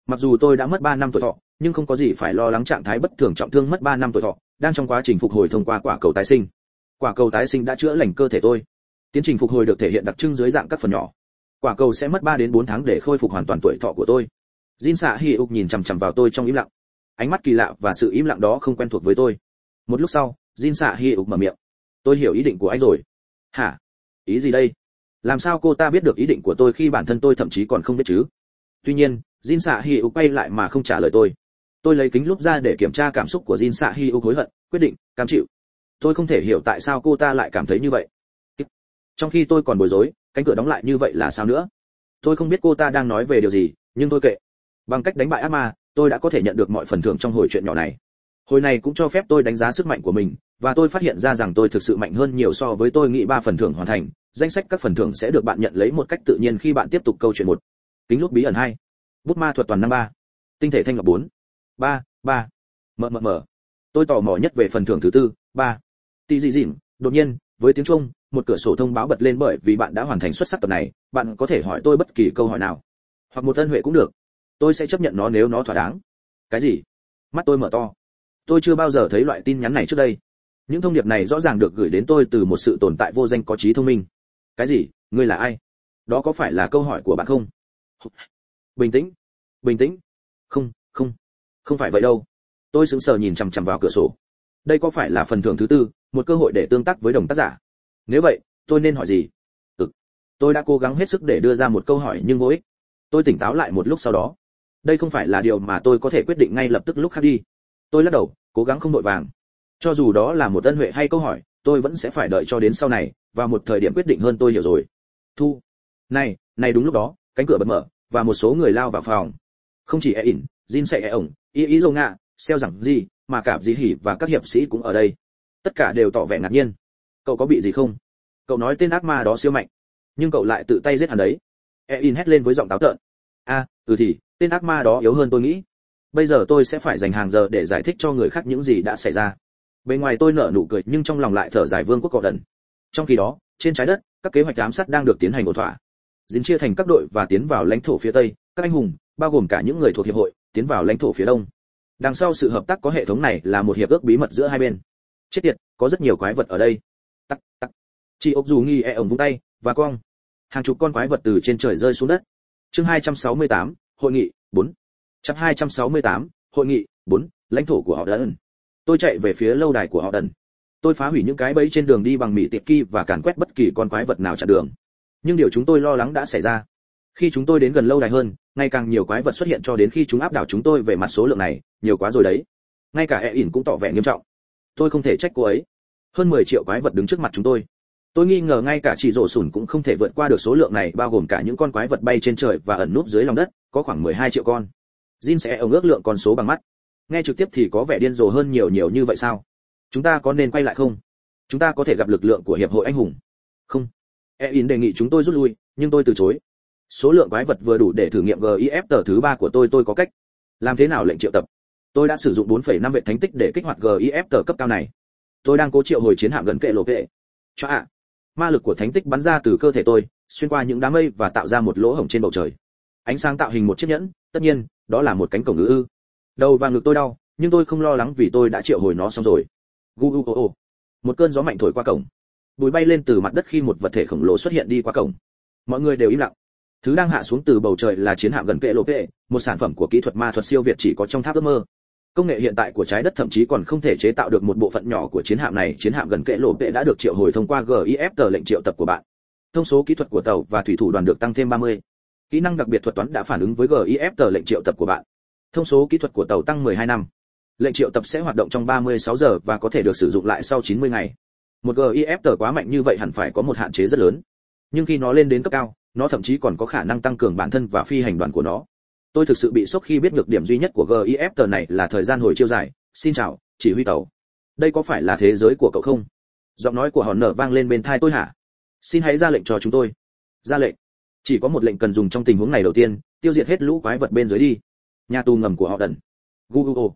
Speaker 1: Mặc dù tôi đã mất 3 năm tuổi thọ, nhưng không có gì phải lo lắng trạng thái bất thường trọng thương mất 3 năm tuổi thọ, đang trong quá trình phục hồi thông qua quả cầu tái sinh. Quả cầu tái sinh đã chữa lành cơ thể tôi. Tiến trình phục hồi được thể hiện đặc trưng dưới dạng các phần nhỏ quả cầu sẽ mất 3 đến 4 tháng để khôi phục hoàn toàn tuổi thọ của tôi. Jin xạ hi úc nhìn chằm chằm vào tôi trong im lặng. Ánh mắt kỳ lạ và sự im lặng đó không quen thuộc với tôi. Một lúc sau, jin xạ hi úc mở miệng. Tôi hiểu ý định của anh rồi. Hả? Ý gì đây? Làm sao cô ta biết được ý định của tôi khi bản thân tôi thậm chí còn không biết chứ? Tuy nhiên, jin xạ hi úc quay lại mà không trả lời tôi. Tôi lấy kính lúp ra để kiểm tra cảm xúc của jin xạ hi úc hối hận, quyết định, cam chịu. Tôi không thể hiểu tại sao cô ta lại cảm thấy như vậy. Trong khi tôi còn bối rối cánh cửa đóng lại như vậy là sao nữa? Tôi không biết cô ta đang nói về điều gì, nhưng tôi kệ. Bằng cách đánh bại ác ma, tôi đã có thể nhận được mọi phần thưởng trong hồi chuyện nhỏ này. Hồi này cũng cho phép tôi đánh giá sức mạnh của mình, và tôi phát hiện ra rằng tôi thực sự mạnh hơn nhiều so với tôi nghĩ ba phần thưởng hoàn thành. Danh sách các phần thưởng sẽ được bạn nhận lấy một cách tự nhiên khi bạn tiếp tục câu chuyện một. Kính lúc bí ẩn hai. Bút ma thuật toàn năm ba. Tinh thể thanh ngọc bốn. Ba ba. Mờ mờ mờ. Tôi tò mò nhất về phần thưởng thứ tư, ba. Tì dị dịm, đột nhiên với tiếng trung, một cửa sổ thông báo bật lên bởi vì bạn đã hoàn thành xuất sắc tập này, bạn có thể hỏi tôi bất kỳ câu hỏi nào. Hoặc một ân huệ cũng được. Tôi sẽ chấp nhận nó nếu nó thỏa đáng. Cái gì? Mắt tôi mở to. Tôi chưa bao giờ thấy loại tin nhắn này trước đây. Những thông điệp này rõ ràng được gửi đến tôi từ một sự tồn tại vô danh có trí thông minh. Cái gì? Ngươi là ai? Đó có phải là câu hỏi của bạn không? Bình tĩnh. Bình tĩnh. Không không. Không phải vậy đâu. Tôi sững sờ nhìn chằm chằm vào cửa sổ. Đây có phải là phần thưởng thứ tư? Một cơ hội để tương tác với đồng tác giả. Nếu vậy, tôi nên hỏi gì? Ừ. Tôi đã cố gắng hết sức để đưa ra một câu hỏi nhưng vô ích. Tôi tỉnh táo lại một lúc sau đó. Đây không phải là điều mà tôi có thể quyết định ngay lập tức lúc khác đi. Tôi lắc đầu, cố gắng không vội vàng. Cho dù đó là một ân huệ hay câu hỏi, tôi vẫn sẽ phải đợi cho đến sau này, và một thời điểm quyết định hơn tôi hiểu rồi. Thu. Này này đúng lúc đó, cánh cửa bật mở, và một số người lao vào phòng. Không chỉ e ỉn jin sẽ e ổng Y ý dâu ngạ xeo rằng gì mà cả dì hỉ và các hiệp sĩ cũng ở đây tất cả đều tỏ vẻ ngạc nhiên. Cậu có bị gì không? Cậu nói tên ác ma đó siêu mạnh, nhưng cậu lại tự tay giết hắn đấy. E in hét lên với giọng táo tợn. A ừ thì, tên ác ma đó yếu hơn tôi nghĩ. Bây giờ tôi sẽ phải dành hàng giờ để giải thích cho người khác những gì đã xảy ra. Bên ngoài tôi nở nụ cười, nhưng trong lòng lại thở dài vương quốc cọ đần. Trong khi đó, trên trái đất, các kế hoạch ám sát đang được tiến hành ổn thỏa. Dính chia thành các đội và tiến vào lãnh thổ phía tây, các anh hùng, bao gồm cả những người thuộc hiệp hội, tiến vào lãnh thổ phía đông. Đằng sau sự hợp tác có hệ thống này là một hiệp ước bí mật giữa hai bên chết tiệt có rất nhiều quái vật ở đây tắc tắc chị ốc dù nghi e ổng vung tay và cong hàng chục con quái vật từ trên trời rơi xuống đất chương 268, hội nghị 4. Chapter 268, hội nghị 4, lãnh thổ của họ đần. Tôi chạy về phía lâu đài của họ đần. Tôi phá hủy những cái bẫy trên đường đi bằng mỉ tiệp kỳ và càn quét bất kỳ con quái vật nào chặn đường. Nhưng điều chúng tôi lo lắng đã xảy ra. Khi chúng tôi đến gần lâu đài hơn, ngày càng nhiều quái vật xuất hiện cho đến khi chúng áp đảo chúng tôi về mặt số lượng này, nhiều quá rồi đấy. Ngay cả Ein cũng tỏ vẻ nghiêm trọng. Tôi không thể trách cô ấy. Hơn 10 triệu quái vật đứng trước mặt chúng tôi. Tôi nghi ngờ ngay cả chỉ rổ sùn cũng không thể vượt qua được số lượng này bao gồm cả những con quái vật bay trên trời và ẩn núp dưới lòng đất, có khoảng 12 triệu con. Jin sẽ ở ước lượng con số bằng mắt. Nghe trực tiếp thì có vẻ điên rồ hơn nhiều nhiều như vậy sao? Chúng ta có nên quay lại không? Chúng ta có thể gặp lực lượng của hiệp hội anh hùng. Không. E-In đề nghị chúng tôi rút lui, nhưng tôi từ chối. Số lượng quái vật vừa đủ để thử nghiệm GIF tờ thứ ba của tôi tôi có cách. Làm thế nào lệnh triệu tập? Tôi đã sử dụng 4,5 vệ thánh tích để kích hoạt GIF tờ cấp cao này. Tôi đang cố triệu hồi chiến hạm gần kệ lộ vệ. Cho ạ. Ma lực của thánh tích bắn ra từ cơ thể tôi, xuyên qua những đám mây và tạo ra một lỗ hổng trên bầu trời. Ánh sáng tạo hình một chiếc nhẫn, tất nhiên, đó là một cánh cổng ngữ ư. Đầu và ngực tôi đau, nhưng tôi không lo lắng vì tôi đã triệu hồi nó xong rồi. Gu gu gu. Một cơn gió mạnh thổi qua cổng. Bụi bay lên từ mặt đất khi một vật thể khổng lồ xuất hiện đi qua cổng. Mọi người đều im lặng. Thứ đang hạ xuống từ bầu trời là chiến hạm gần kệ lộ kệ, một sản phẩm của kỹ thuật ma thuật siêu việt chỉ có trong tháp ước mơ công nghệ hiện tại của trái đất thậm chí còn không thể chế tạo được một bộ phận nhỏ của chiến hạm này, chiến hạm gần kệ lộ tệ đã được triệu hồi thông qua gif tờ lệnh triệu tập của bạn. Thông số kỹ thuật của tàu và thủy thủ đoàn được tăng thêm 30. kỹ năng đặc biệt thuật toán đã phản ứng với gif tờ lệnh triệu tập của bạn. Thông số kỹ thuật của tàu tăng 12 năm. Lệnh triệu tập sẽ hoạt động trong 36 giờ và có thể được sử dụng lại sau 90 ngày. Một gif tờ quá mạnh như vậy hẳn phải có một hạn chế rất lớn. Nhưng khi nó lên đến cấp cao, nó thậm chí còn có khả năng tăng cường bản thân và phi hành đoàn của nó tôi thực sự bị sốc khi biết nhược điểm duy nhất của gif tờ này là thời gian hồi chiêu dài xin chào, chỉ huy tàu. Đây có phải là thế giới của cậu không? Giọng nói của họ nở vang lên bên tai tôi hả? Xin hãy ra lệnh cho chúng tôi. Ra lệnh. Chỉ có một lệnh cần dùng trong tình huống này đầu tiên, tiêu diệt hết lũ quái vật bên dưới đi. Nhà tù ngầm của họ đần. Google.